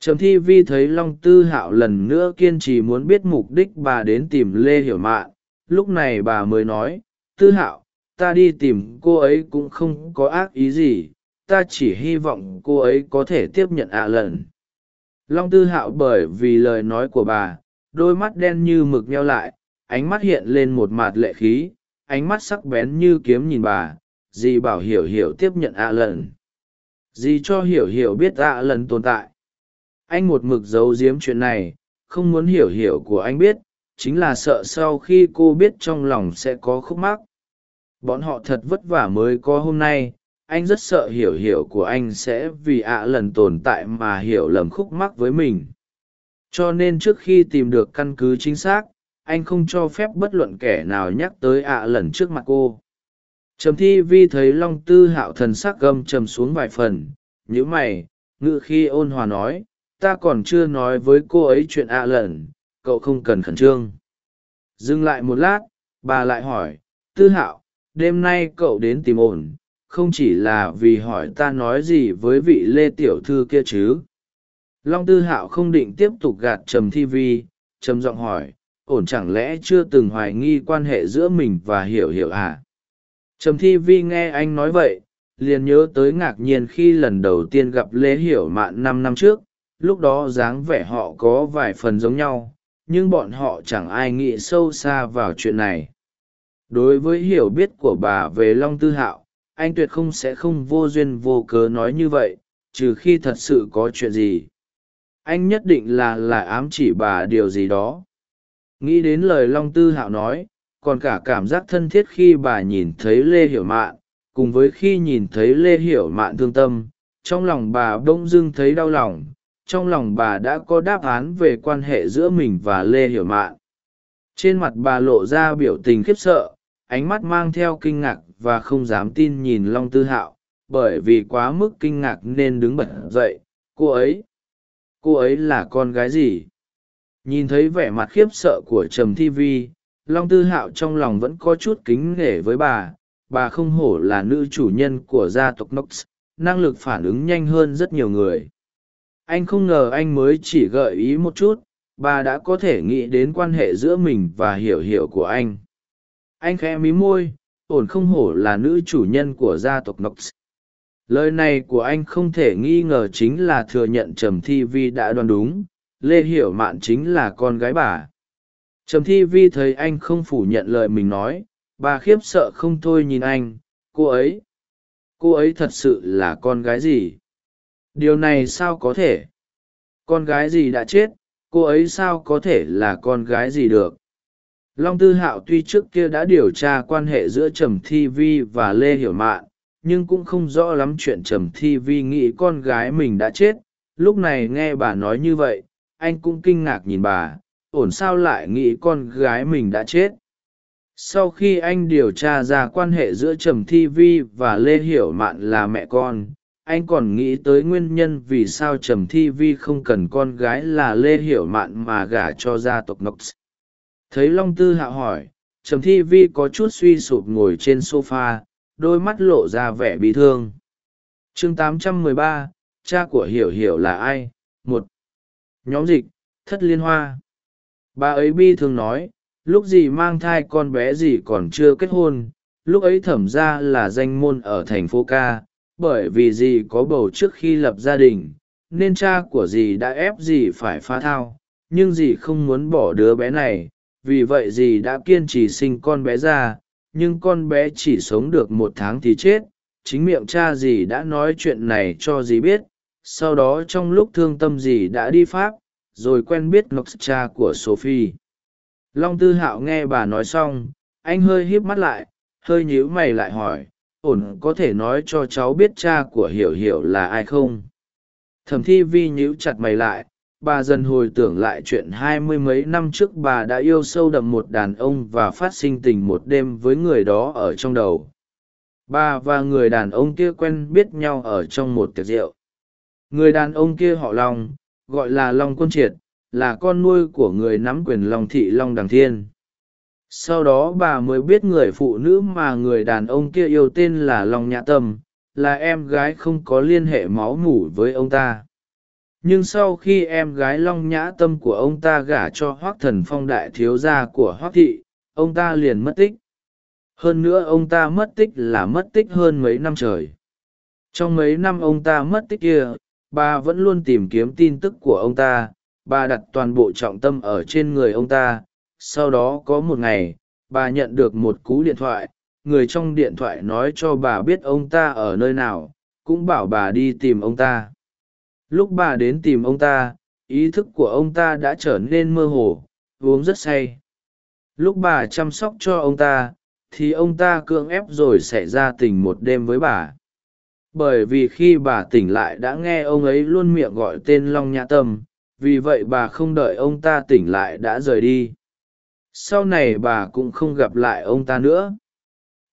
Trầm thi vi thấy long tư hạo lần nữa kiên trì muốn biết mục đích bà đến tìm lê hiểu mạn, lúc này bà mới nói, tư hạo, ta đi tìm cô ấy cũng không có ác ý gì, ta chỉ hy vọng cô ấy có thể tiếp nhận ạ lần. Long tư hạo bởi vì lời nói của bà, đôi mắt đen như mực meo lại ánh mắt hiện lên một mạt lệ khí, ánh mắt sắc bén như kiếm nhìn bà, dì bảo hiểu hiểu tiếp nhận ạ lần. Dì cho hiểu hiểu biết ạ lần tồn tại. Anh một mực giấu giếm chuyện này, không muốn hiểu hiểu của anh biết, chính là sợ sau khi cô biết trong lòng sẽ có khúc mắc. Bọn họ thật vất vả mới có hôm nay, anh rất sợ hiểu hiểu của anh sẽ vì ạ lần tồn tại mà hiểu lầm khúc mắc với mình. Cho nên trước khi tìm được căn cứ chính xác anh không cho phép bất luận kẻ nào nhắc tới ạ lần trước mặt cô. Trầm thi vi thấy long tư hạo thần sắc gâm trầm xuống vài phần nhữ mày, ngự khi ôn hòa nói, ta còn chưa nói với cô ấy chuyện ạ lần, cậu không cần khẩn trương. Dừng lại một lát, bà lại hỏi, tư hạo, đêm nay cậu đến tìm ổn, không chỉ là vì hỏi ta nói gì với vị lê tiểu thư kia chứ? Long tư hạo không định tiếp tục gạt trầm thi vi, trầm giọng hỏi ổn chẳng lẽ chưa từng hoài nghi quan hệ giữa mình và hiểu hiểu à? Trầm thi vi nghe anh nói vậy, liền nhớ tới ngạc nhiên khi lần đầu tiên gặp lê hiểu mạn năm năm trước, lúc đó dáng vẻ họ có vài phần giống nhau, nhưng bọn họ chẳng ai nghĩ sâu xa vào chuyện này. Đối với hiểu biết của bà về long tư hạo, anh tuyệt không sẽ không vô duyên vô cớ nói như vậy, trừ khi thật sự có chuyện gì. Anh nhất định là là ám chỉ bà điều gì đó nghĩ đến lời long tư hạo nói, còn cả cảm giác thân thiết khi bà nhìn thấy lê hiểu mạn, cùng với khi nhìn thấy lê hiểu mạn thương tâm, trong lòng bà bỗng dưng thấy đau lòng, trong lòng bà đã có đáp án về quan hệ giữa mình và lê hiểu mạn. Trên mặt bà lộ ra biểu tình khiếp sợ, ánh mắt mang theo kinh ngạc và không dám tin nhìn long tư hạo, bởi vì quá mức kinh ngạc nên đứng bật dậy, cô ấy cô ấy là con gái gì? Nhìn thấy vẻ mặt khiếp sợ của trầm thi vi, long tư hạo trong lòng vẫn có chút kính nể với bà. Bà không hổ là nữ chủ nhân của gia tộc nox, năng lực phản ứng nhanh hơn rất nhiều người. Anh không ngờ anh mới chỉ gợi ý một chút, bà đã có thể nghĩ đến quan hệ giữa mình và hiểu hiểu của anh. Anh khẽ mí môi, ổn không hổ là nữ chủ nhân của gia tộc nox. Lời này của anh không thể nghi ngờ chính là thừa nhận trầm thi vi đã đoán đúng lê hiểu mạn chính là con gái bà. Trầm thi vi thấy anh không phủ nhận lời mình nói, bà khiếp sợ không thôi nhìn anh, cô ấy cô ấy thật sự là con gái gì? Điều này sao có thể? Con gái gì đã chết, cô ấy sao có thể là con gái gì được? Long tư hạo tuy trước kia đã điều tra quan hệ giữa trầm thi vi và lê hiểu mạn, nhưng cũng không rõ lắm chuyện trầm thi vi nghĩ con gái mình đã chết. Lúc này nghe bà nói như vậy anh cũng kinh ngạc nhìn bà ổn sao lại nghĩ con gái mình đã chết? Sau khi anh điều tra ra quan hệ giữa trầm thi vi và lê hiểu mạn là mẹ con anh còn nghĩ tới nguyên nhân vì sao trầm thi vi không cần con gái là lê hiểu mạn mà gả cho gia tộc nox. Thấy long tư hạ hỏi trầm thi vi có chút suy sụp ngồi trên s o f a đôi mắt lộ ra vẻ bị thương. Chương 813, cha của hiểu hiểu là ai? Một nhóm dịch, thất liên hoa. Bà ấy bi thường nói, lúc gì mang thai con bé gì còn chưa kết hôn, lúc ấy thẩm ra là danh môn ở thành phố ca, bởi vì dì có bầu trước khi lập gia đình, nên cha của dì đã ép dì phải phá thao, nhưng dì không muốn bỏ đứa bé này, vì vậy dì đã kiên trì sinh con bé ra, nhưng con bé chỉ sống được một tháng thì chết, chính miệng cha dì đã nói chuyện này cho dì biết sau đó trong lúc thương tâm gì đã đi pháp, rồi quen biết ngọc cha của sophie. Long tư hạo nghe bà nói xong, anh hơi híp mắt lại, hơi nhíu mày lại hỏi, ổn, có thể nói cho cháu biết cha của hiểu hiểu là ai không? Thẩm thi vi nhíu chặt mày lại, bà dần hồi tưởng lại chuyện hai mươi mấy năm trước bà đã yêu sâu đậm một đàn ông và phát sinh tình một đêm với người đó ở trong đầu. Bà và người đàn ông kia quen biết nhau ở trong một tiệc rượu người đàn ông kia họ long, gọi là long quân triệt, là con nuôi của người nắm quyền long thị long đằng thiên. Sau đó bà mới biết người phụ nữ mà người đàn ông kia yêu tên là long nhã tâm, là em gái không có liên hệ máu mủ với ông ta. Nhưng sau khi em gái long nhã tâm của ông ta gả cho hoác thần phong đại thiếu gia của hoác thị, ông ta liền mất tích. Hơn nữa ông ta mất tích là mất tích hơn mấy năm trời. Trong mấy năm ông ta mất tích kia bà vẫn luôn tìm kiếm tin tức của ông ta bà đặt toàn bộ trọng tâm ở trên người ông ta. Sau đó có một ngày bà nhận được một cú điện thoại. Người trong điện thoại nói cho bà biết ông ta ở nơi nào, cũng bảo bà đi tìm ông ta. Lúc bà đến tìm ông ta, ý thức của ông ta đã trở nên mơ hồ, uống rất say. Lúc bà chăm sóc cho ông ta, thì ông ta cưỡng ép rồi xảy ra tình một đêm với bà bởi vì khi bà tỉnh lại đã nghe ông ấy luôn miệng gọi tên long nhã tâm, vì vậy bà không đợi ông ta tỉnh lại đã rời đi. Sau này bà cũng không gặp lại ông ta nữa.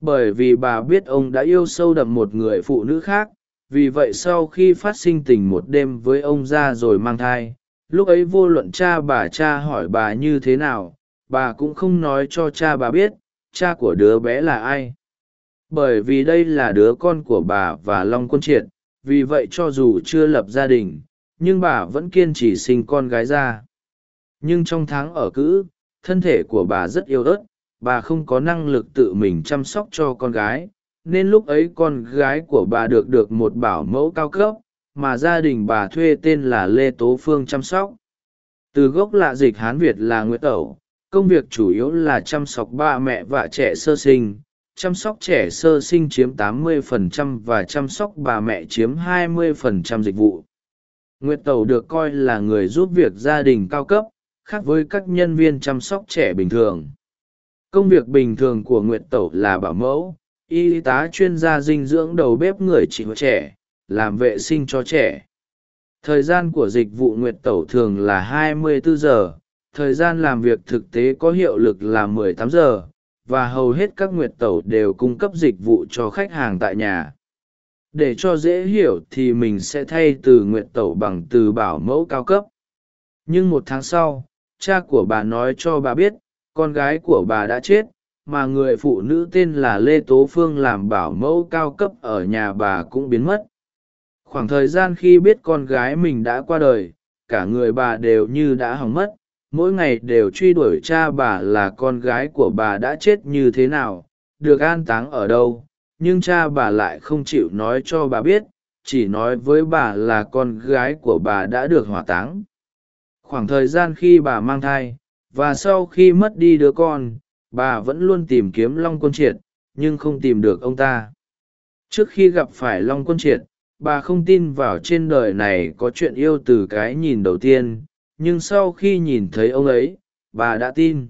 Bởi vì bà biết ông đã yêu sâu đậm một người phụ nữ khác, vì vậy sau khi phát sinh tình một đêm với ông ra rồi mang thai, lúc ấy vô luận cha bà, cha hỏi bà như thế nào, bà cũng không nói cho cha bà biết, cha của đứa bé là ai bởi vì đây là đứa con của bà và long quân triệt, vì vậy cho dù chưa lập gia đình, nhưng bà vẫn kiên trì sinh con gái ra. Nhưng trong tháng ở cữ, thân thể của bà rất yếu ớt, bà không có năng lực tự mình chăm sóc cho con gái, nên lúc ấy con gái của bà được được một bảo mẫu cao cấp, mà gia đình bà thuê tên là lê tố phương chăm sóc. Từ gốc lạ dịch hán việt là nguyễn tẩu, công việc chủ yếu là chăm sóc ba mẹ và trẻ sơ sinh chăm sóc trẻ sơ sinh chiếm 80% và chăm sóc bà mẹ chiếm 20% dịch vụ. Nguyệt tẩu được coi là người giúp việc gia đình cao cấp, khác với các nhân viên chăm sóc trẻ bình thường. Công việc bình thường của nguyệt tẩu là bảo mẫu, y tá chuyên gia dinh dưỡng đầu bếp người chị trẻ, làm vệ sinh cho trẻ. Thời gian của dịch vụ nguyệt tẩu thường là 24 giờ, thời gian làm việc thực tế có hiệu lực là 18 giờ và hầu hết các nguyệt tẩu đều cung cấp dịch vụ cho khách hàng tại nhà. Để cho dễ hiểu thì mình sẽ thay từ nguyệt tẩu bằng từ bảo mẫu cao cấp. Nhưng một tháng sau, cha của bà nói cho bà biết, con gái của bà đã chết, mà người phụ nữ tên là lê tố phương làm bảo mẫu cao cấp ở nhà bà cũng biến mất. Khoảng thời gian khi biết con gái mình đã qua đời, cả người bà đều như đã hỏng mất mỗi ngày đều truy đuổi cha bà là con gái của bà đã chết như thế nào, được an táng ở đâu, nhưng cha bà lại không chịu nói cho bà biết, chỉ nói với bà là con gái của bà đã được hỏa táng. Khoảng thời gian khi bà mang thai, và sau khi mất đi đứa con, bà vẫn luôn tìm kiếm long quân triệt, nhưng không tìm được ông ta. Trước khi gặp phải long quân triệt, bà không tin vào trên đời này có chuyện yêu từ cái nhìn đầu tiên nhưng sau khi nhìn thấy ông ấy, bà đã tin.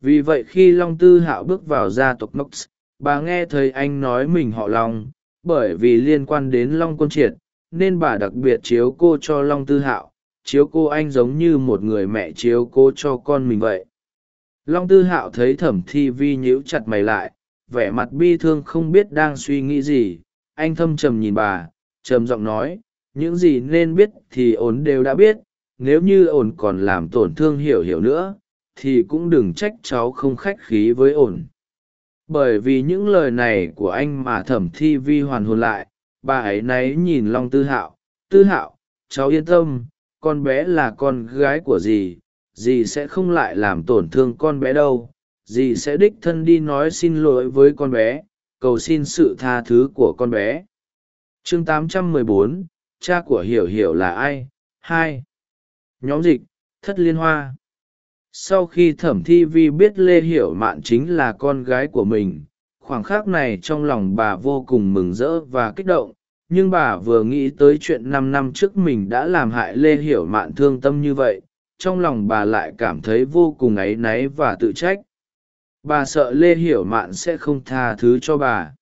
Vì vậy khi long tư hạo bước vào gia tộc nox, bà nghe thấy anh nói mình họ long, bởi vì liên quan đến long quân triệt, nên bà đặc biệt chiếu cô cho long tư hạo, chiếu cô anh giống như một người mẹ chiếu cô cho con mình vậy. Long tư hạo thấy thẩm thi vi nhíu chặt mày lại, vẻ mặt bi thương không biết đang suy nghĩ gì. Anh thâm trầm nhìn bà, trầm giọng nói, những gì nên biết thì ổn đều đã biết nếu như ổn còn làm tổn thương hiểu hiểu nữa thì cũng đừng trách cháu không khách khí với ổn. Bởi vì những lời này của anh mà thẩm thi vi hoàn hồn lại bà ấy náy nhìn long tư hạo. Tư hạo cháu yên tâm con bé là con gái của dì dì sẽ không lại làm tổn thương con bé đâu. Dì sẽ đích thân đi nói xin lỗi với con bé cầu xin sự tha thứ của con bé. Chương 814, cha của hiểu hiểu là ai? Hai nhóm dịch, thất liên hoa. Sau khi thẩm thi vi biết lê hiểu mạn chính là con gái của mình, khoảng khắc này trong lòng bà vô cùng mừng rỡ và kích động, nhưng bà vừa nghĩ tới chuyện năm năm trước mình đã làm hại lê hiểu mạn thương tâm như vậy, trong lòng bà lại cảm thấy vô cùng áy náy và tự trách. Bà sợ lê hiểu mạn sẽ không tha thứ cho bà.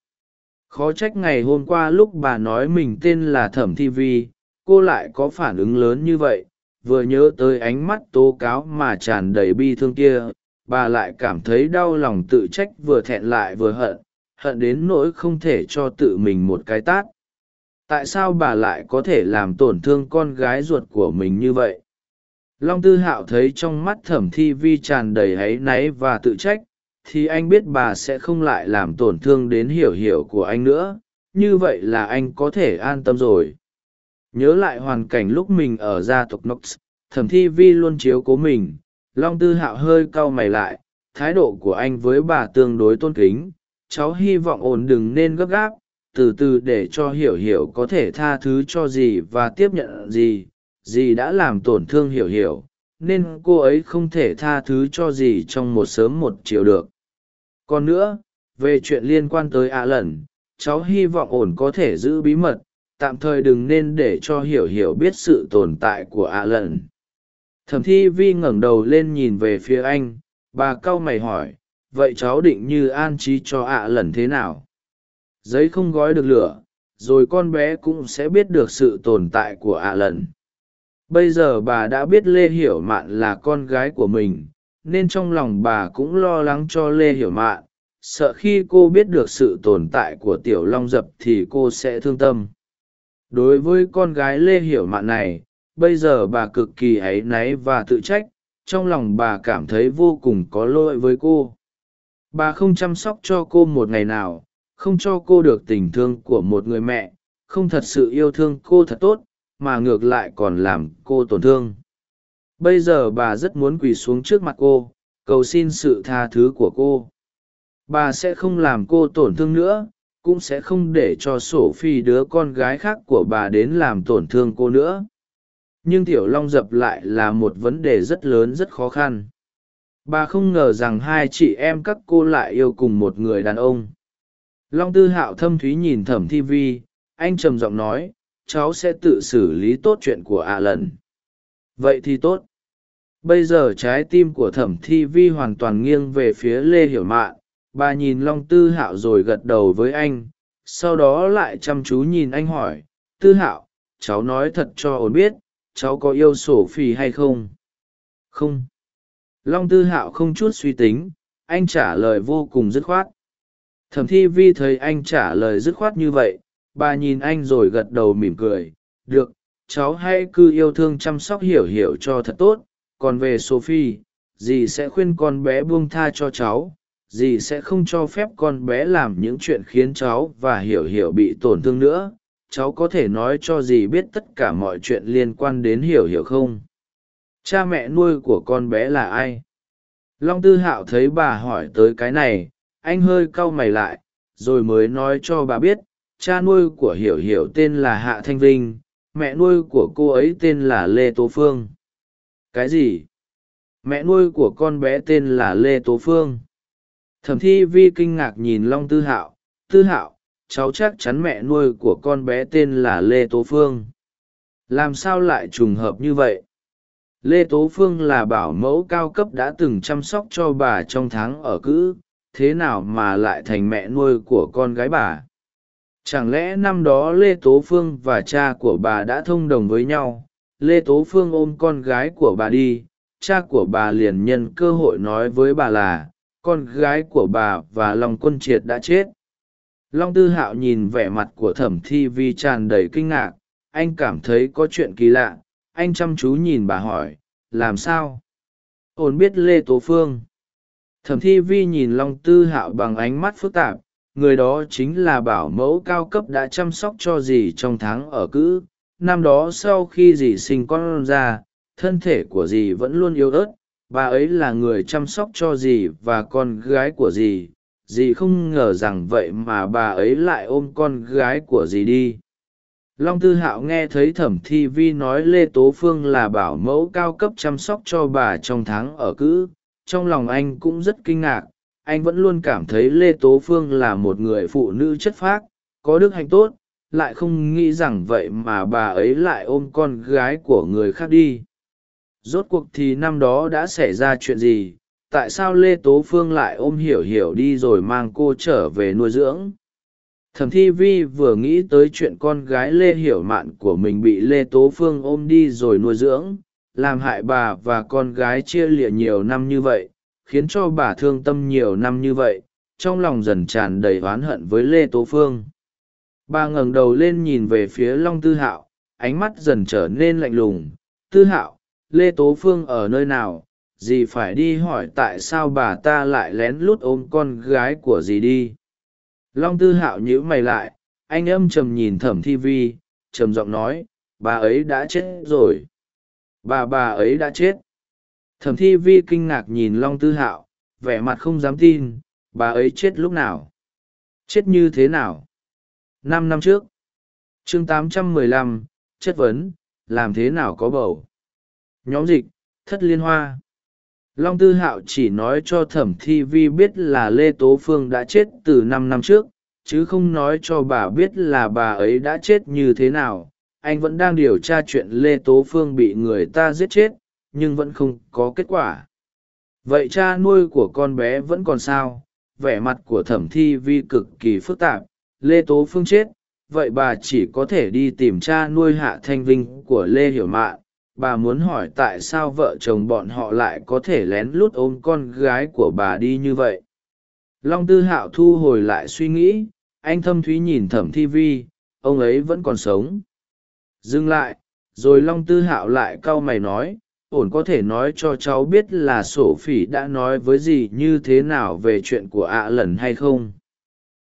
Khó trách ngày hôm qua lúc bà nói mình tên là thẩm thi vi, cô lại có phản ứng lớn như vậy vừa nhớ tới ánh mắt tố cáo mà tràn đầy bi thương kia, bà lại cảm thấy đau lòng tự trách vừa thẹn lại vừa hận hận đến nỗi không thể cho tự mình một cái tát. Tại sao bà lại có thể làm tổn thương con gái ruột của mình như vậy? Long tư hạo thấy trong mắt thẩm thi vi tràn đầy áy náy và tự trách, thì anh biết bà sẽ không lại làm tổn thương đến hiểu hiểu của anh nữa, như vậy là anh có thể an tâm rồi nhớ lại hoàn cảnh lúc mình ở gia tộc nox thẩm thi vi luôn chiếu cố mình. Long tư hạo hơi cau mày lại, thái độ của anh với bà tương đối tôn kính. Cháu hy vọng ổn đừng nên gấp gáp, từ từ để cho hiểu hiểu có thể tha thứ cho gì và tiếp nhận gì. Dì đã làm tổn thương hiểu hiểu, nên cô ấy không thể tha thứ cho dì trong một sớm một chiều được. Còn nữa, về chuyện liên quan tới ạ lần, cháu hy vọng ổn có thể giữ bí mật tạm thời đừng nên để cho hiểu hiểu biết sự tồn tại của ạ lần. Thẩm thi vi ngẩng đầu lên nhìn về phía anh, bà cau mày hỏi, vậy cháu định như an trí cho ạ lần thế nào? Giấy không gói được lửa, rồi con bé cũng sẽ biết được sự tồn tại của ạ lần. Bây giờ bà đã biết lê hiểu mạn là con gái của mình, nên trong lòng bà cũng lo lắng cho lê hiểu mạn. Sợ khi cô biết được sự tồn tại của tiểu long dập thì cô sẽ thương tâm đối với con gái lê hiểu mạn này, bây giờ bà cực kỳ áy náy và tự trách, trong lòng bà cảm thấy vô cùng có lỗi với cô. Bà không chăm sóc cho cô một ngày nào, không cho cô được tình thương của một người mẹ, không thật sự yêu thương cô thật tốt, mà ngược lại còn làm cô tổn thương. Bây giờ bà rất muốn quỳ xuống trước mặt cô, cầu xin sự tha thứ của cô. Bà sẽ không làm cô tổn thương nữa cũng sẽ không để cho sổ phi đứa con gái khác của bà đến làm tổn thương cô nữa. Nhưng tiểu long dập lại là một vấn đề rất lớn, rất khó khăn. Bà không ngờ rằng hai chị em các cô lại yêu cùng một người đàn ông. Long tư hạo thâm thúy nhìn thẩm thi vi, anh trầm giọng nói, cháu sẽ tự xử lý tốt chuyện của ạ lần. Vậy thì tốt. Bây giờ trái tim của thẩm thi vi hoàn toàn nghiêng về phía lê hiểu mạn bà nhìn long tư hạo rồi gật đầu với anh, sau đó lại chăm chú nhìn anh hỏi, tư hạo, cháu nói thật cho ổn biết, cháu có yêu sổ phi hay không? Không. Long tư hạo không chút suy tính, anh trả lời vô cùng dứt khoát. Thẩm thi vi thấy anh trả lời dứt khoát như vậy, bà nhìn anh rồi gật đầu mỉm cười, được, cháu hãy cứ yêu thương chăm sóc hiểu hiểu cho thật tốt, còn về sophie, dì sẽ khuyên con bé buông tha cho cháu dì sẽ không cho phép con bé làm những chuyện khiến cháu và hiểu hiểu bị tổn thương nữa? Cháu có thể nói cho dì biết tất cả mọi chuyện liên quan đến hiểu hiểu không? Cha mẹ nuôi của con bé là ai? Long tư hạo thấy bà hỏi tới cái này, anh hơi cau mày lại, rồi mới nói cho bà biết, cha nuôi của hiểu hiểu tên là hạ thanh vinh, mẹ nuôi của cô ấy tên là lê tố phương. Cái gì? Mẹ nuôi của con bé tên là lê tố phương thẩm thi vi kinh ngạc nhìn long tư hạo. Tư hạo, cháu chắc chắn mẹ nuôi của con bé tên là lê tố phương. Làm sao lại trùng hợp như vậy? Lê tố phương là bảo mẫu cao cấp đã từng chăm sóc cho bà trong tháng ở cữ. Thế nào mà lại thành mẹ nuôi của con gái bà? Chẳng lẽ năm đó lê tố phương và cha của bà đã thông đồng với nhau? Lê tố phương ôm con gái của bà đi. Cha của bà liền nhân cơ hội nói với bà là con gái của bà và long quân triệt đã chết. Long tư hạo nhìn vẻ mặt của thẩm thi vi tràn đầy kinh ngạc. Anh cảm thấy có chuyện kỳ lạ. Anh chăm chú nhìn bà hỏi, làm sao? Ổn biết lê tố phương. Thẩm thi vi nhìn long tư hạo bằng ánh mắt phức tạp. Người đó chính là bảo mẫu cao cấp đã chăm sóc cho dì trong tháng ở cữ. Năm đó sau khi dì sinh con ra, thân thể của dì vẫn luôn yếu ớt bà ấy là người chăm sóc cho dì và con gái của dì. Dì không ngờ rằng vậy mà bà ấy lại ôm con gái của dì đi. Long tư hạo nghe thấy thẩm thi vi nói lê tố phương là bảo mẫu cao cấp chăm sóc cho bà trong tháng ở cữ, trong lòng anh cũng rất kinh ngạc. Anh vẫn luôn cảm thấy lê tố phương là một người phụ nữ chất phác, có đức hạnh tốt, lại không nghĩ rằng vậy mà bà ấy lại ôm con gái của người khác đi rốt cuộc thì năm đó đã xảy ra chuyện gì? Tại sao lê tố phương lại ôm hiểu hiểu đi rồi mang cô trở về nuôi dưỡng? Thẩm thi vi vừa nghĩ tới chuyện con gái lê hiểu mạn của mình bị lê tố phương ôm đi rồi nuôi dưỡng, làm hại bà và con gái chia lịa nhiều năm như vậy, khiến cho bà thương tâm nhiều năm như vậy, trong lòng dần tràn đầy oán hận với lê tố phương. Bà ngẩng đầu lên nhìn về phía long tư hạo, ánh mắt dần trở nên lạnh lùng. Tư hạo lê tố phương ở nơi nào? Dì phải đi hỏi tại sao bà ta lại lén lút ôm con gái của dì đi? Long tư hạo nhíu mày lại anh âm trầm nhìn thẩm thi vi trầm giọng nói bà ấy đã chết rồi. Bà bà ấy đã chết. Thẩm thi vi kinh ngạc nhìn long tư hạo vẻ mặt không dám tin bà ấy chết lúc nào? Chết như thế nào? Năm năm trước. Chương 815, chất vấn làm thế nào có bầu? Nhóm dịch, thất liên hoa. Long tư hạo chỉ nói cho thẩm thi vi biết là lê tố phương đã chết từ năm năm trước, chứ không nói cho bà biết là bà ấy đã chết như thế nào. Anh vẫn đang điều tra chuyện lê tố phương bị người ta giết chết, nhưng vẫn không có kết quả. Vậy cha nuôi của con bé vẫn còn sao? Vẻ mặt của thẩm thi vi cực kỳ phức tạp. Lê tố phương chết, vậy bà chỉ có thể đi tìm cha nuôi hạ thanh vinh của lê hiểu mạn bà muốn hỏi tại sao vợ chồng bọn họ lại có thể lén lút ôm con gái của bà đi như vậy? Long tư hạo thu hồi lại suy nghĩ, anh thâm thúy nhìn thẩm thi vi, ông ấy vẫn còn sống. Dừng lại, rồi long tư hạo lại cau mày nói, ổn có thể nói cho cháu biết là sổ phỉ đã nói với gì như thế nào về chuyện của ạ lần hay không?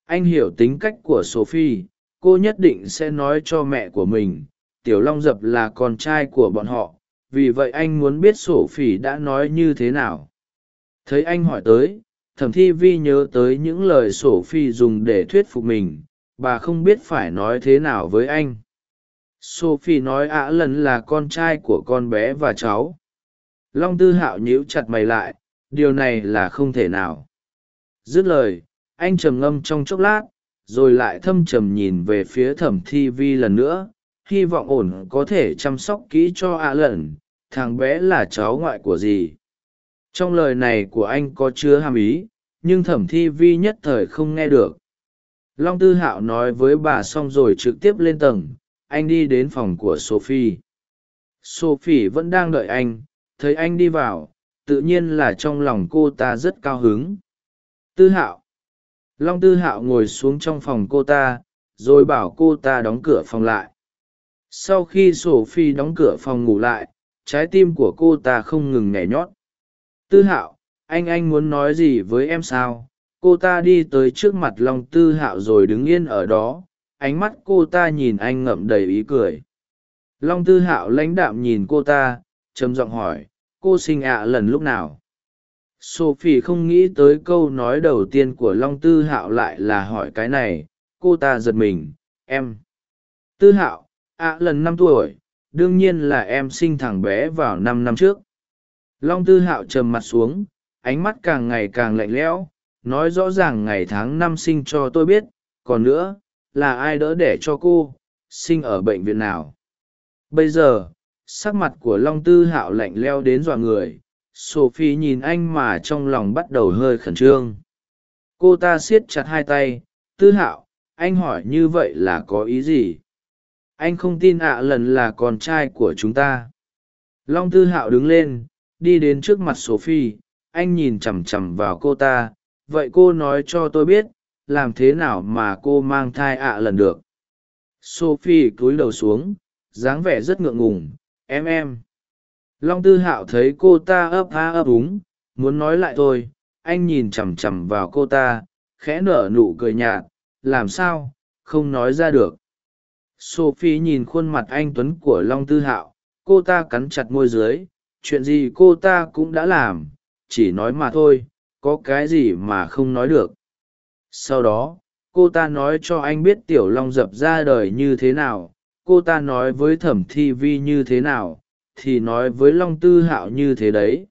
Anh hiểu tính cách của sophie, cô nhất định sẽ nói cho mẹ của mình tiểu long dập là con trai của bọn họ, vì vậy anh muốn biết sổ phỉ đã nói như thế nào. Thấy anh hỏi tới, thẩm thi vi nhớ tới những lời sổ phi dùng để thuyết phục mình, bà không biết phải nói thế nào với anh. Sophie nói ả lần là con trai của con bé và cháu. Long tư hạo nhíu chặt mày lại, điều này là không thể nào. Dứt lời, anh trầm ngâm trong chốc lát, rồi lại thâm trầm nhìn về phía thẩm thi vi lần nữa hy vọng ổn có thể chăm sóc kỹ cho ả lần thằng bé là cháu ngoại của dì. Trong lời này của anh có chứa hàm ý, nhưng thẩm thi vi nhất thời không nghe được. Long tư hạo nói với bà xong rồi trực tiếp lên tầng, anh đi đến phòng của sophie. Sophie vẫn đang đợi anh, thấy anh đi vào, tự nhiên là trong lòng cô ta rất cao hứng. Tư hạo. Long tư hạo ngồi xuống trong phòng cô ta, rồi bảo cô ta đóng cửa phòng lại sau khi sophie đóng cửa phòng ngủ lại, trái tim của cô ta không ngừng nhảy nhót. Tư hạo, anh anh muốn nói gì với em sao? Cô ta đi tới trước mặt long tư hạo rồi đứng yên ở đó. Ánh mắt cô ta nhìn anh ngậm đầy ý cười. Long tư hạo lãnh đạm nhìn cô ta, trầm giọng hỏi, cô sinh ạ lần lúc nào? Sophie không nghĩ tới câu nói đầu tiên của long tư hạo lại là hỏi cái này. Cô ta giật mình, em. Tư hạo ạ, lần năm tuổi, đương nhiên là em sinh thằng bé vào năm năm trước. Long tư hạo trầm mặt xuống, ánh mắt càng ngày càng lạnh lẽo, nói rõ ràng ngày tháng năm sinh cho tôi biết, còn nữa, là ai đỡ đẻ cho cô, sinh ở bệnh viện nào. Bây giờ, sắc mặt của long tư hạo lạnh leo đến dọa người, sophie nhìn anh mà trong lòng bắt đầu hơi khẩn trương. Cô ta siết chặt hai tay, tư hạo, anh hỏi như vậy là có ý gì? Anh không tin ạ lần là con trai của chúng ta. Long tư hạo đứng lên, đi đến trước mặt sophie, anh nhìn chằm chằm vào cô ta. Vậy cô nói cho tôi biết, làm thế nào mà cô mang thai ạ lần được? Sophie cúi đầu xuống, dáng vẻ rất ngượng ngùng, em em. Long tư hạo thấy cô ta ấp a ấp úng, muốn nói lại thôi, anh nhìn chằm chằm vào cô ta, khẽ nở nụ cười nhạt, làm sao, không nói ra được sophie nhìn khuôn mặt anh tuấn của long tư hạo, cô ta cắn chặt môi dưới, chuyện gì cô ta cũng đã làm, chỉ nói mà thôi, có cái gì mà không nói được. Sau đó, cô ta nói cho anh biết tiểu long dập ra đời như thế nào, cô ta nói với thẩm thi vi như thế nào, thì nói với long tư hạo như thế đấy.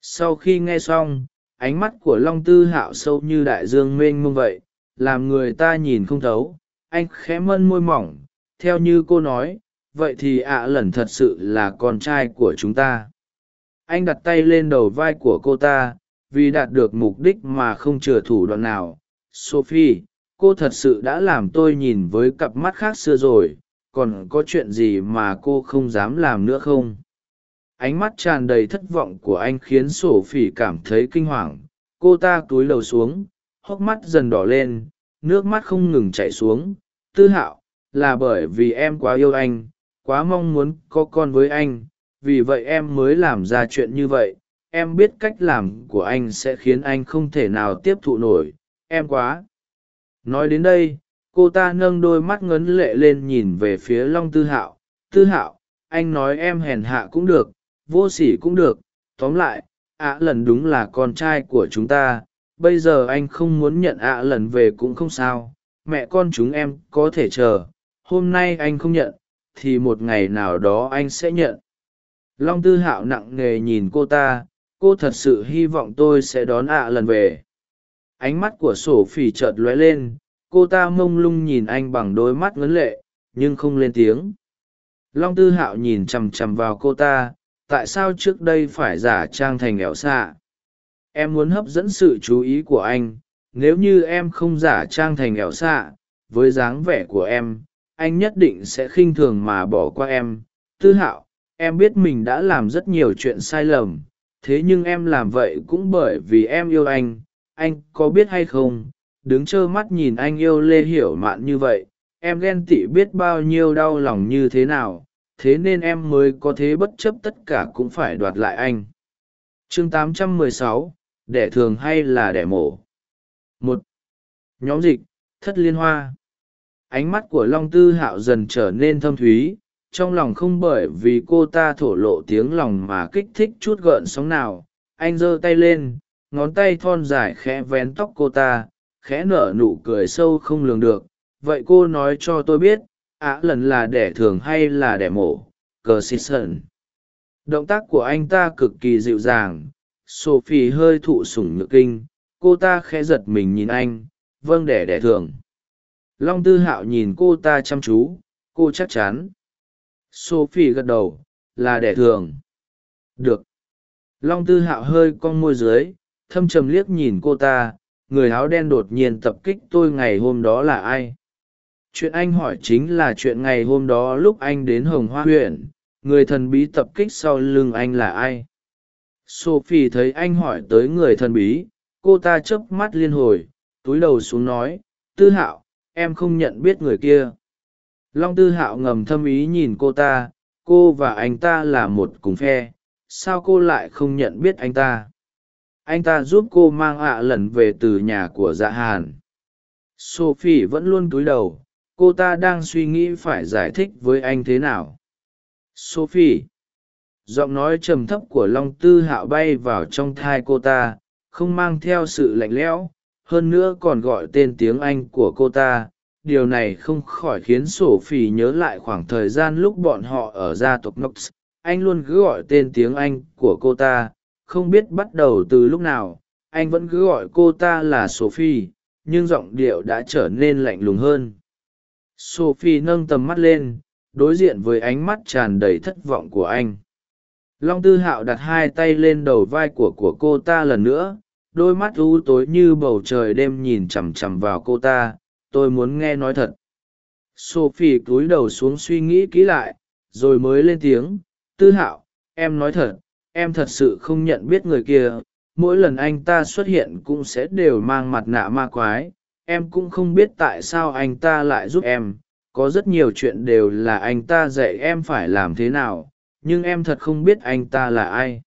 Sau khi nghe xong, ánh mắt của long tư hạo sâu như đại dương mênh mông vậy, làm người ta nhìn không thấu, anh khẽ mân môi mỏng theo như cô nói, vậy thì ạ à lần thật sự là con trai của chúng ta. Anh đặt tay lên đầu vai của cô ta, vì đạt được mục đích mà không chừa thủ đoạn nào. Sophie, cô thật sự đã làm tôi nhìn với cặp mắt khác xưa rồi, còn có chuyện gì mà cô không dám làm nữa không? Ánh mắt tràn đầy thất vọng của anh khiến sổ phỉ cảm thấy kinh hoàng. Cô ta cúi đầu xuống, hốc mắt dần đỏ lên, nước mắt không ngừng chảy xuống. Tư hạo là bởi vì em quá yêu anh, quá mong muốn có con với anh, vì vậy em mới làm ra chuyện như vậy. Em biết cách làm của anh sẽ khiến anh không thể nào tiếp thụ nổi. Em quá. Nói đến đây, cô ta nâng đôi mắt ngấn lệ lên nhìn về phía long tư hạo. Tư hạo, anh nói em hèn hạ cũng được, vô sỉ cũng được. Tóm lại, ạ lần đúng là con trai của chúng ta. Bây giờ anh không muốn nhận ạ lần về cũng không sao. Mẹ con chúng em có thể chờ hôm nay anh không nhận, thì một ngày nào đó anh sẽ nhận. Long tư hạo nặng nề nhìn cô ta, cô thật sự hy vọng tôi sẽ đón ạ lần về. Ánh mắt của sổ phỉ chợt lóe lên, cô ta mông lung nhìn anh bằng đôi mắt ngấn lệ, nhưng không lên tiếng. Long tư hạo nhìn chằm chằm vào cô ta, tại sao trước đây phải giả trang thành ẻo xạ? Em muốn hấp dẫn sự chú ý của anh, nếu như em không giả trang thành ẻo xạ, với dáng vẻ của em anh nhất định sẽ khinh thường mà bỏ qua em. Tư hạo em biết mình đã làm rất nhiều chuyện sai lầm thế nhưng em làm vậy cũng bởi vì em yêu anh. Anh có biết hay không? Đứng trơ mắt nhìn anh yêu lê hiểu mạn như vậy em ghen tị biết bao nhiêu đau lòng như thế nào thế nên em mới có thế bất chấp tất cả cũng phải đoạt lại anh. Chương 816, đẻ thường hay là đẻ mổ? Một nhóm dịch thất liên hoa ánh mắt của long tư hạo dần trở nên thâm thúy, trong lòng không bởi vì cô ta thổ lộ tiếng lòng mà kích thích chút gợn sóng nào. Anh giơ tay lên, ngón tay thon dài khẽ vén tóc cô ta, khẽ nở nụ cười sâu không lường được. Vậy cô nói cho tôi biết, ạ lần là đẻ thường hay là đẻ mổ? Cờ xịt sần. Động tác của anh ta cực kỳ dịu dàng. Sophie hơi thụ sủng nhược kinh. Cô ta khẽ giật mình nhìn anh. Vâng đẻ đẻ thường long tư hạo nhìn cô ta chăm chú, cô chắc chắn. Sophie gật đầu, là đẻ thường. Được. Long tư hạo hơi cong môi dưới, thâm trầm liếc nhìn cô ta, người áo đen đột nhiên tập kích tôi ngày hôm đó là ai? Chuyện anh hỏi chính là chuyện ngày hôm đó lúc anh đến hồng hoa huyện, người thần bí tập kích sau lưng anh là ai? Sophie thấy anh hỏi tới người thần bí, cô ta chớp mắt liên hồi, túi đầu xuống nói, tư hạo em không nhận biết người kia. Long tư hạo ngầm thâm ý nhìn cô ta, cô và anh ta là một cùng phe, sao cô lại không nhận biết anh ta? Anh ta giúp cô mang ạ lần về từ nhà của dạ hàn. Sophie vẫn luôn cúi đầu, cô ta đang suy nghĩ phải giải thích với anh thế nào. Sophie, giọng nói trầm thấp của long tư hạo bay vào trong thai cô ta, không mang theo sự lạnh lẽo hơn nữa còn gọi tên tiếng anh của cô ta. Điều này không khỏi khiến sổ phỉ nhớ lại khoảng thời gian lúc bọn họ ở gia tộc Knox. anh luôn cứ gọi tên tiếng anh của cô ta. Không biết bắt đầu từ lúc nào, anh vẫn cứ gọi cô ta là sophie, nhưng giọng điệu đã trở nên lạnh lùng hơn. Sophie nâng tầm mắt lên, đối diện với ánh mắt tràn đầy thất vọng của anh. Long tư hạo đặt hai tay lên đầu vai của của cô ta lần nữa đôi mắt u tối như bầu trời đêm nhìn chằm chằm vào cô ta, tôi muốn nghe nói thật. Sophie cúi đầu xuống suy nghĩ kỹ lại, rồi mới lên tiếng, tư hạo, em nói thật, em thật sự không nhận biết người kia, mỗi lần anh ta xuất hiện cũng sẽ đều mang mặt nạ ma quái, em cũng không biết tại sao anh ta lại giúp em, có rất nhiều chuyện đều là anh ta dạy em phải làm thế nào, nhưng em thật không biết anh ta là ai.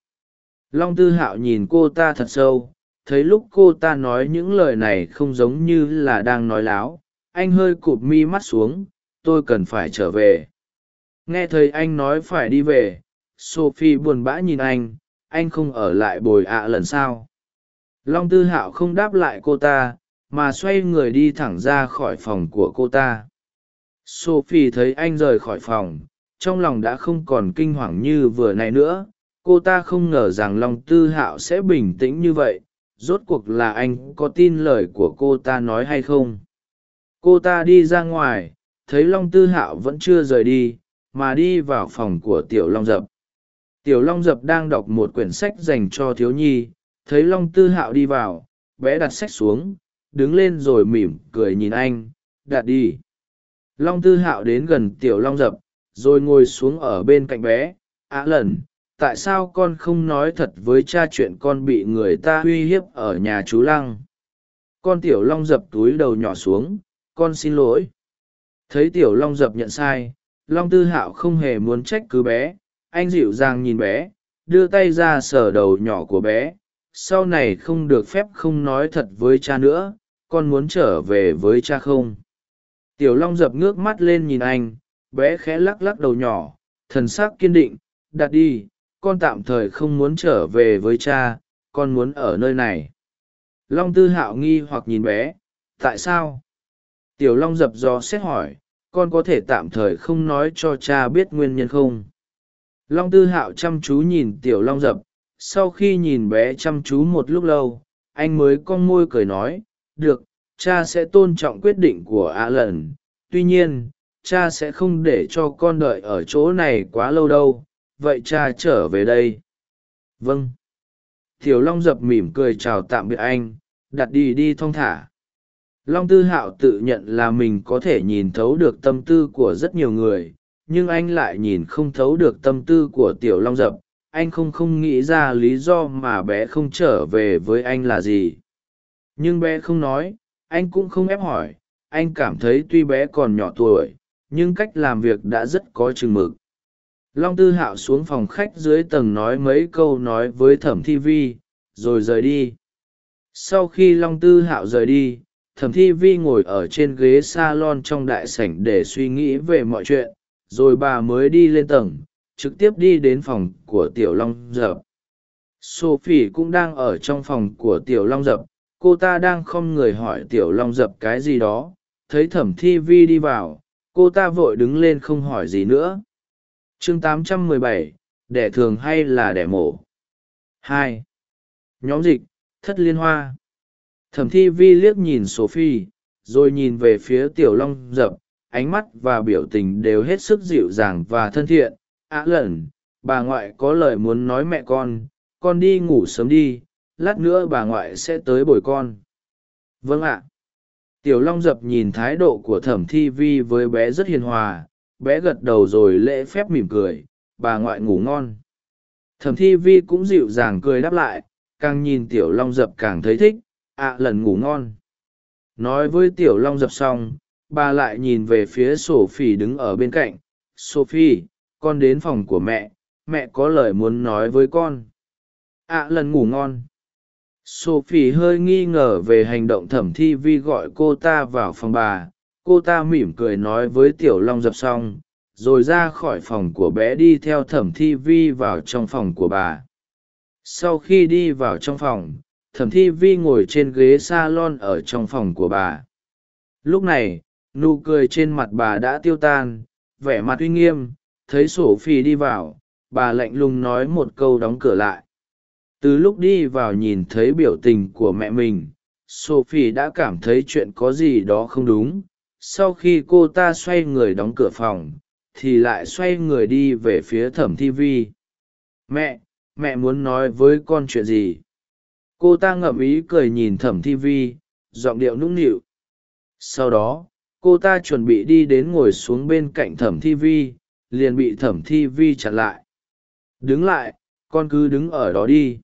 Long tư hạo nhìn cô ta thật sâu thấy lúc cô ta nói những lời này không giống như là đang nói láo, anh hơi cụp mi mắt xuống, tôi cần phải trở về. Nghe thấy anh nói phải đi về, sophie buồn bã nhìn anh anh không ở lại bồi ạ lần sau. Long tư hạo không đáp lại cô ta, mà xoay người đi thẳng ra khỏi phòng của cô ta. Sophie thấy anh rời khỏi phòng, trong lòng đã không còn kinh hoàng như vừa nãy nữa. Cô ta không ngờ rằng long tư hạo sẽ bình tĩnh như vậy rốt cuộc là anh có tin lời của cô ta nói hay không? Cô ta đi ra ngoài, thấy long tư hạo vẫn chưa rời đi, mà đi vào phòng của tiểu long dập. Tiểu long dập đang đọc một quyển sách dành cho thiếu nhi, thấy long tư hạo đi vào, bé đặt sách xuống, đứng lên rồi mỉm cười nhìn anh, đặt đi. Long tư hạo đến gần tiểu long dập, rồi ngồi xuống ở bên cạnh bé, á lần tại sao con không nói thật với cha chuyện con bị người ta uy hiếp ở nhà chú lăng? Con tiểu long dập túi đầu nhỏ xuống, con xin lỗi. Thấy tiểu long dập nhận sai, long tư hạo không hề muốn trách cứ bé. Anh dịu dàng nhìn bé, đưa tay ra sờ đầu nhỏ của bé. Sau này không được phép không nói thật với cha nữa, con muốn trở về với cha không? Tiểu long dập ngước mắt lên nhìn anh, bé khẽ lắc lắc đầu nhỏ, thần s ắ c kiên định, đặt đi con tạm thời không muốn trở về với cha, con muốn ở nơi này. Long tư hạo nghi hoặc nhìn bé, tại sao? Tiểu long dập dò xét hỏi, con có thể tạm thời không nói cho cha biết nguyên nhân không? Long tư hạo chăm chú nhìn tiểu long dập, sau khi nhìn bé chăm chú một lúc lâu, anh mới con môi cười nói, được, cha sẽ tôn trọng quyết định của a lần. Tuy nhiên, cha sẽ không để cho con đợi ở chỗ này quá lâu đâu vậy cha trở về đây. Vâng. Tiểu long dập mỉm cười chào tạm biệt anh, đặt đi đi thong thả. Long tư hạo tự nhận là mình có thể nhìn thấu được tâm tư của rất nhiều người, nhưng anh lại nhìn không thấu được tâm tư của tiểu long dập. Anh không không nghĩ ra lý do mà bé không trở về với anh là gì. Nhưng bé không nói, anh cũng không ép hỏi. Anh cảm thấy tuy bé còn nhỏ tuổi, nhưng cách làm việc đã rất có chừng mực long tư hạo xuống phòng khách dưới tầng nói mấy câu nói với thẩm thi vi, rồi rời đi. Sau khi long tư hạo rời đi, thẩm thi vi ngồi ở trên ghế s a lon trong đại sảnh để suy nghĩ về mọi chuyện, rồi bà mới đi lên tầng, trực tiếp đi đến phòng của tiểu long dập. Sophie cũng đang ở trong phòng của tiểu long dập, cô ta đang không người hỏi tiểu long dập cái gì đó. Thấy thẩm thi vi đi vào, cô ta vội đứng lên không hỏi gì nữa chương 817, đẻ thường hay là đẻ mổ? Hai. Nhóm dịch thất liên hoa. Thẩm thi vi liếc nhìn sophie rồi nhìn về phía tiểu long dập ánh mắt và biểu tình đều hết sức dịu dàng và thân thiện. Ạ à bà ngoại có lời muốn nói mẹ con con đi ngủ sớm đi lát nữa bà ngoại sẽ tới bồi con. Vâng ạ. Tiểu long dập nhìn thái độ của thẩm thi vi với bé rất hiền hòa bé gật đầu rồi lễ phép mỉm cười, bà ngoại ngủ ngon. Thẩm thi vi cũng dịu dàng cười đáp lại, càng nhìn tiểu long dập càng thấy thích, ạ, lần ngủ ngon. Nói với tiểu long dập xong, bà lại nhìn về phía sổ phỉ đứng ở bên cạnh. Sophie, con đến phòng của mẹ mẹ có lời muốn nói với con. Ạ, lần ngủ ngon. Sophie hơi nghi ngờ về hành động thẩm thi vi gọi cô ta vào phòng bà cô ta mỉm cười nói với tiểu long dập xong, rồi ra khỏi phòng của bé đi theo thẩm thi vi vào trong phòng của bà. Sau khi đi vào trong phòng, thẩm thi vi ngồi trên ghế s a lon ở trong phòng của bà. Lúc này, nụ cười trên mặt bà đã tiêu tan, vẻ mặt uy nghiêm, thấy sổ phi đi vào, bà lạnh lùng nói một câu đóng cửa lại. Từ lúc đi vào nhìn thấy biểu tình của mẹ mình sophie đã cảm thấy chuyện có gì đó không đúng sau khi cô ta xoay người đóng cửa phòng, thì lại xoay người đi về phía thẩm thi vi. Mẹ mẹ muốn nói với con chuyện gì? Cô ta ngậm ý cười nhìn thẩm thi vi, giọng điệu nũng nịu. Sau đó, cô ta chuẩn bị đi đến ngồi xuống bên cạnh thẩm thi vi, liền bị thẩm thi vi chặn lại. Đứng lại, con cứ đứng ở đó đi.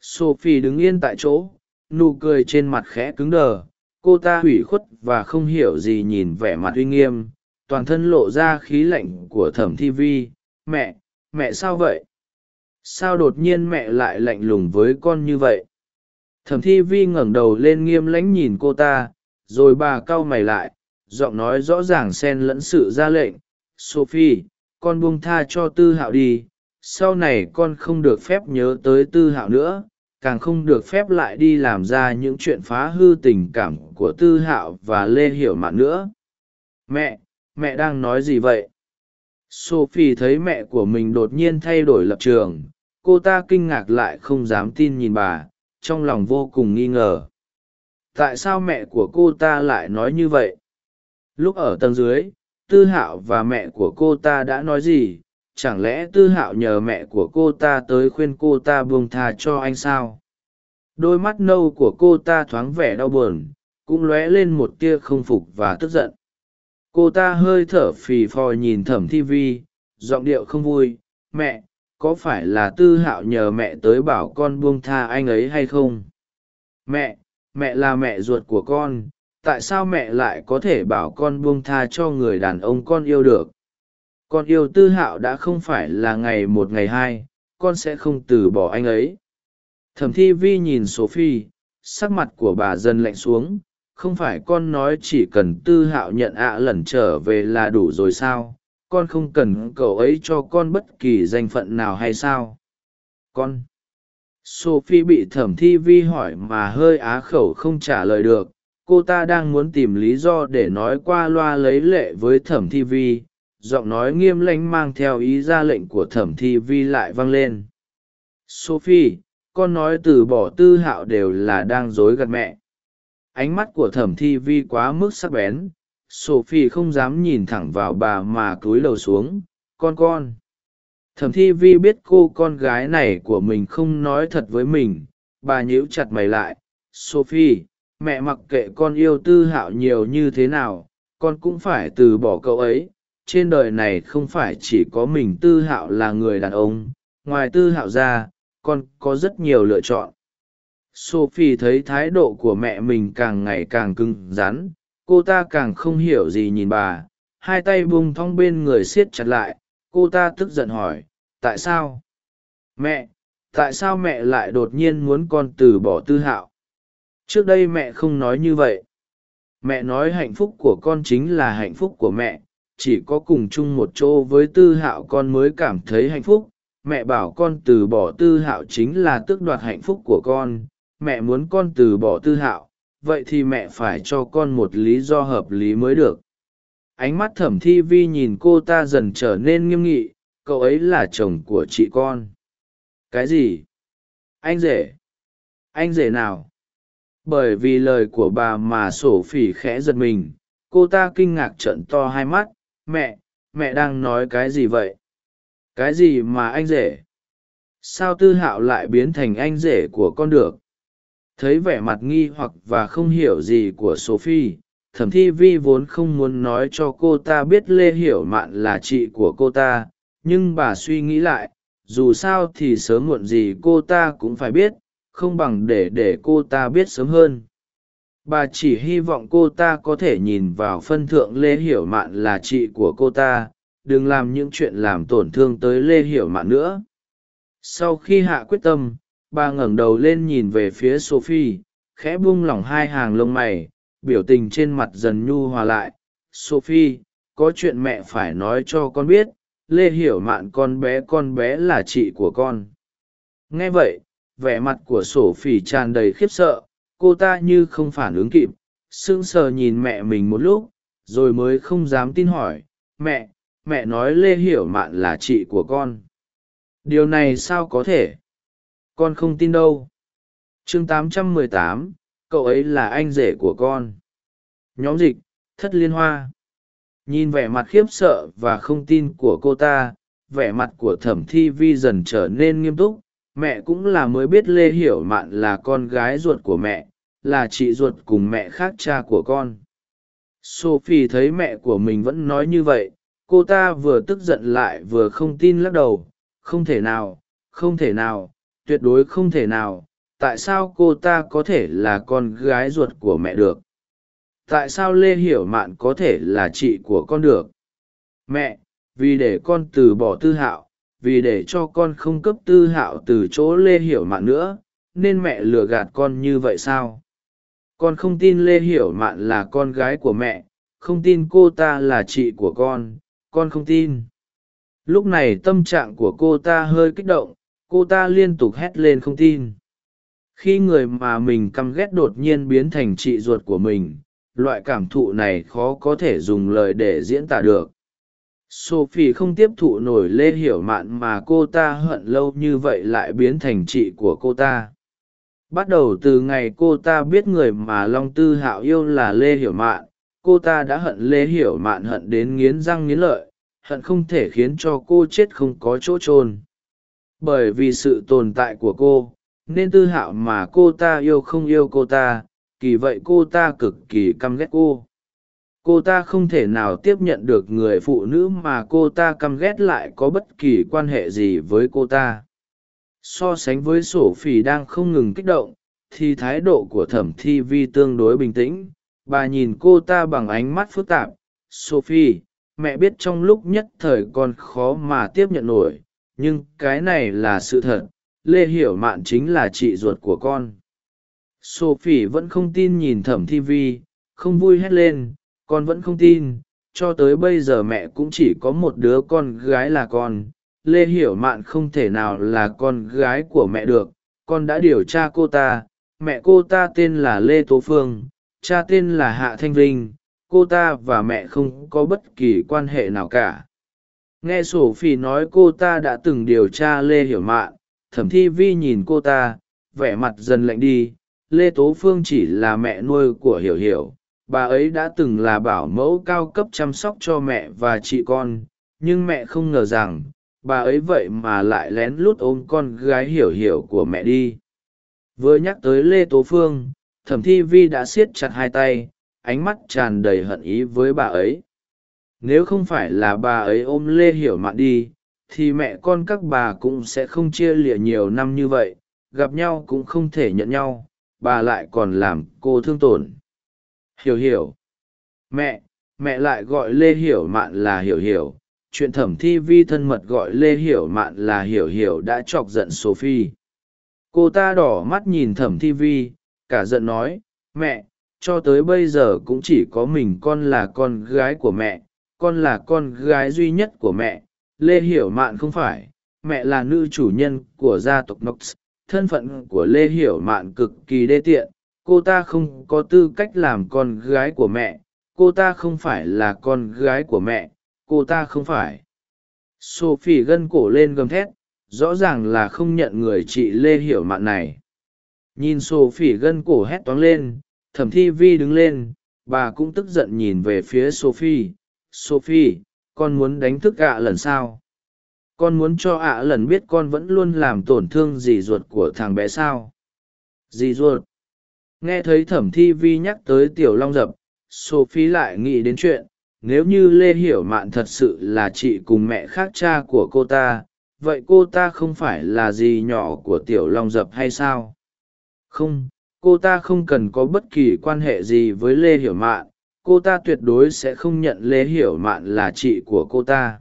Sophie đứng yên tại chỗ, nụ cười trên mặt khẽ cứng đờ cô ta hủy khuất và không hiểu gì nhìn vẻ mặt uy nghiêm, toàn thân lộ ra khí lạnh của thẩm thi vi. Mẹ mẹ sao vậy? Sao đột nhiên mẹ lại lạnh lùng với con như vậy? Thẩm thi vi ngẩng đầu lên nghiêm lãnh nhìn cô ta, rồi bà cau mày lại, giọng nói rõ ràng xen lẫn sự ra lệnh. Sophie, con buông tha cho tư hạo đi, sau này con không được phép nhớ tới tư hạo nữa càng không được phép lại đi làm ra những chuyện phá hư tình cảm của tư hạo và lê hiểu mạn nữa. Mẹ mẹ đang nói gì vậy? Sophie thấy mẹ của mình đột nhiên thay đổi lập trường. Cô ta kinh ngạc lại không dám tin nhìn bà, trong lòng vô cùng nghi ngờ. Tại sao mẹ của cô ta lại nói như vậy? Lúc ở tầng dưới, tư hạo và mẹ của cô ta đã nói gì? Chẳng lẽ tư hạo nhờ mẹ của cô ta tới khuyên cô ta buông tha cho anh sao? Đôi mắt nâu của cô ta thoáng vẻ đau buồn, cũng lóe lên một tia không phục và tức giận. Cô ta hơi thở phì phò nhìn thẩm thi vi, giọng điệu không vui, mẹ, có phải là tư hạo nhờ mẹ tới bảo con buông tha anh ấy hay không? Mẹ mẹ là mẹ ruột của con, tại sao mẹ lại có thể bảo con buông tha cho người đàn ông con yêu được? Con yêu tư hạo đã không phải là ngày một ngày hai, con sẽ không từ bỏ anh ấy. Thẩm thi vi nhìn sophie, sắc mặt của bà dần lạnh xuống, không phải con nói chỉ cần tư hạo nhận ạ lẩn trở về là đủ rồi sao, con không cần cậu ấy cho con bất kỳ danh phận nào hay sao. Con, sophie bị thẩm thi vi hỏi mà hơi á khẩu không trả lời được, cô ta đang muốn tìm lý do để nói qua loa lấy lệ với thẩm thi vi giọng nói nghiêm lãnh mang theo ý ra lệnh của thẩm thi vi lại vang lên. Sophie, con nói từ bỏ tư hạo đều là đang dối gạt mẹ. Ánh mắt của thẩm thi vi quá mức sắc bén. Sophie không dám nhìn thẳng vào bà mà cúi đầu xuống. Con con. Thẩm thi vi biết cô con gái này của mình không nói thật với mình. Bà nhíu chặt mày lại. Sophie, mẹ mặc kệ con yêu tư hạo nhiều như thế nào, con cũng phải từ bỏ cậu ấy trên đời này không phải chỉ có mình tư hạo là người đàn ông, ngoài tư hạo ra con có rất nhiều lựa chọn. Sophie thấy thái độ của mẹ mình càng ngày càng cứng rắn, cô ta càng không hiểu gì nhìn bà, hai tay bung thong bên người siết chặt lại, cô ta tức giận hỏi, tại sao? Mẹ, tại sao mẹ lại đột nhiên muốn con từ bỏ tư hạo? Trước đây mẹ không nói như vậy. Mẹ nói hạnh phúc của con chính là hạnh phúc của mẹ chỉ có cùng chung một chỗ với tư hạo con mới cảm thấy hạnh phúc. Mẹ bảo con từ bỏ tư hạo chính là tước đoạt hạnh phúc của con. Mẹ muốn con từ bỏ tư hạo, vậy thì mẹ phải cho con một lý do hợp lý mới được. Ánh mắt thẩm thi vi nhìn cô ta dần trở nên nghiêm nghị, cậu ấy là chồng của chị con. Cái gì? Anh rể. Anh rể nào? Bởi vì lời của bà mà sổ phỉ khẽ giật mình, cô ta kinh ngạc trận to hai mắt mẹ mẹ đang nói cái gì vậy? Cái gì mà anh rể? Sao tư hạo lại biến thành anh rể của con được? Thấy vẻ mặt nghi hoặc và không hiểu gì của sophie, thẩm thi vi vốn không muốn nói cho cô ta biết lê hiểu mạn là chị của cô ta, nhưng bà suy nghĩ lại, dù sao thì sớm muộn gì cô ta cũng phải biết, không bằng để để cô ta biết sớm hơn bà chỉ hy vọng cô ta có thể nhìn vào phân thượng lê hiểu mạn là chị của cô ta, đừng làm những chuyện làm tổn thương tới lê hiểu mạn nữa. Sau khi hạ quyết tâm, bà ngẩng đầu lên nhìn về phía sophie, khẽ buông lỏng hai hàng lông mày, biểu tình trên mặt dần nhu hòa lại. Sophie, có chuyện mẹ phải nói cho con biết, lê hiểu mạn con bé con bé là chị của con. Nghe vậy, vẻ mặt của sổ phỉ tràn đầy khiếp sợ cô ta như không phản ứng kịp sững sờ nhìn mẹ mình một lúc rồi mới không dám tin hỏi mẹ mẹ nói lê hiểu mạn là chị của con. Điều này sao có thể? Con không tin đâu. Chương 818, cậu ấy là anh rể của con. Nhóm dịch thất liên hoa. Nhìn vẻ mặt khiếp sợ và không tin của cô ta vẻ mặt của thẩm thi vi dần trở nên nghiêm túc. Mẹ cũng là mới biết lê hiểu mạn là con gái ruột của mẹ là chị ruột cùng mẹ khác cha của con. Sophie thấy mẹ của mình vẫn nói như vậy, cô ta vừa tức giận lại vừa không tin lắc đầu, không thể nào, không thể nào, tuyệt đối không thể nào, tại sao cô ta có thể là con gái ruột của mẹ được? Tại sao lê hiểu mạn có thể là chị của con được? Mẹ, vì để con từ bỏ tư hạo, vì để cho con không cấp tư hạo từ chỗ lê hiểu mạn nữa, nên mẹ lừa gạt con như vậy sao? Con không tin lê hiểu mạn là con gái của mẹ, không tin cô ta là chị của con con không tin. Lúc này tâm trạng của cô ta hơi kích động, cô ta liên tục hét lên không tin. Khi người mà mình căm ghét đột nhiên biến thành chị ruột của mình, loại cảm thụ này khó có thể dùng lời để diễn tả được. Sophie không tiếp thụ nổi lê hiểu mạn mà cô ta hận lâu như vậy lại biến thành chị của cô ta bắt đầu từ ngày cô ta biết người mà long tư hạo yêu là lê hiểu mạn, cô ta đã hận lê hiểu mạn hận đến nghiến răng nghiến lợi, hận không thể khiến cho cô chết không có chỗ chôn. bởi vì sự tồn tại của cô, nên tư hạo mà cô ta yêu không yêu cô ta, kỳ vậy cô ta cực kỳ căm ghét cô cô ta không thể nào tiếp nhận được người phụ nữ mà cô ta căm ghét lại có bất kỳ quan hệ gì với cô ta so sánh với sổ phỉ đang không ngừng kích động, thì thái độ của thẩm thi vi tương đối bình tĩnh. Bà nhìn cô ta bằng ánh mắt phức tạp. Sophie, mẹ biết trong lúc nhất thời con khó mà tiếp nhận nổi, nhưng cái này là sự thật. Lê hiểu mạn chính là chị ruột của con. Sophie vẫn không tin nhìn thẩm thi vi, không vui hét lên. Con vẫn không tin, cho tới bây giờ mẹ cũng chỉ có một đứa con gái là con lê hiểu mạn không thể nào là con gái của mẹ được, con đã điều tra cô ta. Mẹ cô ta tên là lê tố phương, cha tên là hạ thanh vinh, cô ta và mẹ không có bất kỳ quan hệ nào cả. Nghe sổ phi nói cô ta đã từng điều tra lê hiểu mạn, thẩm thi vi nhìn cô ta, vẻ mặt dần lạnh đi. Lê tố phương chỉ là mẹ nuôi của hiểu hiểu. Bà ấy đã từng là bảo mẫu cao cấp chăm sóc cho mẹ và chị con, nhưng mẹ không ngờ rằng bà ấy vậy mà lại lén lút ôm con gái hiểu hiểu của mẹ đi. Vừa nhắc tới lê tố phương, thẩm thi vi đã siết chặt hai tay, ánh mắt tràn đầy hận ý với bà ấy. Nếu không phải là bà ấy ôm lê hiểu mạn đi, thì mẹ con các bà cũng sẽ không chia lịa nhiều năm như vậy, gặp nhau cũng không thể nhận nhau, bà lại còn làm cô thương tổn. Hiểu hiểu. Mẹ mẹ lại gọi lê hiểu mạn là hiểu hiểu chuyện thẩm thi vi thân mật gọi lê hiểu mạn là hiểu hiểu đã chọc giận sophie. Cô ta đỏ mắt nhìn thẩm thi vi, cả giận nói, mẹ, cho tới bây giờ cũng chỉ có mình con là con gái của mẹ, con là con gái duy nhất của mẹ. Lê hiểu mạn không phải, mẹ là nữ chủ nhân của gia tộc nox thân phận của lê hiểu mạn cực kỳ đê tiện. Cô ta không có tư cách làm con gái của mẹ, cô ta không phải là con gái của mẹ cô ta không phải. Sophie gân cổ lên gầm thét, rõ ràng là không nhận người chị lê hiểu mạn này. Nhìn sophie gân cổ hét toáng lên, thẩm thi vi đứng lên, bà cũng tức giận nhìn về phía sophie. Sophie, con muốn đánh thức ạ lần sao? Con muốn cho ạ lần biết con vẫn luôn làm tổn thương dì ruột của thằng bé sao? Dì ruột. Nghe thấy thẩm thi vi nhắc tới tiểu long dập, sophie lại nghĩ đến chuyện nếu như lê hiểu mạn thật sự là chị cùng mẹ khác cha của cô ta, vậy cô ta không phải là gì nhỏ của tiểu long dập hay sao? Không, cô ta không cần có bất kỳ quan hệ gì với lê hiểu mạn. Cô ta tuyệt đối sẽ không nhận lê hiểu mạn là chị của cô ta.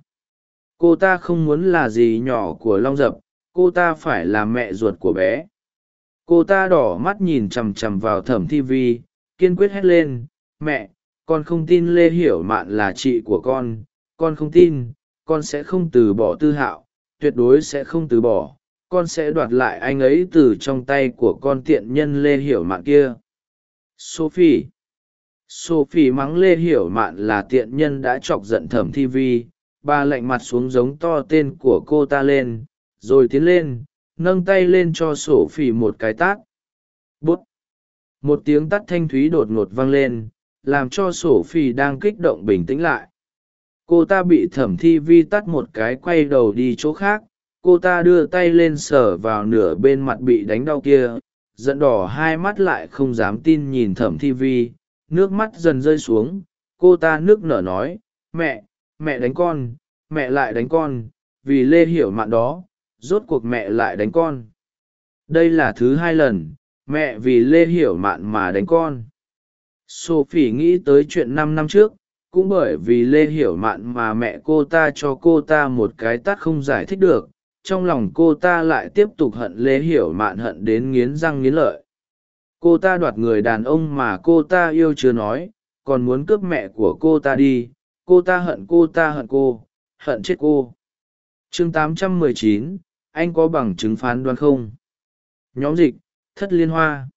Cô ta không muốn là gì nhỏ của long dập. Cô ta phải là mẹ ruột của bé. Cô ta đỏ mắt nhìn chằm chằm vào thẩm thi vi, kiên quyết hét lên, mẹ con không tin lê hiểu mạn là chị của con con không tin, con sẽ không từ bỏ tư hạo, tuyệt đối sẽ không từ bỏ, con sẽ đoạt lại anh ấy từ trong tay của con tiện nhân lê hiểu mạn kia. Sophie. Sophie mắng lê hiểu mạn là tiện nhân đã chọc giận thẩm thi vi, bà lạnh mặt xuống giống to tên của cô ta lên, rồi tiến lên, nâng tay lên cho sophie một cái tát. Bút. Một tiếng tắt thanh thúy đột ngột vang lên làm cho sổ phi đang kích động bình tĩnh lại. Cô ta bị thẩm thi vi tắt một cái quay đầu đi chỗ khác. Cô ta đưa tay lên sờ vào nửa bên mặt bị đánh đau kia. Giận đỏ hai mắt lại không dám tin nhìn thẩm thi vi. Nước mắt dần rơi xuống. Cô ta nước nở nói, mẹ mẹ đánh con, mẹ lại đánh con, vì lê hiểu mạn đó, rốt cuộc mẹ lại đánh con. Đây là thứ hai lần, mẹ vì lê hiểu mạn mà đánh con sophie nghĩ tới chuyện năm năm trước cũng bởi vì lê hiểu mạn mà mẹ cô ta cho cô ta một cái tát không giải thích được trong lòng cô ta lại tiếp tục hận lê hiểu mạn hận đến nghiến răng nghiến lợi. Cô ta đoạt người đàn ông mà cô ta yêu chưa nói còn muốn cướp mẹ của cô ta đi cô ta hận cô ta hận cô hận chết cô. Chương 819, anh có bằng chứng phán đoán không? Nhóm dịch thất liên hoa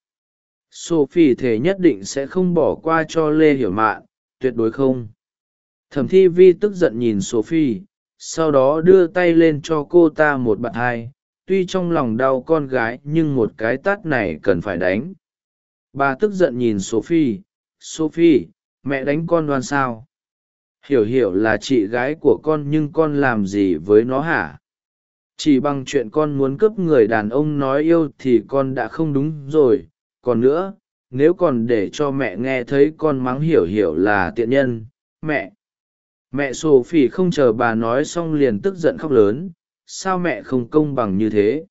sophie thể nhất định sẽ không bỏ qua cho lê hiểu mạn, tuyệt đối không. Thẩm thi vi tức giận nhìn sophie, sau đó đưa tay lên cho cô ta một bạn hai, tuy trong lòng đau con gái nhưng một cái tát này cần phải đánh. Bà tức giận nhìn sophie sophie, mẹ đánh con đoan sao? Hiểu hiểu là chị gái của con nhưng con làm gì với nó hả? Chỉ bằng chuyện con muốn cướp người đàn ông nói yêu thì con đã không đúng rồi còn nữa, nếu còn để cho mẹ nghe thấy con mắng hiểu hiểu là tiện nhân, mẹ mẹ sổ phỉ không chờ bà nói xong liền tức giận khóc lớn, sao mẹ không công bằng như thế?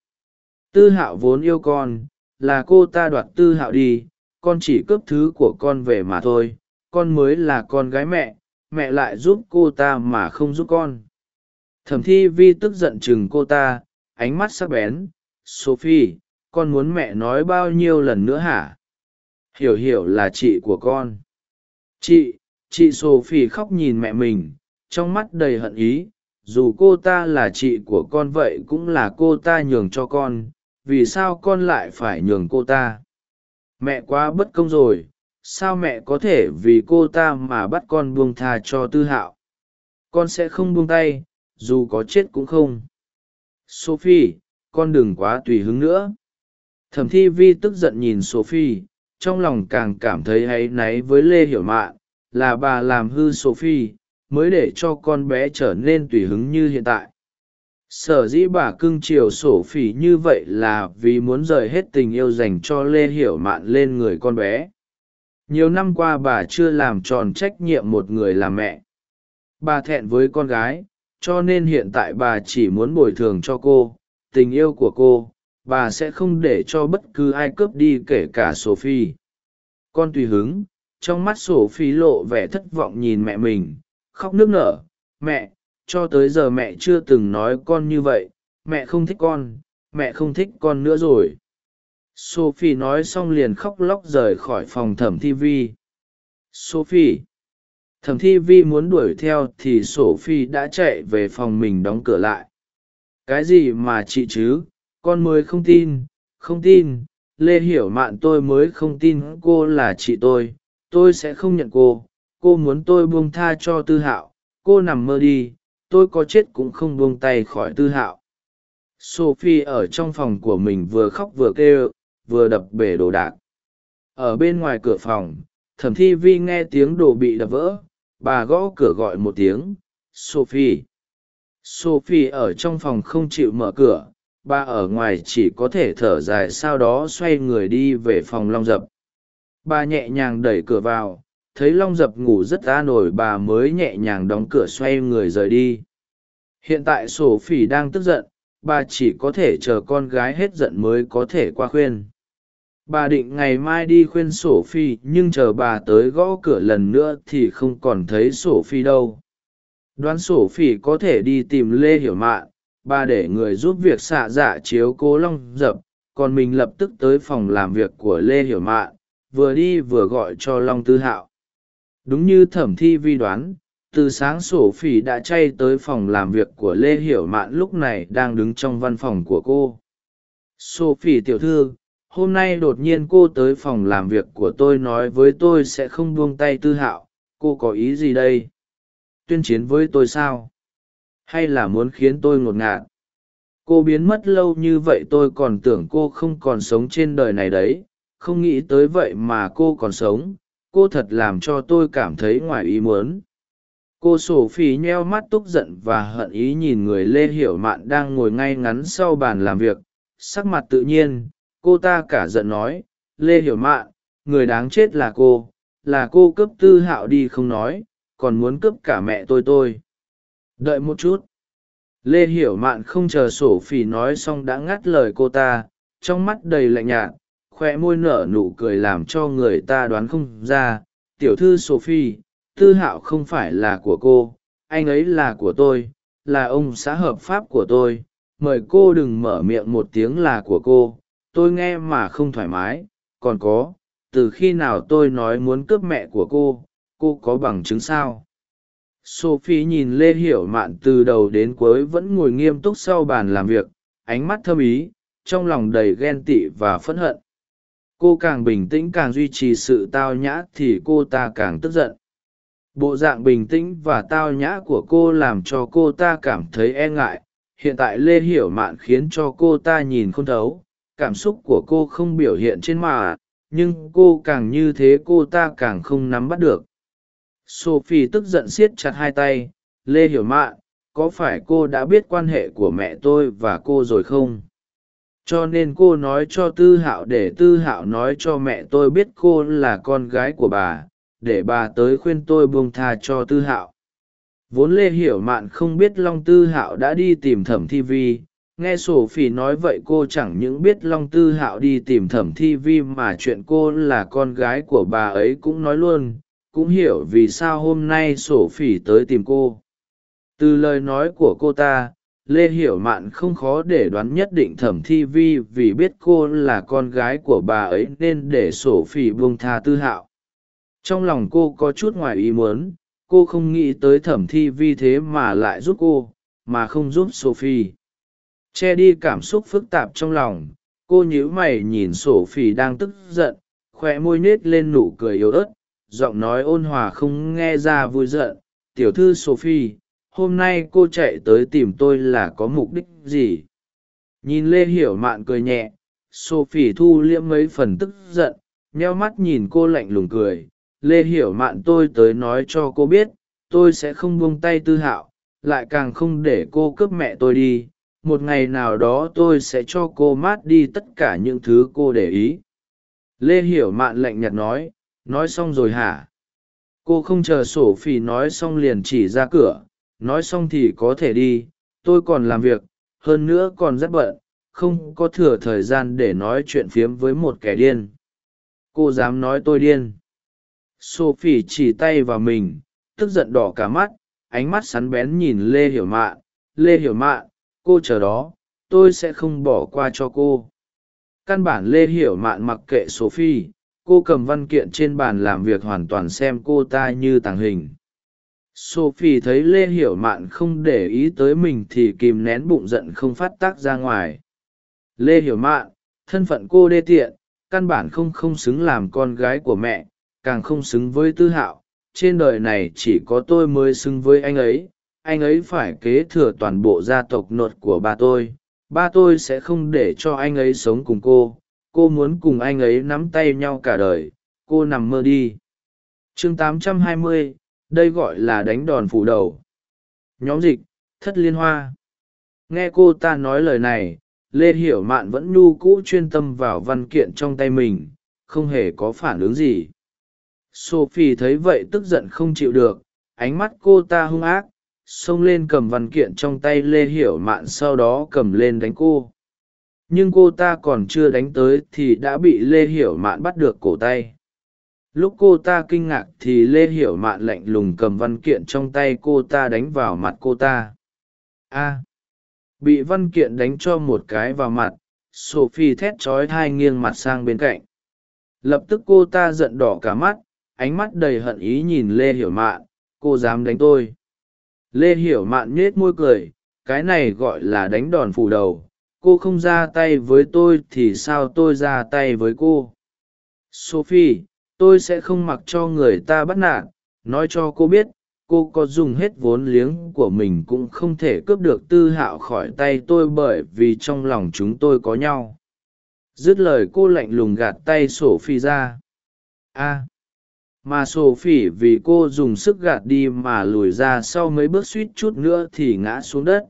Tư hạo vốn yêu con, là cô ta đoạt tư hạo đi, con chỉ cướp thứ của con về mà thôi, con mới là con gái mẹ mẹ lại giúp cô ta mà không giúp con. Thẩm thi vi tức giận chừng cô ta, ánh mắt sắc bén, sophie con muốn mẹ nói bao nhiêu lần nữa hả? Hiểu hiểu là chị của con. Chị chị sophie khóc nhìn mẹ mình, trong mắt đầy hận ý. Dù cô ta là chị của con vậy cũng là cô ta nhường cho con, vì sao con lại phải nhường cô ta? Mẹ quá bất công rồi, sao mẹ có thể vì cô ta mà bắt con buông tha cho tư hạo? Con sẽ không buông tay, dù có chết cũng không. Sophie, con đừng quá tùy hứng nữa thẩm thi vi tức giận nhìn sophie, trong lòng càng cảm thấy áy náy với lê hiểu mạn, là bà làm hư sophie, mới để cho con bé trở nên tùy hứng như hiện tại. Sở dĩ bà cưng chiều sổ phỉ như vậy là vì muốn rời hết tình yêu dành cho lê hiểu mạn lên người con bé. Nhiều năm qua bà chưa làm tròn trách nhiệm một người làm mẹ. Bà thẹn với con gái, cho nên hiện tại bà chỉ muốn bồi thường cho cô, tình yêu của cô bà sẽ không để cho bất cứ ai cướp đi kể cả sophie. Con tùy hứng, trong mắt sophie lộ vẻ thất vọng nhìn mẹ mình, khóc nức nở. Mẹ, cho tới giờ mẹ chưa từng nói con như vậy, mẹ không thích con, mẹ không thích con nữa rồi. Sophie nói xong liền khóc lóc rời khỏi phòng thẩm thi vi. Sophie, thẩm thi vi muốn đuổi theo thì sophie đã chạy về phòng mình đóng cửa lại. Cái gì mà chị chứ? Con mới không tin không tin, lê hiểu mạn tôi mới không tin cô là chị tôi tôi sẽ không nhận cô cô muốn tôi buông tha cho tư hạo, cô nằm mơ đi, tôi có chết cũng không buông tay khỏi tư hạo. Sophie ở trong phòng của mình vừa khóc vừa kêu, vừa đập bể đồ đạc. Ở bên ngoài cửa phòng, thẩm thi vi nghe tiếng đồ bị đập vỡ, bà gõ cửa gọi một tiếng, sophie. Sophie ở trong phòng không chịu mở cửa bà ở ngoài chỉ có thể thở dài sau đó xoay người đi về phòng long dập. Bà nhẹ nhàng đẩy cửa vào, thấy long dập ngủ rất ta nổi bà mới nhẹ nhàng đóng cửa xoay người rời đi. Hiện tại sổ phỉ đang tức giận, bà chỉ có thể chờ con gái hết giận mới có thể qua khuyên. Bà định ngày mai đi khuyên sổ phi nhưng chờ bà tới gõ cửa lần nữa thì không còn thấy sổ phi đâu. Đoán sổ phi có thể đi tìm lê hiểu mạn bà để người giúp việc xạ dạ chiếu cố long dập, còn mình lập tức tới phòng làm việc của lê hiểu mạn, vừa đi vừa gọi cho long tư hạo. Đúng như thẩm thi vi đoán, từ sáng sổ phỉ đã chay tới phòng làm việc của lê hiểu mạn lúc này đang đứng trong văn phòng của cô. Sổ phỉ tiểu thư, hôm nay đột nhiên cô tới phòng làm việc của tôi nói với tôi sẽ không buông tay tư hạo, cô có ý gì đây? Tuyên chiến với tôi sao? Hay là muốn khiến tôi ngột ngạt? Cô biến mất lâu như vậy tôi còn tưởng cô không còn sống trên đời này đấy. Không nghĩ tới vậy mà cô còn sống. Cô thật làm cho tôi cảm thấy ngoài ý muốn. Cô sổ phì nheo mắt túc giận và hận ý nhìn người lê hiểu mạn đang ngồi ngay ngắn sau bàn làm việc. Sắc mặt tự nhiên, cô ta cả giận nói, lê hiểu mạn, người đáng chết là cô. Là cô cướp tư hạo đi không nói, còn muốn cướp cả mẹ tôi tôi đợi một chút. Lê hiểu mạn không chờ sổ phỉ nói xong đã ngắt lời cô ta, trong mắt đầy lạnh nhạt, khoe môi nở nụ cười làm cho người ta đoán không ra. Tiểu thư sophie tư hạo không phải là của cô, anh ấy là của tôi, là ông xã hợp pháp của tôi. Mời cô đừng mở miệng một tiếng là của cô, tôi nghe mà không thoải mái. Còn có, từ khi nào tôi nói muốn cướp mẹ của cô cô có bằng chứng sao? Sophie nhìn lê hiểu mạn từ đầu đến cuối vẫn ngồi nghiêm túc sau bàn làm việc, ánh mắt thâm ý, trong lòng đầy ghen tị và phẫn hận. Cô càng bình tĩnh càng duy trì sự tao nhã thì cô ta càng tức giận. Bộ dạng bình tĩnh và tao nhã của cô làm cho cô ta cảm thấy e ngại. Hiện tại lê hiểu mạn khiến cho cô ta nhìn không thấu, cảm xúc của cô không biểu hiện trên mà, nhưng cô càng như thế cô ta càng không nắm bắt được sophie tức giận siết chặt hai tay, lê hiểu mạn có phải cô đã biết quan hệ của mẹ tôi và cô rồi không? Cho nên cô nói cho tư hạo để tư hạo nói cho mẹ tôi biết cô là con gái của bà, để bà tới khuyên tôi buông tha cho tư hạo. Vốn lê hiểu mạn không biết long tư hạo đã đi tìm thẩm thi vi, nghe sổ phỉ nói vậy cô chẳng những biết long tư hạo đi tìm thẩm thi vi mà chuyện cô là con gái của bà ấy cũng nói luôn cũng hiểu vì sao hôm nay sổ phỉ tới tìm cô. Từ lời nói của cô ta, lê hiểu mạn không khó để đoán nhất định thẩm thi vi vì biết cô là con gái của bà ấy nên để sổ phỉ buông tha tư hạo. Trong lòng cô có chút ngoài ý muốn, cô không nghĩ tới thẩm thi vi thế mà lại giúp cô, mà không giúp sophie. Che đi cảm xúc phức tạp trong lòng, cô nhíu mày nhìn sổ phỉ đang tức giận khoe môi nết lên nụ cười yếu ớt giọng nói ôn hòa không nghe ra vui giận. Tiểu thư sophie, hôm nay cô chạy tới tìm tôi là có mục đích gì? Nhìn lê hiểu mạn cười nhẹ, sophie thu liễm mấy phần tức giận, nheo mắt nhìn cô lạnh lùng cười. Lê hiểu mạn tôi tới nói cho cô biết, tôi sẽ không buông tay tư hạo, lại càng không để cô cướp mẹ tôi đi. Một ngày nào đó tôi sẽ cho cô mát đi tất cả những thứ cô để ý. Lê hiểu mạn lạnh nhạt nói nói xong rồi hả? Cô không chờ sổ phỉ nói xong liền chỉ ra cửa. Nói xong thì có thể đi. Tôi còn làm việc. Hơn nữa còn rất bận. Không có thừa thời gian để nói chuyện phiếm với một kẻ điên. Cô dám nói tôi điên. Sophie chỉ tay vào mình, tức giận đỏ cả mắt. Ánh mắt sắn bén nhìn lê hiểu mạn. Lê hiểu mạn, cô chờ đó. Tôi sẽ không bỏ qua cho cô. Căn bản lê hiểu mạn mặc kệ sophie cô cầm văn kiện trên bàn làm việc hoàn toàn xem cô ta như tàng hình. Sophie thấy lê hiểu mạn không để ý tới mình thì kìm nén bụng giận không phát tác ra ngoài. Lê hiểu mạn, thân phận cô đê tiện, căn bản không không xứng làm con gái của mẹ, càng không xứng với tư hạo. Trên đời này chỉ có tôi mới xứng với anh ấy. Anh ấy phải kế thừa toàn bộ gia tộc nột của ba tôi. Ba tôi sẽ không để cho anh ấy sống cùng cô cô muốn cùng anh ấy nắm tay nhau cả đời. Cô nằm mơ đi. Chương 820, đây gọi là đánh đòn phủ đầu. Nhóm dịch thất liên hoa. Nghe cô ta nói lời này lê hiểu mạn vẫn nhu cũ chuyên tâm vào văn kiện trong tay mình không hề có phản ứng gì. Sophie thấy vậy tức giận không chịu được ánh mắt cô ta hung ác xông lên cầm văn kiện trong tay lê hiểu mạn sau đó cầm lên đánh cô nhưng cô ta còn chưa đánh tới thì đã bị lê hiểu mạn bắt được cổ tay. Lúc cô ta kinh ngạc thì lê hiểu mạn lạnh lùng cầm văn kiện trong tay cô ta đánh vào mặt cô ta. A, bị văn kiện đánh cho một cái vào mặt, sophie thét trói thai nghiêng mặt sang bên cạnh. Lập tức cô ta giận đỏ cả mắt, ánh mắt đầy hận ý nhìn lê hiểu mạn, cô dám đánh tôi? Lê hiểu mạn nhết môi cười, cái này gọi là đánh đòn phủ đầu cô không ra tay với tôi thì sao tôi ra tay với cô? Sophie, tôi sẽ không mặc cho người ta bắt nạt. Nói cho cô biết, cô có dùng hết vốn liếng của mình cũng không thể cướp được tư hạo khỏi tay tôi bởi vì trong lòng chúng tôi có nhau. Dứt lời cô lạnh lùng gạt tay sổ phi ra. A. Mà sổ phỉ vì cô dùng sức gạt đi mà lùi ra sau mấy bước suýt chút nữa thì ngã xuống đất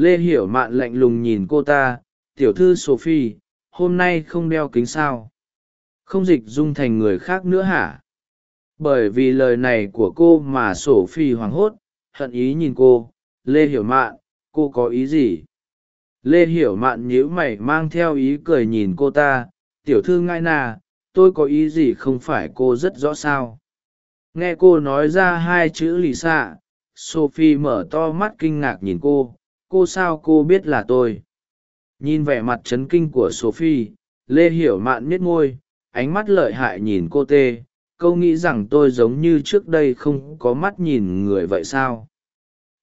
lê hiểu mạn lạnh lùng nhìn cô ta, tiểu thư sophie, hôm nay không đeo kính sao? Không dịch dung thành người khác nữa hả? Bởi vì lời này của cô mà sophie hoảng hốt, hận ý nhìn cô. Lê hiểu mạn, cô có ý gì? Lê hiểu mạn nhíu mày mang theo ý cười nhìn cô ta, tiểu thư ngai nà, tôi có ý gì không phải cô rất rõ sao? Nghe cô nói ra hai chữ lì xạ, sophie mở to mắt kinh ngạc nhìn cô cô sao cô biết là tôi? Nhìn vẻ mặt c h ấ n kinh của sophie lê hiểu mạn nhất ngôi, ánh mắt lợi hại nhìn cô tê câu nghĩ rằng tôi giống như trước đây không có mắt nhìn người vậy sao?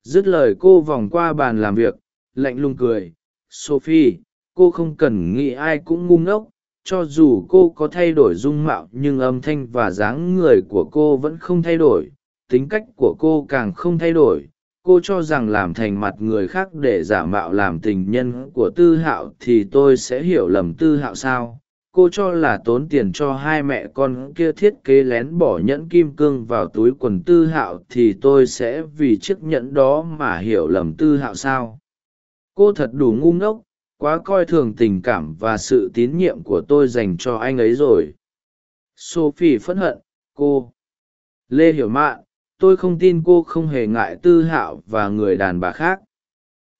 Dứt lời cô vòng qua bàn làm việc lạnh lùng cười. Sophie cô không cần nghĩ ai cũng ngu ngốc. Cho dù cô có thay đổi dung mạo nhưng âm thanh và dáng người của cô vẫn không thay đổi. Tính cách của cô càng không thay đổi cô cho rằng làm thành mặt người khác để giả mạo làm tình nhân của tư hạo thì tôi sẽ hiểu lầm tư hạo sao? Cô cho là tốn tiền cho hai mẹ con kia thiết kế lén bỏ nhẫn kim cương vào túi quần tư hạo thì tôi sẽ vì chiếc nhẫn đó mà hiểu lầm tư hạo sao? Cô thật đủ ngu ngốc, quá coi thường tình cảm và sự tín nhiệm của tôi dành cho anh ấy rồi. Sophie phẫn hận, cô. Lê hiểu mạn tôi không tin cô không hề ngại tư hạo và người đàn bà khác.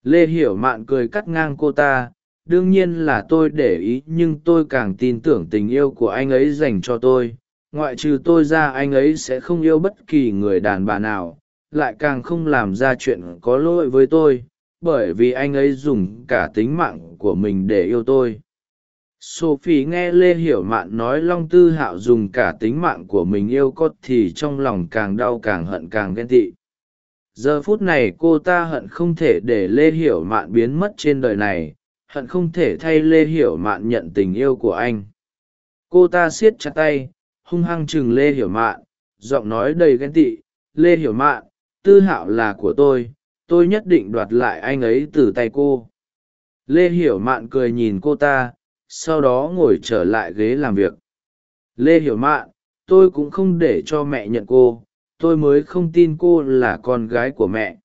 Lê hiểu mạn cười cắt ngang cô ta, đương nhiên là tôi để ý, nhưng tôi càng tin tưởng tình yêu của anh ấy dành cho tôi. Ngoại trừ tôi ra, anh ấy sẽ không yêu bất kỳ người đàn bà nào, lại càng không làm ra chuyện có lỗi với tôi, bởi vì anh ấy dùng cả tính mạng của mình để yêu tôi sophie nghe lê hiểu mạn nói long tư hạo dùng cả tính mạng của mình yêu cốt thì trong lòng càng đau càng hận càng ghen tị. Giờ phút này cô ta hận không thể để lê hiểu mạn biến mất trên đời này, hận không thể thay lê hiểu mạn nhận tình yêu của anh. Cô ta siết chặt tay, hung hăng chừng lê hiểu mạn, giọng nói đầy ghen tị, lê hiểu mạn, tư hạo là của tôi tôi nhất định đoạt lại anh ấy từ tay cô. Lê hiểu mạn cười nhìn cô ta sau đó ngồi trở lại ghế làm việc. Lê hiểu mạn, tôi cũng không để cho mẹ nhận cô, tôi mới không tin cô là con gái của mẹ.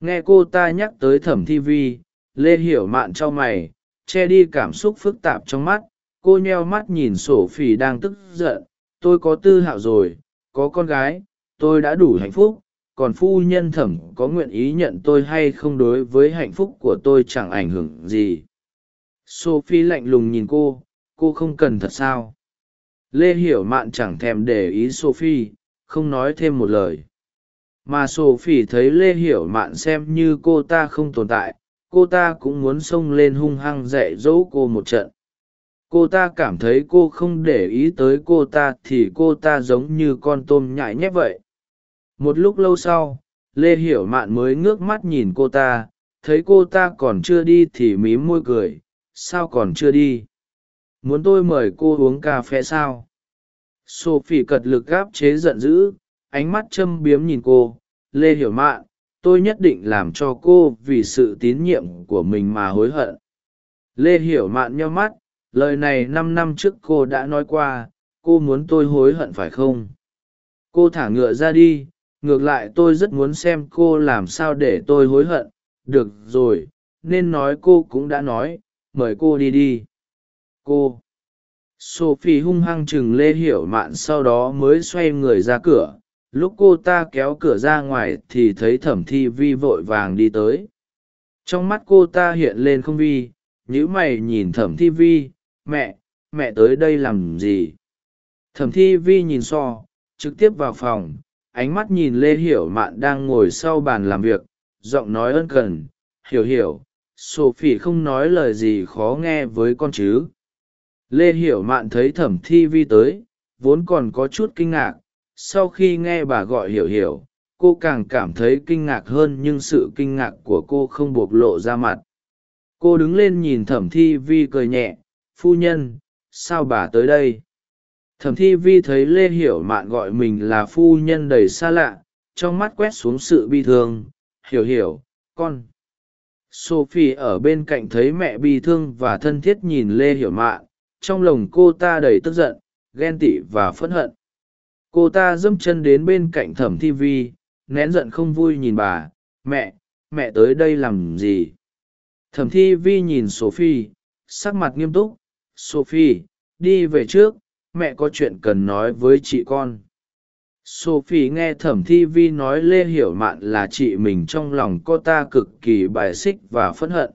Nghe cô ta nhắc tới thẩm thi vi, lê hiểu mạn t mày, che đi cảm xúc phức tạp trong mắt. Cô nheo mắt nhìn sổ phỉ đang tức giận, tôi có tư hạo rồi, có con gái, tôi đã đủ hạnh phúc, còn phu nhân thẩm có nguyện ý nhận tôi hay không đối với hạnh phúc của tôi chẳng ảnh hưởng gì sophie lạnh lùng nhìn cô cô không cần thật sao? Lê hiểu mạn chẳng thèm để ý sophie, không nói thêm một lời. Mà sophie thấy lê hiểu mạn xem như cô ta không tồn tại, cô ta cũng muốn xông lên hung hăng dạy dỗ cô một trận. Cô ta cảm thấy cô không để ý tới cô ta thì cô ta giống như con tôm nhại nhép vậy. Một lúc lâu sau, lê hiểu mạn mới ngước mắt nhìn cô ta, thấy cô ta còn chưa đi thì mím môi cười sao còn chưa đi? Muốn tôi mời cô uống cà phê sao? Sophie cật lực gáp chế giận dữ, ánh mắt châm biếm nhìn cô. Lê hiểu mạn, tôi nhất định làm cho cô vì sự tín nhiệm của mình mà hối hận. Lê hiểu mạn nheo mắt, lời này năm năm trước cô đã nói qua, cô muốn tôi hối hận phải không? Cô thả ngựa ra đi, ngược lại tôi rất muốn xem cô làm sao để tôi hối hận. Được rồi, nên nói cô cũng đã nói mời cô đi đi. Cô. Sophie hung hăng chừng lê hiểu mạn sau đó mới xoay người ra cửa. Lúc cô ta kéo cửa ra ngoài thì thấy thẩm thi vi vội vàng đi tới. Trong mắt cô ta hiện lên không vi nhữ mày nhìn thẩm thi vi, mẹ mẹ tới đây làm gì? Thẩm thi vi nhìn so, trực tiếp vào phòng, ánh mắt nhìn lê hiểu mạn đang ngồi sau bàn làm việc, giọng nói ân cần, hiểu hiểu sophie không nói lời gì khó nghe với con chứ. Lê hiểu mạn thấy thẩm thi vi tới, vốn còn có chút kinh ngạc. Sau khi nghe bà gọi hiểu hiểu, cô càng cảm thấy kinh ngạc hơn nhưng sự kinh ngạc của cô không bộc lộ ra mặt. Cô đứng lên nhìn thẩm thi vi cười nhẹ, phu nhân, sao bà tới đây? Thẩm thi vi thấy lê hiểu mạn gọi mình là phu nhân đầy xa lạ, trong mắt quét xuống sự bi thương. Hiểu hiểu, con sophie ở bên cạnh thấy mẹ bi thương và thân thiết nhìn lê hiểu mạn, trong lòng cô ta đầy tức giận, ghen tị và phẫn hận. Cô ta dâm chân đến bên cạnh thẩm thi vi, nén giận không vui nhìn bà, mẹ mẹ tới đây làm gì? Thẩm thi vi nhìn sophie, sắc mặt nghiêm túc, sophie, đi về trước, mẹ có chuyện cần nói với chị con sophie nghe thẩm thi vi nói lê hiểu mạn là chị mình trong lòng cô ta cực kỳ bài xích và phẫn hận.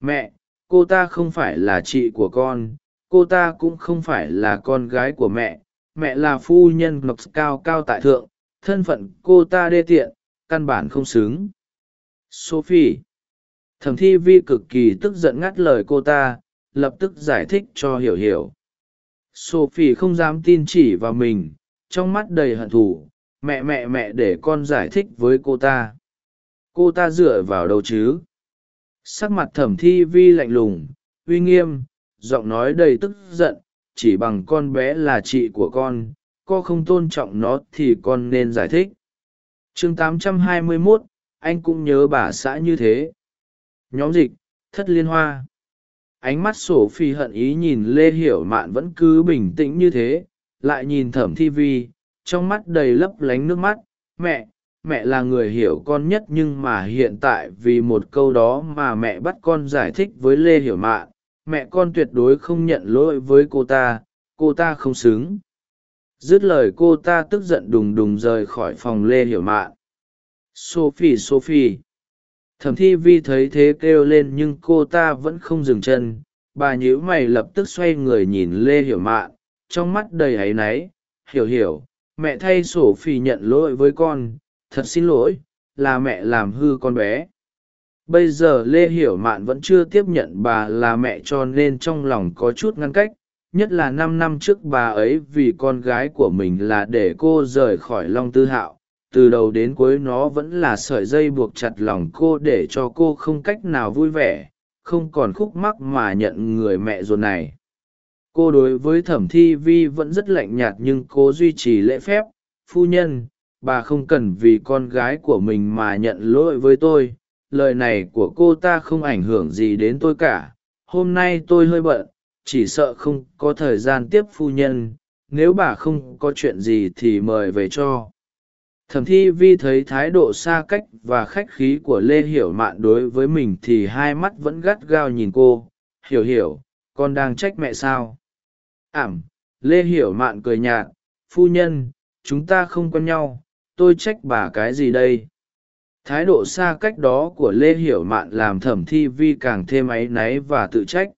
Mẹ, cô ta không phải là chị của con, cô ta cũng không phải là con gái của mẹ. Mẹ là phu nhân ngọc cao cao tại thượng, thân phận cô ta đê tiện, căn bản không xứng. Sophie, thẩm thi vi cực kỳ tức giận ngắt lời cô ta, lập tức giải thích cho hiểu hiểu. Sophie không dám tin chỉ vào mình trong mắt đầy hận thù mẹ mẹ mẹ để con giải thích với cô ta. Cô ta dựa vào đâu chứ? Sắc mặt thẩm thi vi lạnh lùng uy nghiêm giọng nói đầy tức giận chỉ bằng con bé là chị của con co không tôn trọng nó thì con nên giải thích. Chương 821, anh cũng nhớ bà xã như thế. Nhóm dịch thất liên hoa. Ánh mắt sổ phi hận ý nhìn lê hiểu mạn vẫn cứ bình tĩnh như thế lại nhìn thẩm thi vi, trong mắt đầy lấp lánh nước mắt. Mẹ mẹ là người hiểu con nhất nhưng mà hiện tại vì một câu đó mà mẹ bắt con giải thích với lê hiểu mạn mẹ con tuyệt đối không nhận lỗi với cô ta cô ta không xứng. Dứt lời cô ta tức giận đùng đùng rời khỏi phòng lê hiểu mạn sophie sophie. Thẩm thi vi thấy thế kêu lên nhưng cô ta vẫn không dừng chân. Bà nhíu mày lập tức xoay người nhìn lê hiểu mạn trong mắt đầy áy náy, hiểu hiểu, mẹ thay sổ phì nhận lỗi với con, thật xin lỗi, là mẹ làm hư con bé. Bây giờ lê hiểu mạn vẫn chưa tiếp nhận bà là mẹ cho nên trong lòng có chút ngăn cách, nhất là năm năm trước bà ấy vì con gái của mình là để cô rời khỏi long tư hạo, từ đầu đến cuối nó vẫn là sợi dây buộc chặt lòng cô để cho cô không cách nào vui vẻ, không còn khúc mắc mà nhận người mẹ ruột này cô đối với thẩm thi vi vẫn rất lạnh nhạt nhưng cố duy trì lễ phép. Phu nhân, bà không cần vì con gái của mình mà nhận lỗi với tôi. Lời này của cô ta không ảnh hưởng gì đến tôi cả. Hôm nay tôi hơi bận, chỉ sợ không có thời gian tiếp phu nhân. Nếu bà không có chuyện gì thì mời về cho. Thẩm thi vi thấy thái độ xa cách và khách khí của lê hiểu mạn đối với mình thì hai mắt vẫn gắt gao nhìn cô. Hiểu hiểu, con đang trách mẹ sao? Ảm. Lê hiểu mạn cười nhạt, phu nhân, chúng ta không quen nhau, tôi trách bà cái gì đây? Thái độ xa cách đó của lê hiểu mạn làm thẩm thi vi càng thêm áy náy và tự trách.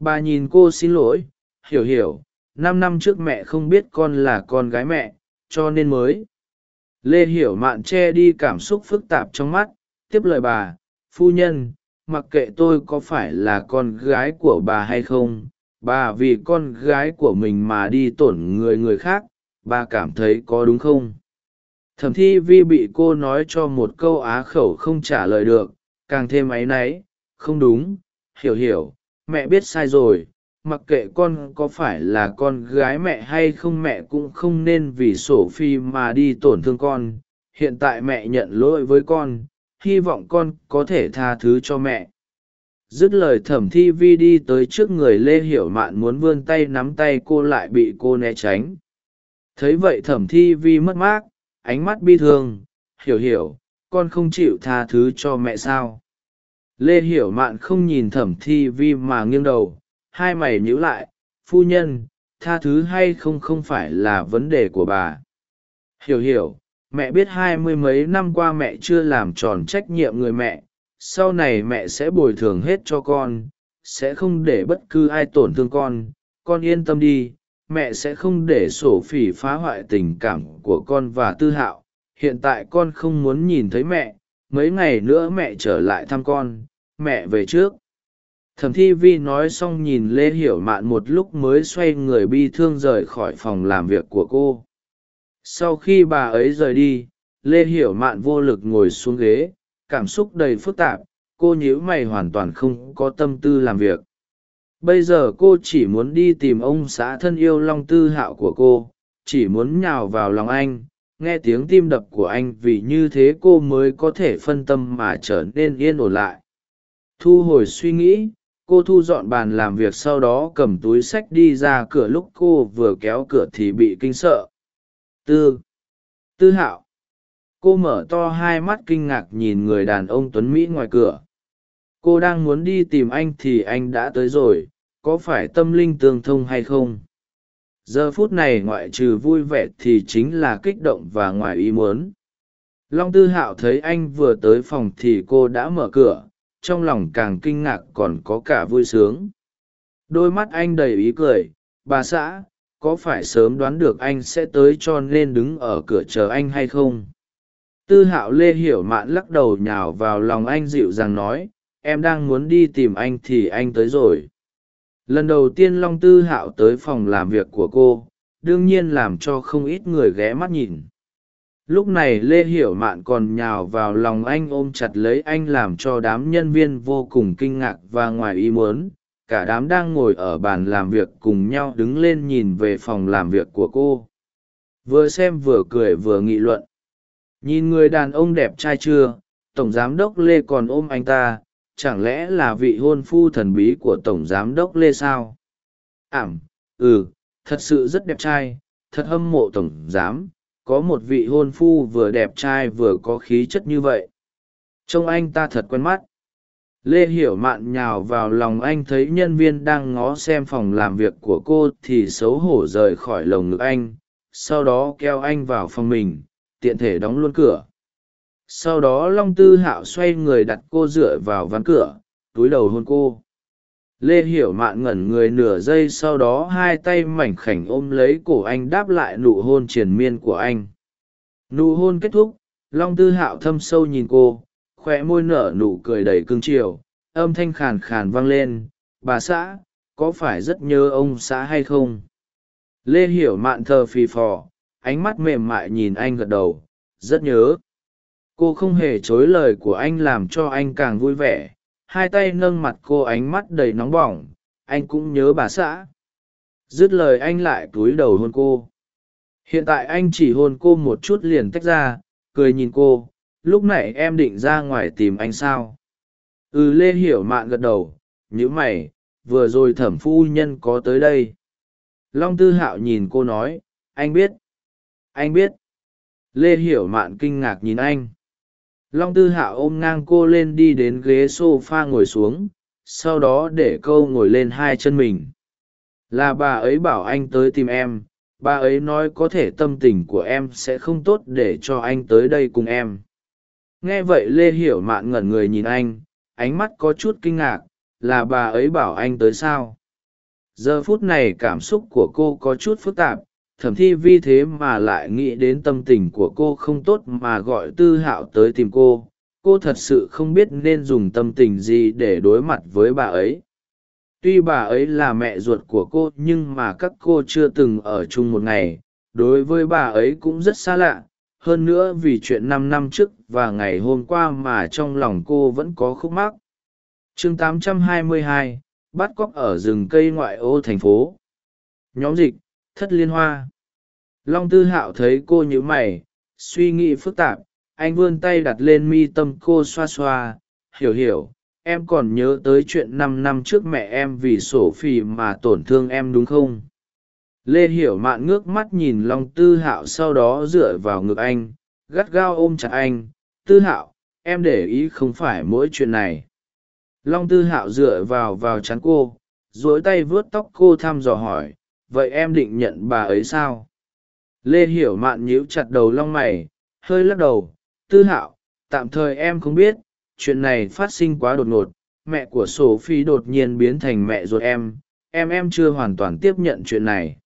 Bà nhìn cô xin lỗi, hiểu hiểu, năm năm trước mẹ không biết con là con gái mẹ, cho nên mới. Lê hiểu mạn che đi cảm xúc phức tạp trong mắt, tiếp lời bà, phu nhân, mặc kệ tôi có phải là con gái của bà hay không bà vì con gái của mình mà đi tổn người người khác, bà cảm thấy có đúng không? Thẩm thi vi bị cô nói cho một câu á khẩu không trả lời được, càng thêm áy náy, không đúng, hiểu hiểu, mẹ biết sai rồi, mặc kệ con có phải là con gái mẹ hay không mẹ cũng không nên vì sổ phi mà đi tổn thương con, hiện tại mẹ nhận lỗi với con, hy vọng con có thể tha thứ cho mẹ dứt lời thẩm thi vi đi tới trước người lê hiểu mạn muốn vươn tay nắm tay cô lại bị cô né tránh. Thấy vậy thẩm thi vi mất mát, ánh mắt bi thương, hiểu hiểu, con không chịu tha thứ cho mẹ sao? Lê hiểu mạn không nhìn thẩm thi vi mà nghiêng đầu, hai mày nhíu lại, phu nhân, tha thứ hay không không phải là vấn đề của bà. Hiểu hiểu, mẹ biết hai mươi mấy năm qua mẹ chưa làm tròn trách nhiệm người mẹ sau này mẹ sẽ bồi thường hết cho con, sẽ không để bất cứ ai tổn thương con con yên tâm đi, mẹ sẽ không để sổ phỉ phá hoại tình cảm của con và tư hạo. Hiện tại con không muốn nhìn thấy mẹ, mấy ngày nữa mẹ trở lại thăm con, mẹ về trước. Thẩm thi vi nói xong nhìn lê hiểu mạn một lúc mới xoay người bi thương rời khỏi phòng làm việc của cô. Sau khi bà ấy rời đi, lê hiểu mạn vô lực ngồi xuống ghế cảm xúc đầy phức tạp, cô nhíu mày hoàn toàn không có tâm tư làm việc. Bây giờ cô chỉ muốn đi tìm ông xã thân yêu long tư hạo của cô, chỉ muốn nhào vào lòng anh, nghe tiếng tim đập của anh vì như thế cô mới có thể phân tâm mà trở nên yên ổn lại. Thu hồi suy nghĩ, cô thu dọn bàn làm việc sau đó cầm túi sách đi ra cửa lúc cô vừa kéo cửa thì bị kinh sợ. Tư. Tư hạo cô mở to hai mắt kinh ngạc nhìn người đàn ông tuấn mỹ ngoài cửa. Cô đang muốn đi tìm anh thì anh đã tới rồi, có phải tâm linh tương thông hay không? Giờ phút này ngoại trừ vui vẻ thì chính là kích động và ngoài ý muốn. Long tư hạo thấy anh vừa tới phòng thì cô đã mở cửa, trong lòng càng kinh ngạc còn có cả vui sướng. Đôi mắt anh đầy ý cười, bà xã, có phải sớm đoán được anh sẽ tới cho nên đứng ở cửa chờ anh hay không? Tư hạo lê hiểu mạn lắc đầu nhào vào lòng anh dịu dàng nói, em đang muốn đi tìm anh thì anh tới rồi. Lần đầu tiên long tư hạo tới phòng làm việc của cô, đương nhiên làm cho không ít người ghé mắt nhìn. Lúc này lê hiểu mạn còn nhào vào lòng anh ôm chặt lấy anh làm cho đám nhân viên vô cùng kinh ngạc và ngoài ý muốn. Cả đám đang ngồi ở bàn làm việc cùng nhau đứng lên nhìn về phòng làm việc của cô. Vừa xem vừa cười vừa nghị luận nhìn người đàn ông đẹp trai chưa, tổng giám đốc lê còn ôm anh ta, chẳng lẽ là vị hôn phu thần bí của tổng giám đốc lê sao? Ảm ừ thật sự rất đẹp trai, thật hâm mộ tổng giám, có một vị hôn phu vừa đẹp trai vừa có khí chất như vậy. Trông anh ta thật quen mắt. Lê hiểu mạn nhào vào lòng anh thấy nhân viên đang ngó xem phòng làm việc của cô thì xấu hổ rời khỏi lồng ngực anh, sau đó keo anh vào phòng mình tiện thể đóng luôn cửa. Sau đó long tư hạo xoay người đặt cô dựa vào ván cửa, túi đầu hôn cô. Lê hiểu mạn ngẩn người nửa giây sau đó hai tay mảnh khảnh ôm lấy cổ anh đáp lại nụ hôn triền miên của anh. Nụ hôn kết thúc, long tư hạo thâm sâu nhìn cô khoe môi nở nụ cười đầy cương triều, âm thanh khàn khàn vang lên, bà xã, có phải rất nhớ ông xã hay không? Lê hiểu mạn thờ phì phò ánh mắt mềm mại nhìn anh gật đầu, rất nhớ. Cô không hề chối lời của anh làm cho anh càng vui vẻ. Hai tay nâng mặt cô ánh mắt đầy nóng bỏng, anh cũng nhớ bà xã. Dứt lời anh lại cúi đầu hôn cô. Hiện tại anh chỉ hôn cô một chút liền tách ra, cười nhìn cô. Lúc nãy em định ra ngoài tìm anh sao? Ừ lê hiểu mạn gật đầu. Nhữ mày, vừa rồi thẩm phu nhân có tới đây. Long tư hạo nhìn cô nói, anh biết anh biết. Lê hiểu mạn kinh ngạc nhìn anh. Long tư hạo ôm ngang cô lên đi đến ghế s o f a ngồi xuống, sau đó để câu ngồi lên hai chân mình. Là bà ấy bảo anh tới tìm em, bà ấy nói có thể tâm tình của em sẽ không tốt để cho anh tới đây cùng em. Nghe vậy lê hiểu mạn ngẩn người nhìn anh, ánh mắt có chút kinh ngạc, là bà ấy bảo anh tới sao? Giờ phút này cảm xúc của cô có chút phức tạp thẩm thi vi thế mà lại nghĩ đến tâm tình của cô không tốt mà gọi tư hạo tới tìm cô. Cô thật sự không biết nên dùng tâm tình gì để đối mặt với bà ấy. Tuy bà ấy là mẹ ruột của cô nhưng mà các cô chưa từng ở chung một ngày. Đối với bà ấy cũng rất xa lạ. Hơn nữa vì chuyện năm năm trước và ngày hôm qua mà trong lòng cô vẫn có khúc mắc. Chương 822, bắt cóc ở rừng cây ngoại ô thành phố. Nhóm dịch thất liên hoa. Long tư hạo thấy cô nhíu mày, suy nghĩ phức tạp, anh vươn tay đặt lên mi tâm cô xoa xoa, hiểu hiểu, em còn nhớ tới chuyện năm năm trước mẹ em vì sổ phì mà tổn thương em đúng không? Lê hiểu mạn ngước mắt nhìn long tư hạo sau đó dựa vào ngực anh, gắt gao ôm chặt anh, tư hạo, em để ý không phải mỗi chuyện này. Long tư hạo dựa vào vào chắn cô dối tay vớt tóc cô thăm dò hỏi vậy em định nhận bà ấy sao? Lê hiểu mạn nhíu chặt đầu long mày, hơi lắc đầu. Tư hạo, tạm thời em không biết, chuyện này phát sinh quá đột ngột. Mẹ của sổ phi đột nhiên biến thành mẹ ruột em. Em em chưa hoàn toàn tiếp nhận chuyện này.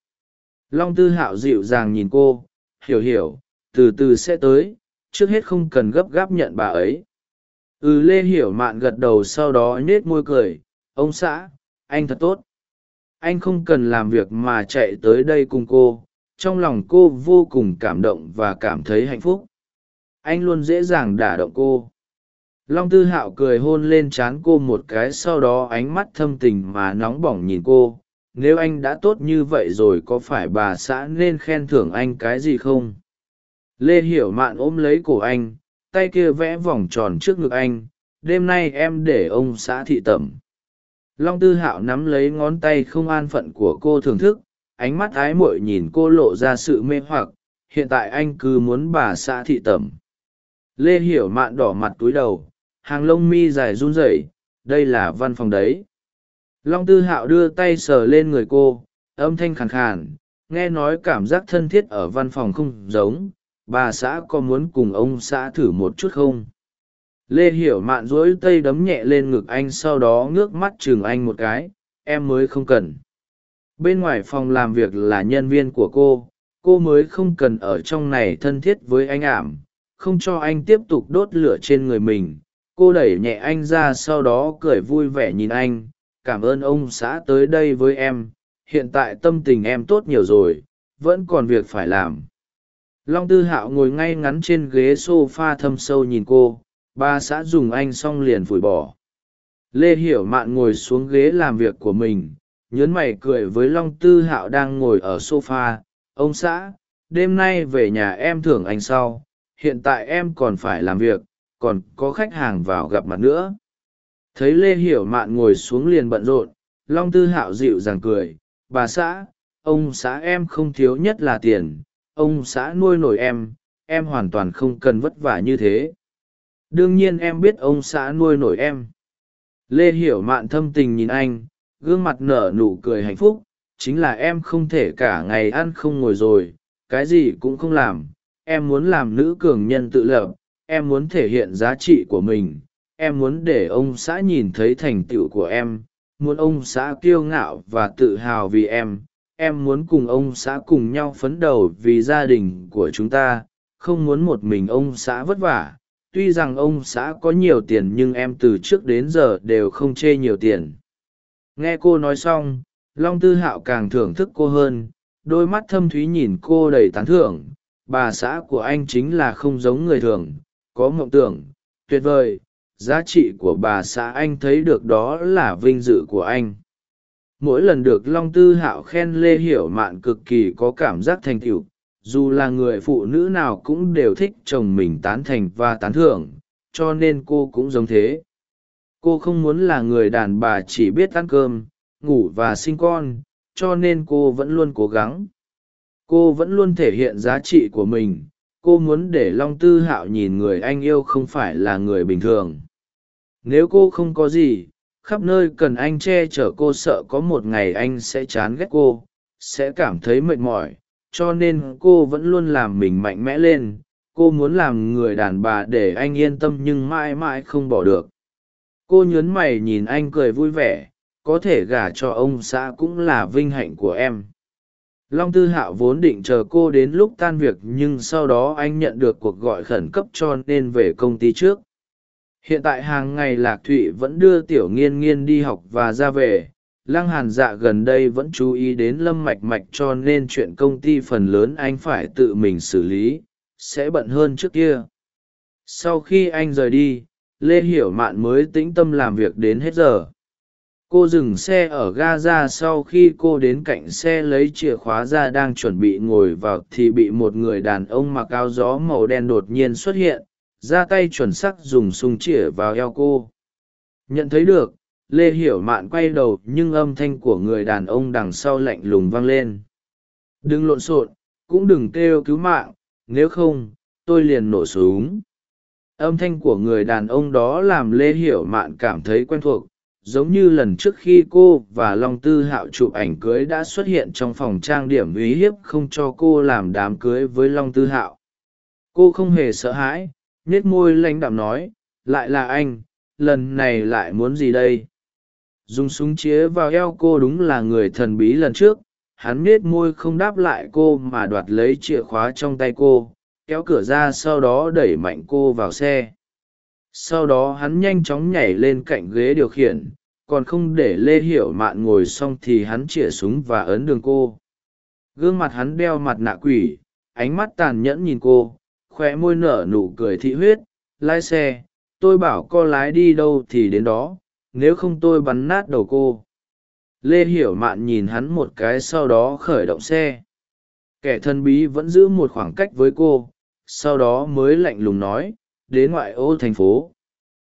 Long tư hạo dịu dàng nhìn cô. Hiểu hiểu, từ từ sẽ tới. Trước hết không cần gấp gáp nhận bà ấy. Ừ lê hiểu mạn gật đầu sau đó nhết môi cười. Ông xã, anh thật tốt anh không cần làm việc mà chạy tới đây cùng cô. Trong lòng cô vô cùng cảm động và cảm thấy hạnh phúc. Anh luôn dễ dàng đả động cô. Long tư hạo cười hôn lên trán cô một cái, sau đó ánh mắt thâm tình mà nóng bỏng nhìn cô. Nếu anh đã tốt như vậy rồi, có phải bà xã nên khen thưởng anh cái gì không? Lê hiểu mạn ôm lấy cổ anh, tay kia vẽ vòng tròn trước ngực anh. Đêm nay em để ông xã thị tẩm long tư hạo nắm lấy ngón tay không an phận của cô thưởng thức, ánh mắt ái muội nhìn cô lộ ra sự mê hoặc, hiện tại anh cứ muốn bà xã thị tẩm. Lê hiểu mạn đỏ mặt túi đầu, hàng lông mi dài run rẩy, đây là văn phòng đấy. Long tư hạo đưa tay sờ lên người cô, âm thanh khàn khàn, nghe nói cảm giác thân thiết ở văn phòng không giống, bà xã có muốn cùng ông xã thử một chút không? Lê hiểu mạn rỗi tay đấm nhẹ lên ngực anh, sau đó ngước mắt chừng anh một cái, em mới không cần. Bên ngoài phòng làm việc là nhân viên của cô. Cô mới không cần ở trong này thân thiết với anh ảm, không cho anh tiếp tục đốt lửa trên người mình. Cô đẩy nhẹ anh ra, sau đó cười vui vẻ nhìn anh, cảm ơn ông xã tới đây với em, hiện tại tâm tình em tốt nhiều rồi, vẫn còn việc phải làm. Long tư hạo ngồi ngay ngắn trên ghế s o f a thâm sâu nhìn cô ba xã dùng anh xong liền phủi bỏ. Lê hiểu mạn ngồi xuống ghế làm việc của mình, nhớn mày cười với long tư hạo đang ngồi ở s o f a ông xã, đêm nay về nhà em thưởng anh sau, hiện tại em còn phải làm việc, còn có khách hàng vào gặp mặt nữa. Thấy lê hiểu mạn ngồi xuống liền bận rộn, long tư hạo dịu dàng cười. Bà xã, ông xã em không thiếu nhất là tiền, ông xã nuôi nổi em em hoàn toàn không cần vất vả như thế đương nhiên em biết ông xã nuôi nổi em. Lê hiểu mạn thâm tình nhìn anh, gương mặt nở nụ cười hạnh phúc, chính là em không thể cả ngày ăn không ngồi rồi, cái gì cũng không làm, em muốn làm nữ cường nhân tự lập, em muốn thể hiện giá trị của mình, em muốn để ông xã nhìn thấy thành tựu của em, muốn ông xã kiêu ngạo và tự hào vì em em muốn cùng ông xã cùng nhau phấn đầu vì gia đình của chúng ta, không muốn một mình ông xã vất vả tuy rằng ông xã có nhiều tiền nhưng em từ trước đến giờ đều không chê nhiều tiền. Nghe cô nói xong, long tư hạo càng thưởng thức cô hơn, đôi mắt thâm thúy nhìn cô đầy tán thưởng. Bà xã của anh chính là không giống người thường, có mộng tưởng, tuyệt vời. Giá trị của bà xã anh thấy được đó là vinh dự của anh. Mỗi lần được long tư hạo khen lê hiểu mạn cực kỳ có cảm giác thành tựu dù là người phụ nữ nào cũng đều thích chồng mình tán thành và tán thưởng, cho nên cô cũng giống thế. Cô không muốn là người đàn bà chỉ biết ăn cơm, ngủ và sinh con, cho nên cô vẫn luôn cố gắng. Cô vẫn luôn thể hiện giá trị của mình, cô muốn để long tư hạo nhìn người anh yêu không phải là người bình thường. Nếu cô không có gì, khắp nơi cần anh che chở cô sợ có một ngày anh sẽ chán ghét cô, sẽ cảm thấy mệt mỏi cho nên cô vẫn luôn làm mình mạnh mẽ lên, cô muốn làm người đàn bà để anh yên tâm nhưng mãi mãi không bỏ được. Cô nhớn mày nhìn anh cười vui vẻ, có thể gả cho ông xã cũng là vinh hạnh của em. Long tư hạo vốn định chờ cô đến lúc tan việc nhưng sau đó anh nhận được cuộc gọi khẩn cấp cho nên về công ty trước. Hiện tại hàng ngày lạc thụy vẫn đưa tiểu nghiên nghiên đi học và ra về lăng hàn dạ gần đây vẫn chú ý đến lâm mạch mạch cho nên chuyện công ty phần lớn anh phải tự mình xử lý, sẽ bận hơn trước kia. Sau khi anh rời đi, lê hiểu mạn mới tĩnh tâm làm việc đến hết giờ. Cô dừng xe ở ga ra sau khi cô đến cạnh xe lấy chìa khóa ra đang chuẩn bị ngồi vào thì bị một người đàn ông mặc áo gió màu đen đột nhiên xuất hiện, ra tay chuẩn sắc dùng súng chĩa vào eo cô. Nhận thấy được lê hiểu mạn quay đầu nhưng âm thanh của người đàn ông đằng sau lạnh lùng vang lên. Đừng lộn xộn, cũng đừng kêu cứu mạng, nếu không, tôi liền nổ súng. Âm thanh của người đàn ông đó làm lê hiểu mạn cảm thấy quen thuộc, giống như lần trước khi cô và long tư hạo chụp ảnh cưới đã xuất hiện trong phòng trang điểm uy hiếp không cho cô làm đám cưới với long tư hạo. Cô không hề sợ hãi nết môi lãnh đạm nói, lại là anh, lần này lại muốn gì đây? Dùng súng chĩa vào eo cô đúng là người thần bí lần trước. Hắn nết môi không đáp lại cô mà đoạt lấy chìa khóa trong tay cô, kéo cửa ra sau đó đẩy mạnh cô vào xe. Sau đó hắn nhanh chóng nhảy lên cạnh ghế điều khiển, còn không để lê hiểu mạn ngồi xong thì hắn chĩa súng và ấn đường cô. Gương mặt hắn đeo mặt nạ quỷ, ánh mắt tàn nhẫn nhìn cô khoe môi nở nụ cười thị huyết. Lái xe, tôi bảo co lái đi đâu thì đến đó nếu không tôi bắn nát đầu cô. Lê hiểu mạn nhìn hắn một cái sau đó khởi động xe. Kẻ thân bí vẫn giữ một khoảng cách với cô, sau đó mới lạnh lùng nói, đến ngoại ô thành phố.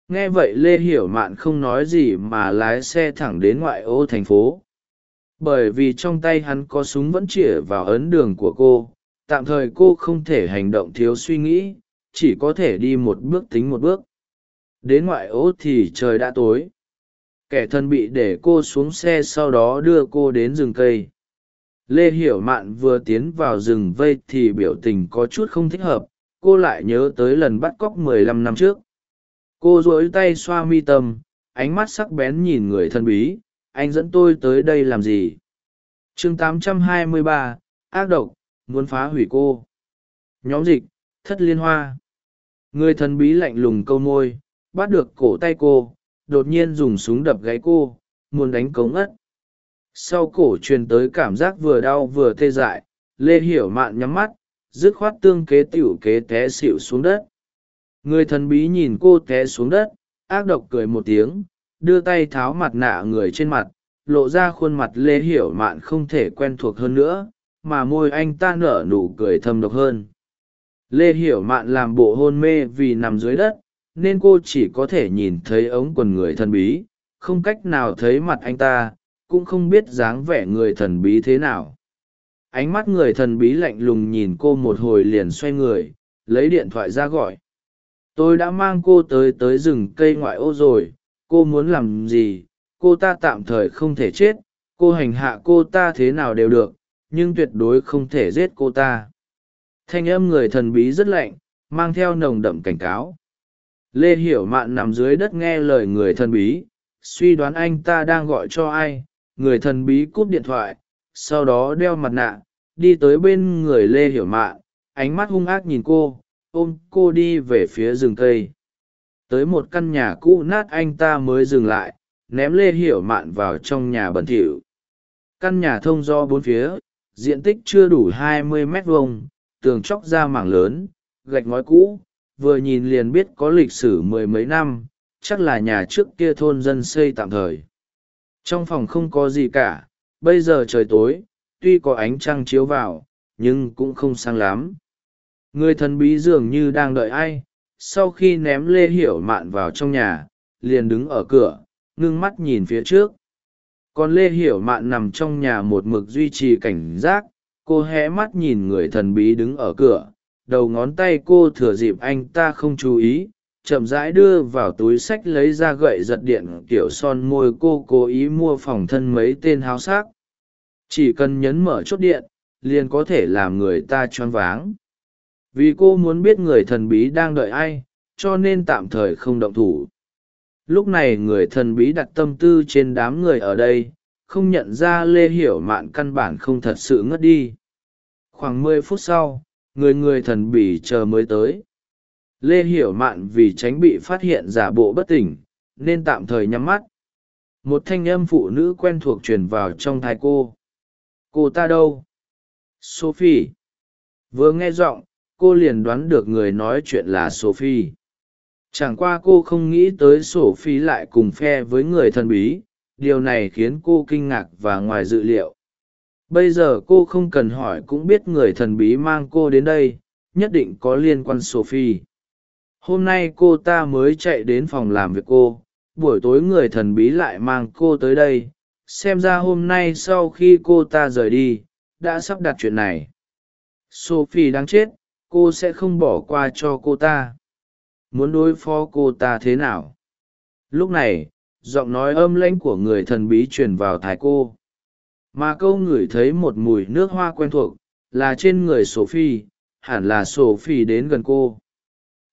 Nghe vậy lê hiểu mạn không nói gì mà lái xe thẳng đến ngoại ô thành phố. Bởi vì trong tay hắn có súng vẫn chĩa vào ấn đường của cô, tạm thời cô không thể hành động thiếu suy nghĩ, chỉ có thể đi một bước tính một bước. Đến ngoại ô thì trời đã tối kẻ thân bị để cô xuống xe sau đó đưa cô đến rừng cây. Lê hiểu mạn vừa tiến vào rừng vây thì biểu tình có chút không thích hợp cô lại nhớ tới lần bắt cóc mười lăm năm trước. Cô dối tay xoa mi tâm ánh mắt sắc bén nhìn người thân bí anh dẫn tôi tới đây làm gì? Chương 823, ác độc muốn phá hủy cô. Nhóm dịch thất liên hoa. Người thần bí lạnh lùng câu môi bắt được cổ tay cô đột nhiên dùng súng đập gáy cô, muốn đánh cống ất sau cổ truyền tới cảm giác vừa đau vừa tê dại, lê hiểu mạn nhắm mắt, dứt khoát tương kế t i ể u kế té xịu xuống đất. Người thần bí nhìn cô té xuống đất, ác độc cười một tiếng, đưa tay tháo mặt nạ người trên mặt, lộ ra khuôn mặt lê hiểu mạn không thể quen thuộc hơn nữa, mà môi anh ta nở nụ cười thâm độc hơn. Lê hiểu mạn làm bộ hôn mê vì nằm dưới đất nên cô chỉ có thể nhìn thấy ống quần người thần bí, không cách nào thấy mặt anh ta, cũng không biết dáng vẻ người thần bí thế nào. Ánh mắt người thần bí lạnh lùng nhìn cô một hồi liền xoay người, lấy điện thoại ra gọi. Tôi đã mang cô tới tới rừng cây ngoại ô rồi, cô muốn làm gì? Cô ta tạm thời không thể chết, cô hành hạ cô ta thế nào đều được, nhưng tuyệt đối không thể giết cô ta. Thanh âm người thần bí rất lạnh, mang theo nồng đậm cảnh cáo lê hiểu mạn nằm dưới đất nghe lời người thần bí, suy đoán anh ta đang gọi cho ai. Người thần bí cúp điện thoại, sau đó đeo mặt nạ, đi tới bên người lê hiểu mạn. Ánh mắt hung ác nhìn cô, ôm cô đi về phía rừng cây. Tới một căn nhà cũ nát anh ta mới dừng lại, ném lê hiểu mạn vào trong nhà bẩn thỉu. Căn nhà thông do bốn phía, diện tích chưa đủ hai mươi mét vuông, tường chóc ra mảng lớn, gạch ngói cũ vừa nhìn liền biết có lịch sử mười mấy năm, chắc là nhà trước kia thôn dân xây tạm thời. Trong phòng không có gì cả, bây giờ trời tối, tuy có ánh trăng chiếu vào, nhưng cũng không sáng lắm. Người thần bí dường như đang đợi ai, sau khi ném lê hiểu mạn vào trong nhà, liền đứng ở cửa, ngưng mắt nhìn phía trước. Còn lê hiểu mạn nằm trong nhà một mực duy trì cảnh giác, cô hé mắt nhìn người thần bí đứng ở cửa đầu ngón tay cô thừa dịp anh ta không chú ý, chậm rãi đưa vào túi sách lấy ra gậy giật điện kiểu son môi cô cố ý mua phòng thân mấy tên háo sắc. Chỉ cần nhấn mở chốt điện, liền có thể làm người ta choáng váng. Vì cô muốn biết người thần bí đang đợi ai, cho nên tạm thời không động thủ. Lúc này người thần bí đặt tâm tư trên đám người ở đây, không nhận ra lê hiểu mạn căn bản không thật sự ngất đi. Khoảng mười phút sau người người thần bí chờ mới tới. Lê hiểu mạn vì tránh bị phát hiện giả bộ bất tỉnh, nên tạm thời nhắm mắt. Một thanh âm phụ nữ quen thuộc truyền vào trong thai cô. Cô ta đâu? Sophie. Vừa nghe giọng, cô liền đoán được người nói chuyện là sophie. Chẳng qua cô không nghĩ tới sophie lại cùng phe với người thần bí, điều này khiến cô kinh ngạc và ngoài dự liệu bây giờ cô không cần hỏi cũng biết người thần bí mang cô đến đây, nhất định có liên quan sophie. Hôm nay cô ta mới chạy đến phòng làm việc cô, buổi tối người thần bí lại mang cô tới đây. Xem ra hôm nay sau khi cô ta rời đi, đã sắp đặt chuyện này. Sophie đang chết, cô sẽ không bỏ qua cho cô ta. Muốn đối phó cô ta thế nào? Lúc này, giọng nói âm lãnh của người thần bí truyền vào thái cô mà câu ngửi thấy một mùi nước hoa quen thuộc, là trên người sophie, hẳn là sophie đến gần cô.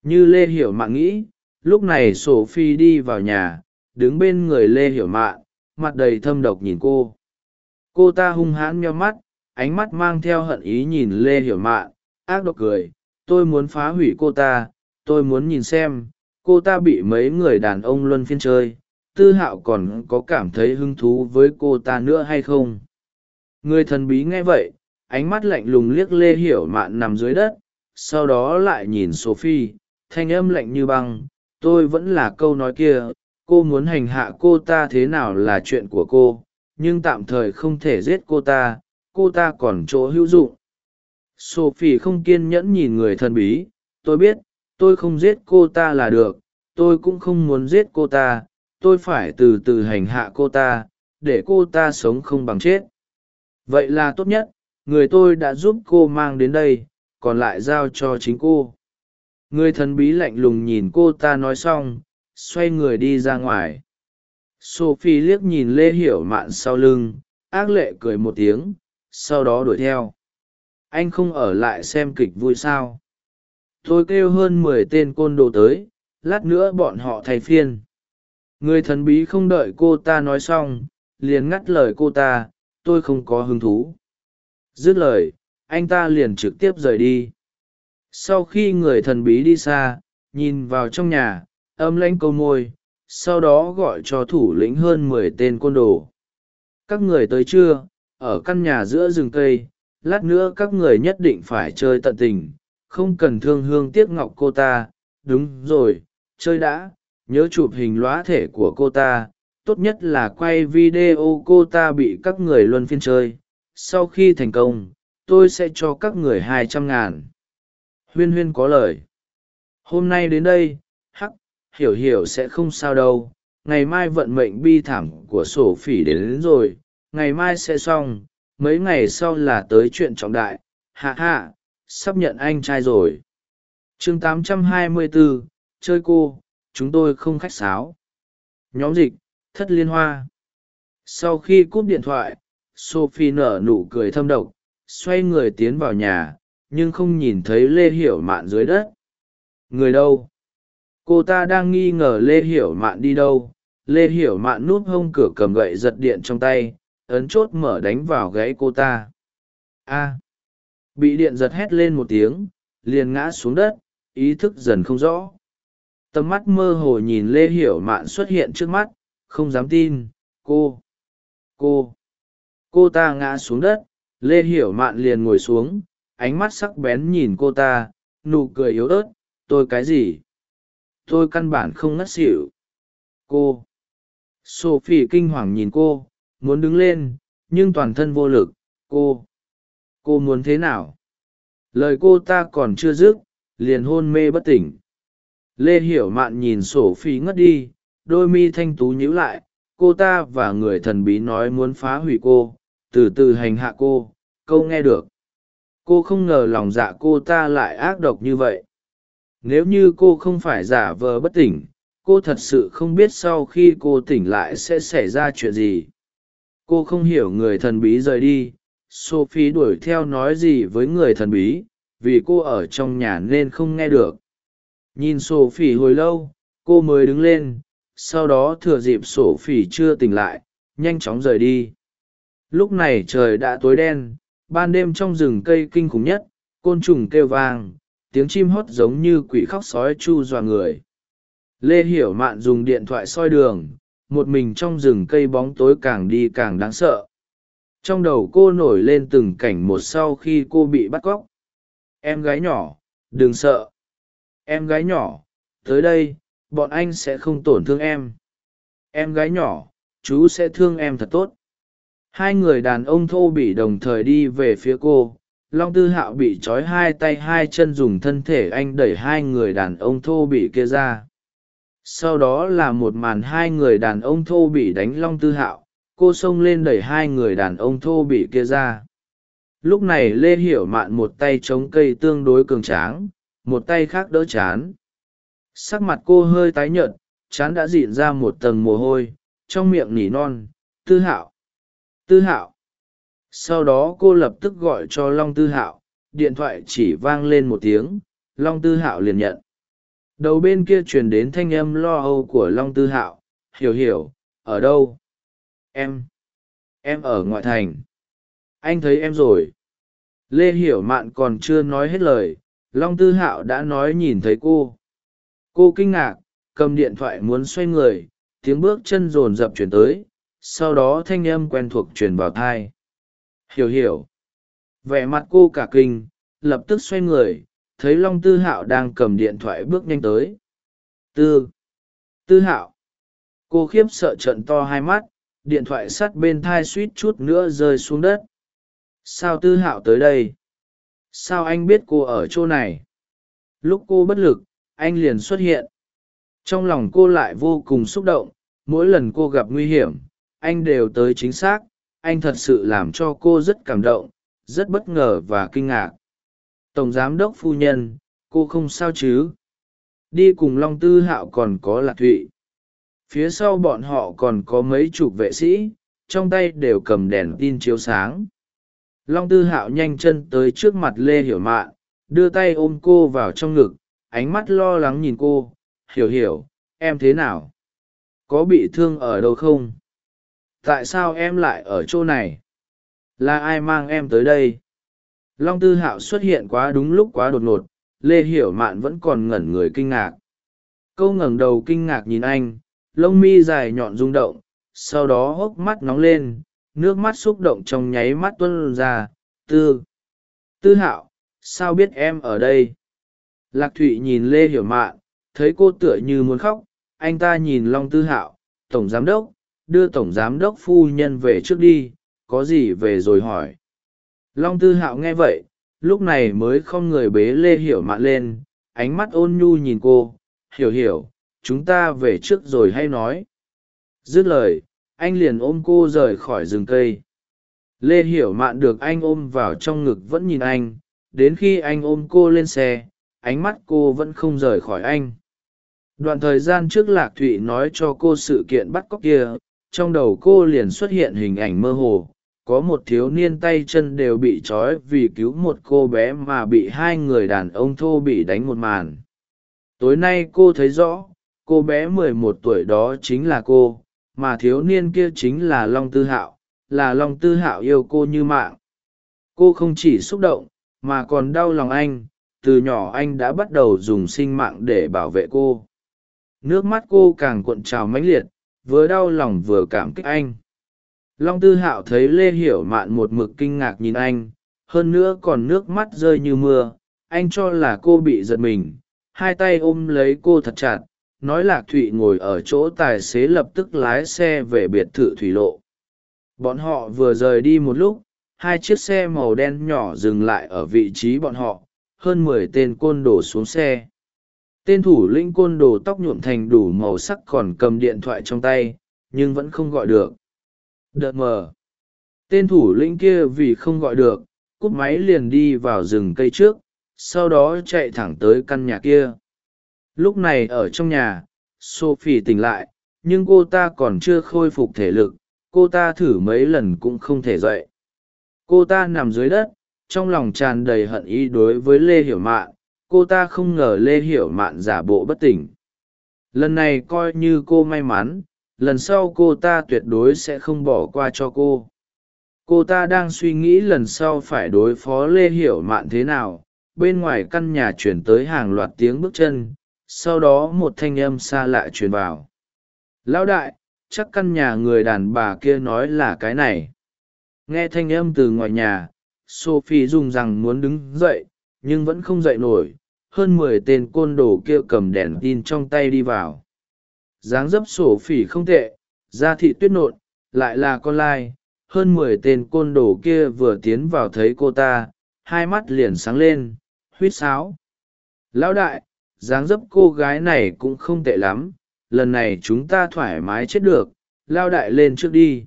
Như lê hiểu mạn nghĩ, lúc này sophie đi vào nhà, đứng bên người lê hiểu mạn, mặt đầy thâm độc nhìn cô. Cô ta hung hãn meo mắt, ánh mắt mang theo hận ý nhìn lê hiểu mạn, ác độc cười, tôi muốn phá hủy cô ta, tôi muốn nhìn xem, cô ta bị mấy người đàn ông luân phiên chơi, tư hạo còn có cảm thấy hứng thú với cô ta nữa hay không? Người thần bí nghe vậy, ánh mắt lạnh lùng liếc lê hiểu mạn nằm dưới đất, sau đó lại nhìn sophie, thanh âm lạnh như băng, tôi vẫn là câu nói kia, cô muốn hành hạ cô ta thế nào là chuyện của cô, nhưng tạm thời không thể giết cô ta cô ta còn chỗ hữu dụng. Sophie không kiên nhẫn nhìn người thần bí, tôi biết, tôi không giết cô ta là được, tôi cũng không muốn giết cô ta, tôi phải từ từ hành hạ cô ta, để cô ta sống không bằng chết vậy là tốt nhất, người tôi đã giúp cô mang đến đây, còn lại giao cho chính cô. Người thần bí lạnh lùng nhìn cô ta nói xong, xoay người đi ra ngoài. Sophie liếc nhìn lê hiểu mạn sau lưng, ác lệ cười một tiếng, sau đó đuổi theo. Anh không ở lại xem kịch vui sao? Tôi kêu hơn mười tên côn đồ tới, lát nữa bọn họ thay phiên. Người thần bí không đợi cô ta nói xong, liền ngắt lời cô ta tôi không có hứng thú. Dứt lời, anh ta liền trực tiếp rời đi. Sau khi người thần bí đi xa, nhìn vào trong nhà, âm lanh câu môi, sau đó gọi cho thủ lĩnh hơn mười tên côn đồ. Các người tới chưa? Ở căn nhà giữa rừng cây, lát nữa các người nhất định phải chơi tận tình. Không cần thương hương tiếc ngọc cô ta. Đúng rồi, chơi đã. Nhớ chụp hình lóa thể của cô ta tốt nhất là quay video cô ta bị các người luân phiên chơi. Sau khi thành công tôi sẽ cho các người hai trăm ngàn. Huyên huyên có lời. Hôm nay đến đây hắc hiểu hiểu sẽ không sao đâu. Ngày mai vận mệnh bi thảm của sổ phỉ đến, đến rồi. Ngày mai sẽ xong. Mấy ngày sau là tới chuyện trọng đại. Hạ hạ sắp nhận anh trai rồi. Chương 824, chơi cô chúng tôi không khách sáo. Nhóm dịch thất liên hoa. Sau khi cúp điện thoại, sophie nở nụ cười thâm độc, xoay người tiến vào nhà, nhưng không nhìn thấy lê hiểu mạn dưới đất. Người đâu? Cô ta đang nghi ngờ lê hiểu mạn đi đâu. Lê hiểu mạn núp hông cửa cầm gậy giật điện trong tay, ấn chốt mở đánh vào gáy cô ta. A! Bị điện giật hét lên một tiếng, liền ngã xuống đất, ý thức dần không rõ. Tầm mắt mơ hồ nhìn lê hiểu mạn xuất hiện trước mắt không dám tin, cô cô cô ta ngã xuống đất, lê hiểu mạn liền ngồi xuống, ánh mắt sắc bén nhìn cô ta, nụ cười yếu ớt, tôi cái gì? Tôi căn bản không ngất xỉu. Cô, sophie kinh hoàng nhìn cô, muốn đứng lên, nhưng toàn thân vô lực, cô cô muốn thế nào? Lời cô ta còn chưa dứt, liền hôn mê bất tỉnh. Lê hiểu mạn nhìn sổ phi ngất đi đôi mi thanh tú nhíu lại, cô ta và người thần bí nói muốn phá hủy cô, từ từ hành hạ cô, câu nghe được. Cô không ngờ lòng dạ cô ta lại ác độc như vậy. Nếu như cô không phải giả vờ bất tỉnh, cô thật sự không biết sau khi cô tỉnh lại sẽ xảy ra chuyện gì. Cô không hiểu người thần bí rời đi, sophie đuổi theo nói gì với người thần bí, vì cô ở trong nhà nên không nghe được. Nhìn sophie hồi lâu, cô mới đứng lên sau đó thừa dịp sổ phỉ chưa tỉnh lại, nhanh chóng rời đi. Lúc này trời đã tối đen, ban đêm trong rừng cây kinh khủng nhất, côn trùng kêu vang, tiếng chim hót giống như quỷ khóc sói chu dọa người. Lê hiểu mạn dùng điện thoại soi đường, một mình trong rừng cây bóng tối càng đi càng đáng sợ. Trong đầu cô nổi lên từng cảnh một sau khi cô bị bắt cóc. Em gái nhỏ, đừng sợ. Em gái nhỏ, tới đây bọn anh sẽ không tổn thương em. Em gái nhỏ, chú sẽ thương em thật tốt. Hai người đàn ông thô bỉ đồng thời đi về phía cô. Long tư hạo bị trói hai tay hai chân dùng thân thể anh đẩy hai người đàn ông thô bỉ kia ra. Sau đó là một màn hai người đàn ông thô bỉ đánh long tư hạo. Cô xông lên đẩy hai người đàn ông thô bỉ kia ra. Lúc này lê hiểu mạn một tay chống cây tương đối cường tráng, một tay khác đỡ chán sắc mặt cô hơi tái nhợt, chán đã dịn ra một tầng mồ hôi, trong miệng nỉ non, tư hạo tư hạo. Sau đó cô lập tức gọi cho long tư hạo, điện thoại chỉ vang lên một tiếng, long tư hạo liền nhận. Đầu bên kia truyền đến thanh âm lo âu của long tư hạo, hiểu hiểu, ở đâu? Em em ở ngoại thành. Anh thấy em rồi. Lê hiểu mạn còn chưa nói hết lời, long tư hạo đã nói nhìn thấy cô cô kinh ngạc, cầm điện thoại muốn xoay người, tiếng bước chân rồn rập chuyển tới, sau đó thanh âm quen thuộc truyền vào thai. Hiểu hiểu. Vẻ mặt cô cả kinh, lập tức xoay người, thấy long tư hạo đang cầm điện thoại bước nhanh tới. Tư. Tư hạo. Cô khiếp sợ trận to hai mắt, điện thoại sắt bên thai suýt chút nữa rơi xuống đất. Sao tư hạo tới đây? Sao anh biết cô ở chỗ này? Lúc cô bất lực anh liền xuất hiện. Trong lòng cô lại vô cùng xúc động, mỗi lần cô gặp nguy hiểm, anh đều tới chính xác, anh thật sự làm cho cô rất cảm động, rất bất ngờ và kinh ngạc. Tổng giám đốc phu nhân, cô không sao chứ? Đi cùng long tư hạo còn có lạc thụy. Phía sau bọn họ còn có mấy chục vệ sĩ, trong tay đều cầm đèn tin chiếu sáng. Long tư hạo nhanh chân tới trước mặt lê hiểu mạn, đưa tay ôm cô vào trong ngực ánh mắt lo lắng nhìn cô, hiểu hiểu, em thế nào? Có bị thương ở đâu không? Tại sao em lại ở chỗ này? Là ai mang em tới đây? Long tư hạo xuất hiện quá đúng lúc quá đột ngột, lê hiểu mạn vẫn còn ngẩn người kinh ngạc. Câu ngẩng đầu kinh ngạc nhìn anh, lông mi dài nhọn rung động, sau đó hốc mắt nóng lên, nước mắt xúc động trong nháy mắt tuân ra. Tư tư hạo, sao biết em ở đây? Lạc thụy nhìn lê hiểu mạn, thấy cô tựa như muốn khóc, anh ta nhìn long tư hạo, tổng giám đốc, đưa tổng giám đốc phu nhân về trước đi, có gì về rồi hỏi. Long tư hạo nghe vậy, lúc này mới không người bế lê hiểu mạn lên, ánh mắt ôn nhu nhìn cô, hiểu hiểu, chúng ta về trước rồi hay nói? Dứt lời, anh liền ôm cô rời khỏi rừng cây. Lê hiểu mạn được anh ôm vào trong ngực vẫn nhìn anh, đến khi anh ôm cô lên xe ánh mắt cô vẫn không rời khỏi anh. Đoạn thời gian trước lạc thụy nói cho cô sự kiện bắt cóc kia, trong đầu cô liền xuất hiện hình ảnh mơ hồ. Có một thiếu niên tay chân đều bị trói vì cứu một cô bé mà bị hai người đàn ông thô bị đánh một màn. Tối nay cô thấy rõ, cô bé mười một tuổi đó chính là cô, mà thiếu niên kia chính là long tư hạo, là long tư hạo yêu cô như mạng. Cô không chỉ xúc động, mà còn đau lòng anh từ nhỏ anh đã bắt đầu dùng sinh mạng để bảo vệ cô. Nước mắt cô càng cuộn trào mãnh liệt, vừa đau lòng vừa cảm kích anh. Long tư hạo thấy lê hiểu mạn một mực kinh ngạc nhìn anh, hơn nữa còn nước mắt rơi như mưa, anh cho là cô bị giật mình, hai tay ôm lấy cô thật chặt, nói lạc thụy ngồi ở chỗ tài xế lập tức lái xe về biệt thự thủy lộ. Bọn họ vừa rời đi một lúc, hai chiếc xe màu đen nhỏ dừng lại ở vị trí bọn họ hơn mười tên côn đồ xuống xe. Tên thủ lĩnh côn đồ tóc nhuộm thành đủ màu sắc còn cầm điện thoại trong tay, nhưng vẫn không gọi được. Đợt mờ. Tên thủ lĩnh kia vì không gọi được, cúp máy liền đi vào rừng cây trước, sau đó chạy thẳng tới căn nhà kia. Lúc này ở trong nhà, sophie tỉnh lại, nhưng cô ta còn chưa khôi phục thể lực, cô ta thử mấy lần cũng không thể dậy. Cô ta nằm dưới đất trong lòng tràn đầy hận ý đối với lê hiểu mạn, cô ta không ngờ lê hiểu mạn giả bộ bất tỉnh. Lần này coi như cô may mắn, lần sau cô ta tuyệt đối sẽ không bỏ qua cho cô. Cô ta đang suy nghĩ lần sau phải đối phó lê hiểu mạn thế nào, bên ngoài căn nhà chuyển tới hàng loạt tiếng bước chân, sau đó một thanh âm xa lạ truyền vào. Lão đại, chắc căn nhà người đàn bà kia nói là cái này. Nghe thanh âm từ ngoài nhà sophie dùng rằng muốn đứng dậy, nhưng vẫn không dậy nổi, hơn mười tên côn đồ kia cầm đèn tin trong tay đi vào. Dáng dấp sổ phỉ không tệ, da thị tuyết nộn, lại là con lai, hơn mười tên côn đồ kia vừa tiến vào thấy cô ta, hai mắt liền sáng lên huýt sáo. Lão đại, dáng dấp cô gái này cũng không tệ lắm, lần này chúng ta thoải mái chết được lao đại lên trước đi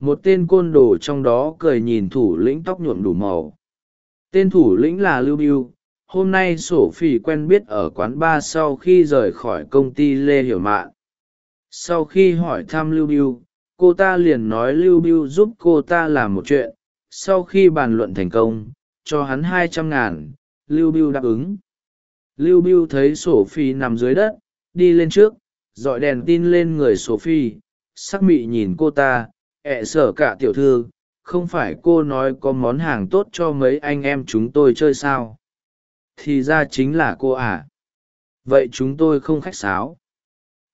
một tên côn đồ trong đó cười nhìn thủ lĩnh tóc nhuộm đủ màu. Tên thủ lĩnh là lưu biêu, hôm nay sổ phỉ quen biết ở quán bar sau khi rời khỏi công ty lê hiểu mạn. Sau khi hỏi thăm lưu biêu, cô ta liền nói lưu biêu giúp cô ta làm một chuyện. Sau khi bàn luận thành công, cho hắn hai trăm ngàn, lưu biêu đáp ứng. Lưu biêu thấy sổ phi nằm dưới đất, đi lên trước, dọi đèn tin lên người sổ phi sắc mị nhìn cô ta ẹ sở cả tiểu thư không phải cô nói có món hàng tốt cho mấy anh em chúng tôi chơi sao? Thì ra chính là cô à. Vậy chúng tôi không khách sáo.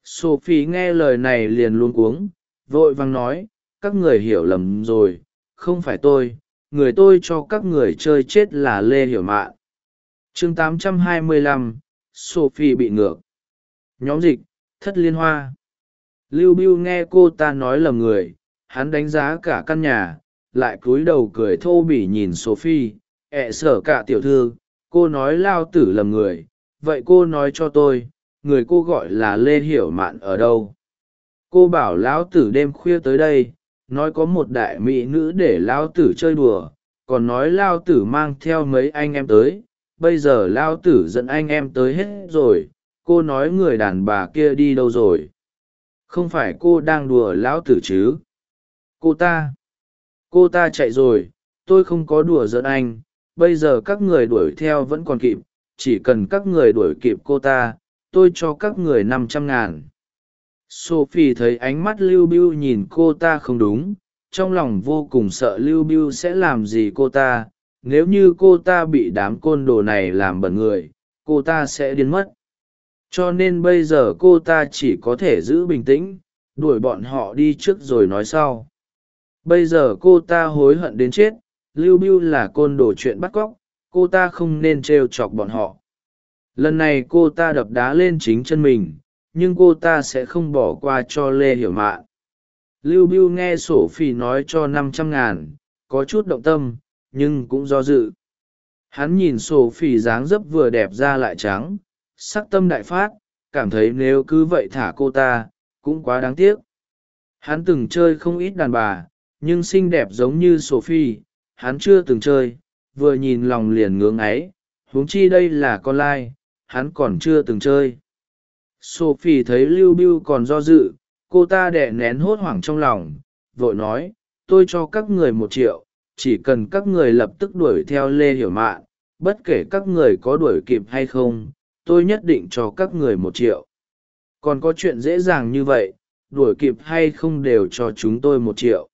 Sophie nghe lời này liền luôn cuống vội vàng nói các người hiểu lầm rồi không phải tôi người tôi cho các người chơi chết là lê hiểu mạn. Chương 825, sophie bị ngược. Nhóm dịch thất liên hoa. Lưu Biu nghe cô ta nói lầm người hắn đánh giá cả căn nhà, lại cúi đầu cười thô bỉ nhìn sophie, ẹ sở cả tiểu thư, cô nói lao tử lầm người, vậy cô nói cho tôi, người cô gọi là lê hiểu mạn ở đâu? Cô bảo lão tử đêm khuya tới đây, nói có một đại mỹ nữ để lão tử chơi đùa, còn nói lao tử mang theo mấy anh em tới, bây giờ lao tử dẫn anh em tới hết rồi, cô nói người đàn bà kia đi đâu rồi? Không phải cô đang đùa lão tử chứ? Cô ta. Cô ta chạy rồi, tôi không có đùa giỡn anh. Bây giờ các người đuổi theo vẫn còn kịp. Chỉ cần các người đuổi kịp cô ta, tôi cho các người năm trăm ngàn. Sophie thấy ánh mắt lưu bưu nhìn cô ta không đúng. Trong lòng vô cùng sợ lưu bưu sẽ làm gì cô ta. Nếu như cô ta bị đám côn đồ này làm bẩn người, cô ta sẽ điên mất. Cho nên bây giờ cô ta chỉ có thể giữ bình tĩnh, đuổi bọn họ đi trước rồi nói sau bây giờ cô ta hối hận đến chết, lưu bưu là côn đồ chuyện bắt cóc, cô ta không nên t r e o chọc bọn họ. Lần này cô ta đập đá lên chính chân mình, nhưng cô ta sẽ không bỏ qua cho lê hiểu mạn. Lưu bưu nghe sổ phi nói cho năm trăm ngàn, có chút động tâm, nhưng cũng do dự. Hắn nhìn sổ phi dáng dấp vừa đẹp ra lại trắng, sắc tâm đại phát, cảm thấy nếu cứ vậy thả cô ta, cũng quá đáng tiếc. Hắn từng chơi không ít đàn bà nhưng xinh đẹp giống như sophie, hắn chưa từng chơi, vừa nhìn lòng liền ngưỡng ấy, huống chi đây là con lai, hắn còn chưa từng chơi. Sophie thấy lưu bưu còn do dự, cô ta đẻ nén hốt hoảng trong lòng, vội nói, tôi cho các người một triệu, chỉ cần các người lập tức đuổi theo lê hiểu mạn, bất kể các người có đuổi kịp hay không, tôi nhất định cho các người một triệu. Còn có chuyện dễ dàng như vậy, đuổi kịp hay không đều cho chúng tôi một triệu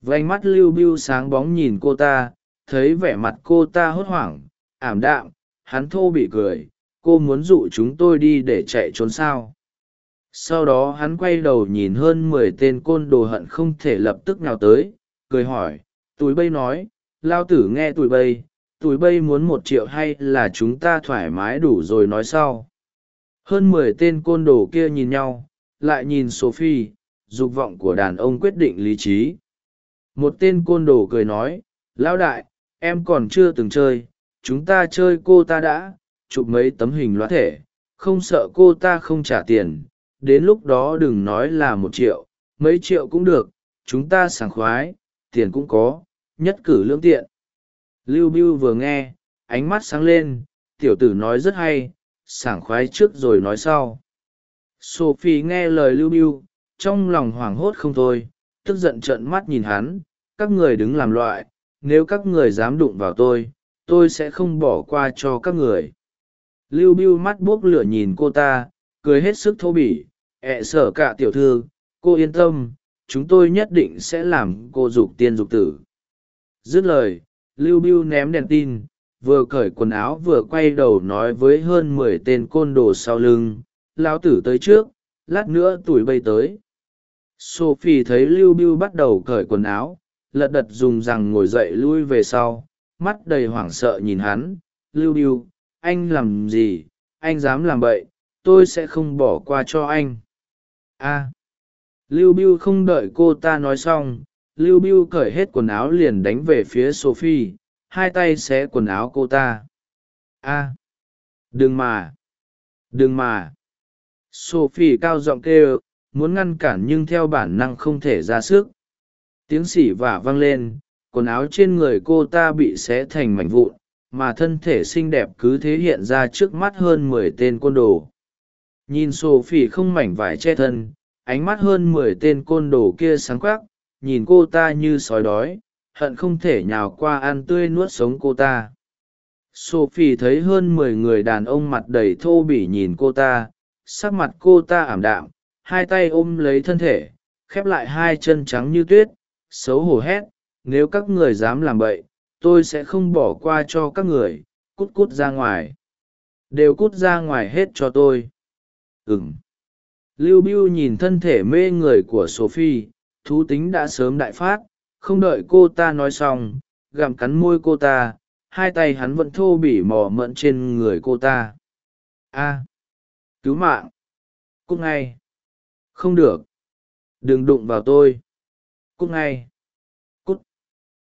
vánh mắt lưu bưu sáng bóng nhìn cô ta, thấy vẻ mặt cô ta hốt hoảng, ảm đạm, hắn thô bị cười, cô muốn dụ chúng tôi đi để chạy trốn sao? Sau đó hắn quay đầu nhìn hơn mười tên côn đồ hận không thể lập tức nào tới, cười hỏi túi bây nói, lao tử nghe tụi bây tụi bây muốn một triệu hay là chúng ta thoải mái đủ rồi nói sau? Hơn mười tên côn đồ kia nhìn nhau, lại nhìn sophie, dục vọng của đàn ông quyết định lý trí một tên côn đồ cười nói, lão đại, em còn chưa từng chơi, chúng ta chơi cô ta đã, chụp mấy tấm hình loát thể, không sợ cô ta không trả tiền, đến lúc đó đừng nói là một triệu, mấy triệu cũng được, chúng ta sảng khoái, tiền cũng có, nhất cử lương tiện. Lưu bưu vừa nghe, ánh mắt sáng lên, tiểu tử nói rất hay, sảng khoái trước rồi nói sau. Sophie nghe lời lưu bưu, trong lòng hoảng hốt không thôi, tức giận trợn mắt nhìn hắn các người đứng làm loại, nếu các người dám đụng vào tôi tôi sẽ không bỏ qua cho các người. Lưu bưu mắt buốc lửa nhìn cô ta, cười hết sức thô bỉ, ẹ sở cả tiểu thư, cô yên tâm, chúng tôi nhất định sẽ làm cô dục tiên dục tử. Dứt lời, lưu bưu ném đèn tin, vừa cởi quần áo vừa quay đầu nói với hơn mười tên côn đồ sau lưng, lão tử tới trước, lát nữa tuổi bay tới. Sophie thấy lưu bưu bắt đầu cởi quần áo lật đật dùng rằng ngồi dậy lui về sau mắt đầy hoảng sợ nhìn hắn lưu Biu, anh làm gì? Anh dám làm bậy tôi sẽ không bỏ qua cho anh. A. Lưu Biu không đợi cô ta nói xong lưu Biu cởi hết quần áo liền đánh về phía sophie hai tay xé quần áo cô ta. A. Đừng mà. Đừng mà. Sophie cao giọng kêu muốn ngăn cản nhưng theo bản năng không thể ra sức tiếng xỉ vả vang lên, quần áo trên người cô ta bị xé thành mảnh vụn, mà thân thể xinh đẹp cứ thế hiện ra trước mắt hơn mười tên côn đồ. Nhìn sophie không mảnh vải che thân, ánh mắt hơn mười tên côn đồ kia sáng quắc, nhìn cô ta như sói đói, hận không thể nhào qua ăn tươi nuốt sống cô ta. Sophie thấy hơn mười người đàn ông mặt đầy thô bỉ nhìn cô ta, sắc mặt cô ta ảm đạm, hai tay ôm lấy thân thể, khép lại hai chân trắng như tuyết xấu hổ hét, nếu các người dám làm bậy, tôi sẽ không bỏ qua cho các người, cút cút ra ngoài. Đều cút ra ngoài hết cho tôi. Ừng lưu biu nhìn thân thể mê người của sophie, thú tính đã sớm đại phát, không đợi cô ta nói xong, gặm cắn môi cô ta, hai tay hắn vẫn thô bỉ mò mẫn trên người cô ta. A. Cứu mạng. Cút ngay. Không được. Đừng đụng vào tôi cút ngay. Cút.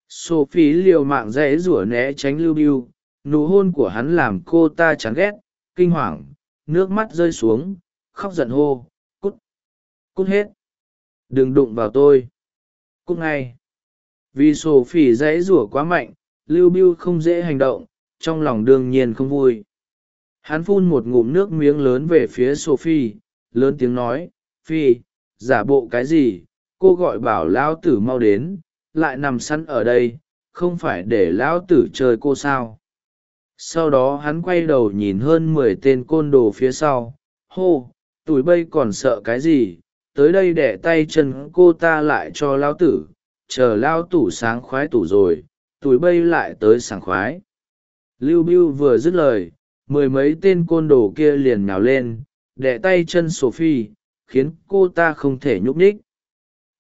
Sophie liều mạng dễ rủa né tránh lưu biu nụ hôn của hắn làm cô ta chán ghét, kinh hoàng. Nước mắt rơi xuống, khóc giận hô. Cút. Cút hết. Đừng đụng vào tôi. Cút ngay. Vì sophie dễ rủa quá mạnh, lưu biu không dễ hành động, trong lòng đương nhiên không vui. Hắn phun một ngụm nước miếng lớn về phía sophie, lớn tiếng nói, phi, giả bộ cái gì? Cô gọi bảo lão tử mau đến, lại nằm sẵn ở đây, không phải để lão tử chơi cô sao? Sau đó hắn quay đầu nhìn hơn mười tên côn đồ phía sau. Hô, tụi bây còn sợ cái gì? Tới đây đẻ tay chân cô ta lại cho lão tử. Chờ lao tủ sáng khoái tủ rồi, tụi bây lại tới sảng khoái. Lưu bưu vừa dứt lời, mười mấy tên côn đồ kia liền nhào lên, đẻ tay chân sophie, khiến cô ta không thể nhúc nhích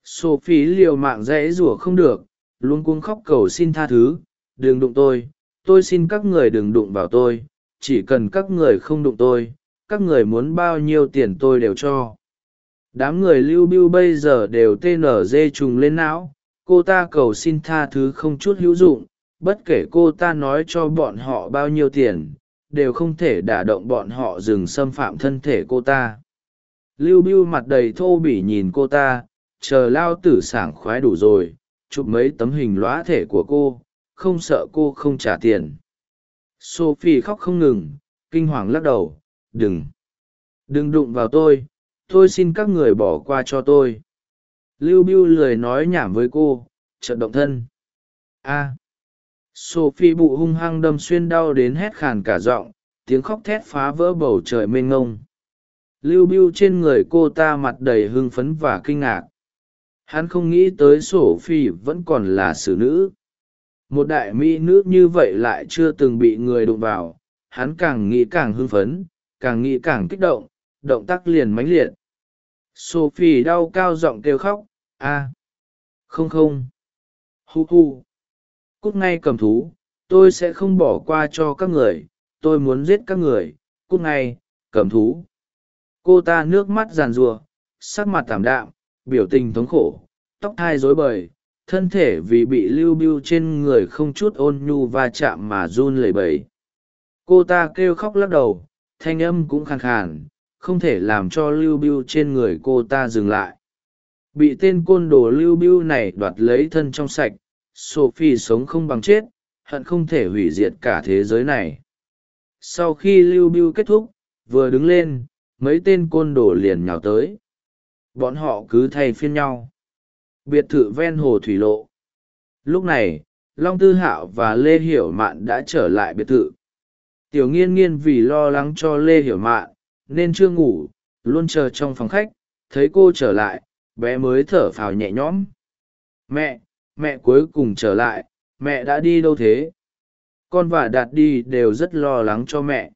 sophie liều mạng dễ rủa không được, luôn cuống khóc cầu xin tha thứ, đừng đụng tôi tôi xin các người đừng đụng vào tôi, chỉ cần các người không đụng tôi, các người muốn bao nhiêu tiền tôi đều cho. Đám người lưu bưu bây giờ đều tnz trùng lên não, cô ta cầu xin tha thứ không chút hữu dụng, bất kể cô ta nói cho bọn họ bao nhiêu tiền, đều không thể đả động bọn họ dừng xâm phạm thân thể cô ta. Lưu bưu mặt đầy thô bỉ nhìn cô ta chờ lao tử sảng khoái đủ rồi, chụp mấy tấm hình lõa thể của cô, không sợ cô không trả tiền. Sophie khóc không ngừng, kinh hoàng lắc đầu, đừng đừng đụng vào tôi tôi xin các người bỏ qua cho tôi. Lưu bưu lười nói nhảm với cô trận động thân. A. Sophie bụ hung hăng đâm xuyên đau đến hét khàn cả giọng, tiếng khóc thét phá vỡ bầu trời mênh ngông. Lưu bưu trên người cô ta mặt đầy hưng phấn và kinh ngạc hắn không nghĩ tới sổ phi vẫn còn là xử nữ. Một đại mỹ nữ như vậy lại chưa từng bị người đụng vào. Hắn càng nghĩ càng hưng phấn, càng nghĩ càng kích động động tác liền mãnh liệt. Sophie đau cao giọng kêu khóc, a, không không, hu hu, cút ngay cầm thú, tôi sẽ không bỏ qua cho các người, tôi muốn giết các người, cút ngay, cầm thú. Cô ta nước mắt giàn rùa sắc mặt tảm đạm biểu tình thống khổ, tóc thai rối bời, thân thể vì bị lưu bưu trên người không chút ôn nhu va chạm mà run lẩy bẩy. Cô ta kêu khóc lắc đầu, thanh âm cũng khàn khàn, không thể làm cho lưu bưu trên người cô ta dừng lại. Bị tên côn đồ lưu bưu này đoạt lấy thân trong sạch, sophie sống không bằng chết, hận không thể hủy diệt cả thế giới này. Sau khi lưu bưu kết thúc, vừa đứng lên, mấy tên côn đồ liền nhào tới bọn họ cứ thay phiên nhau. Biệt thự ven hồ thủy lộ. Lúc này, long tư hạo và lê hiểu mạn đã trở lại biệt thự. Tiểu nghiên nghiên vì lo lắng cho lê hiểu mạn, nên chưa ngủ, luôn chờ trong phòng khách, thấy cô trở lại, bé mới thở phào nhẹ nhõm. Mẹ mẹ cuối cùng trở lại, mẹ đã đi đâu thế? Con và đạt đi đều rất lo lắng cho mẹ.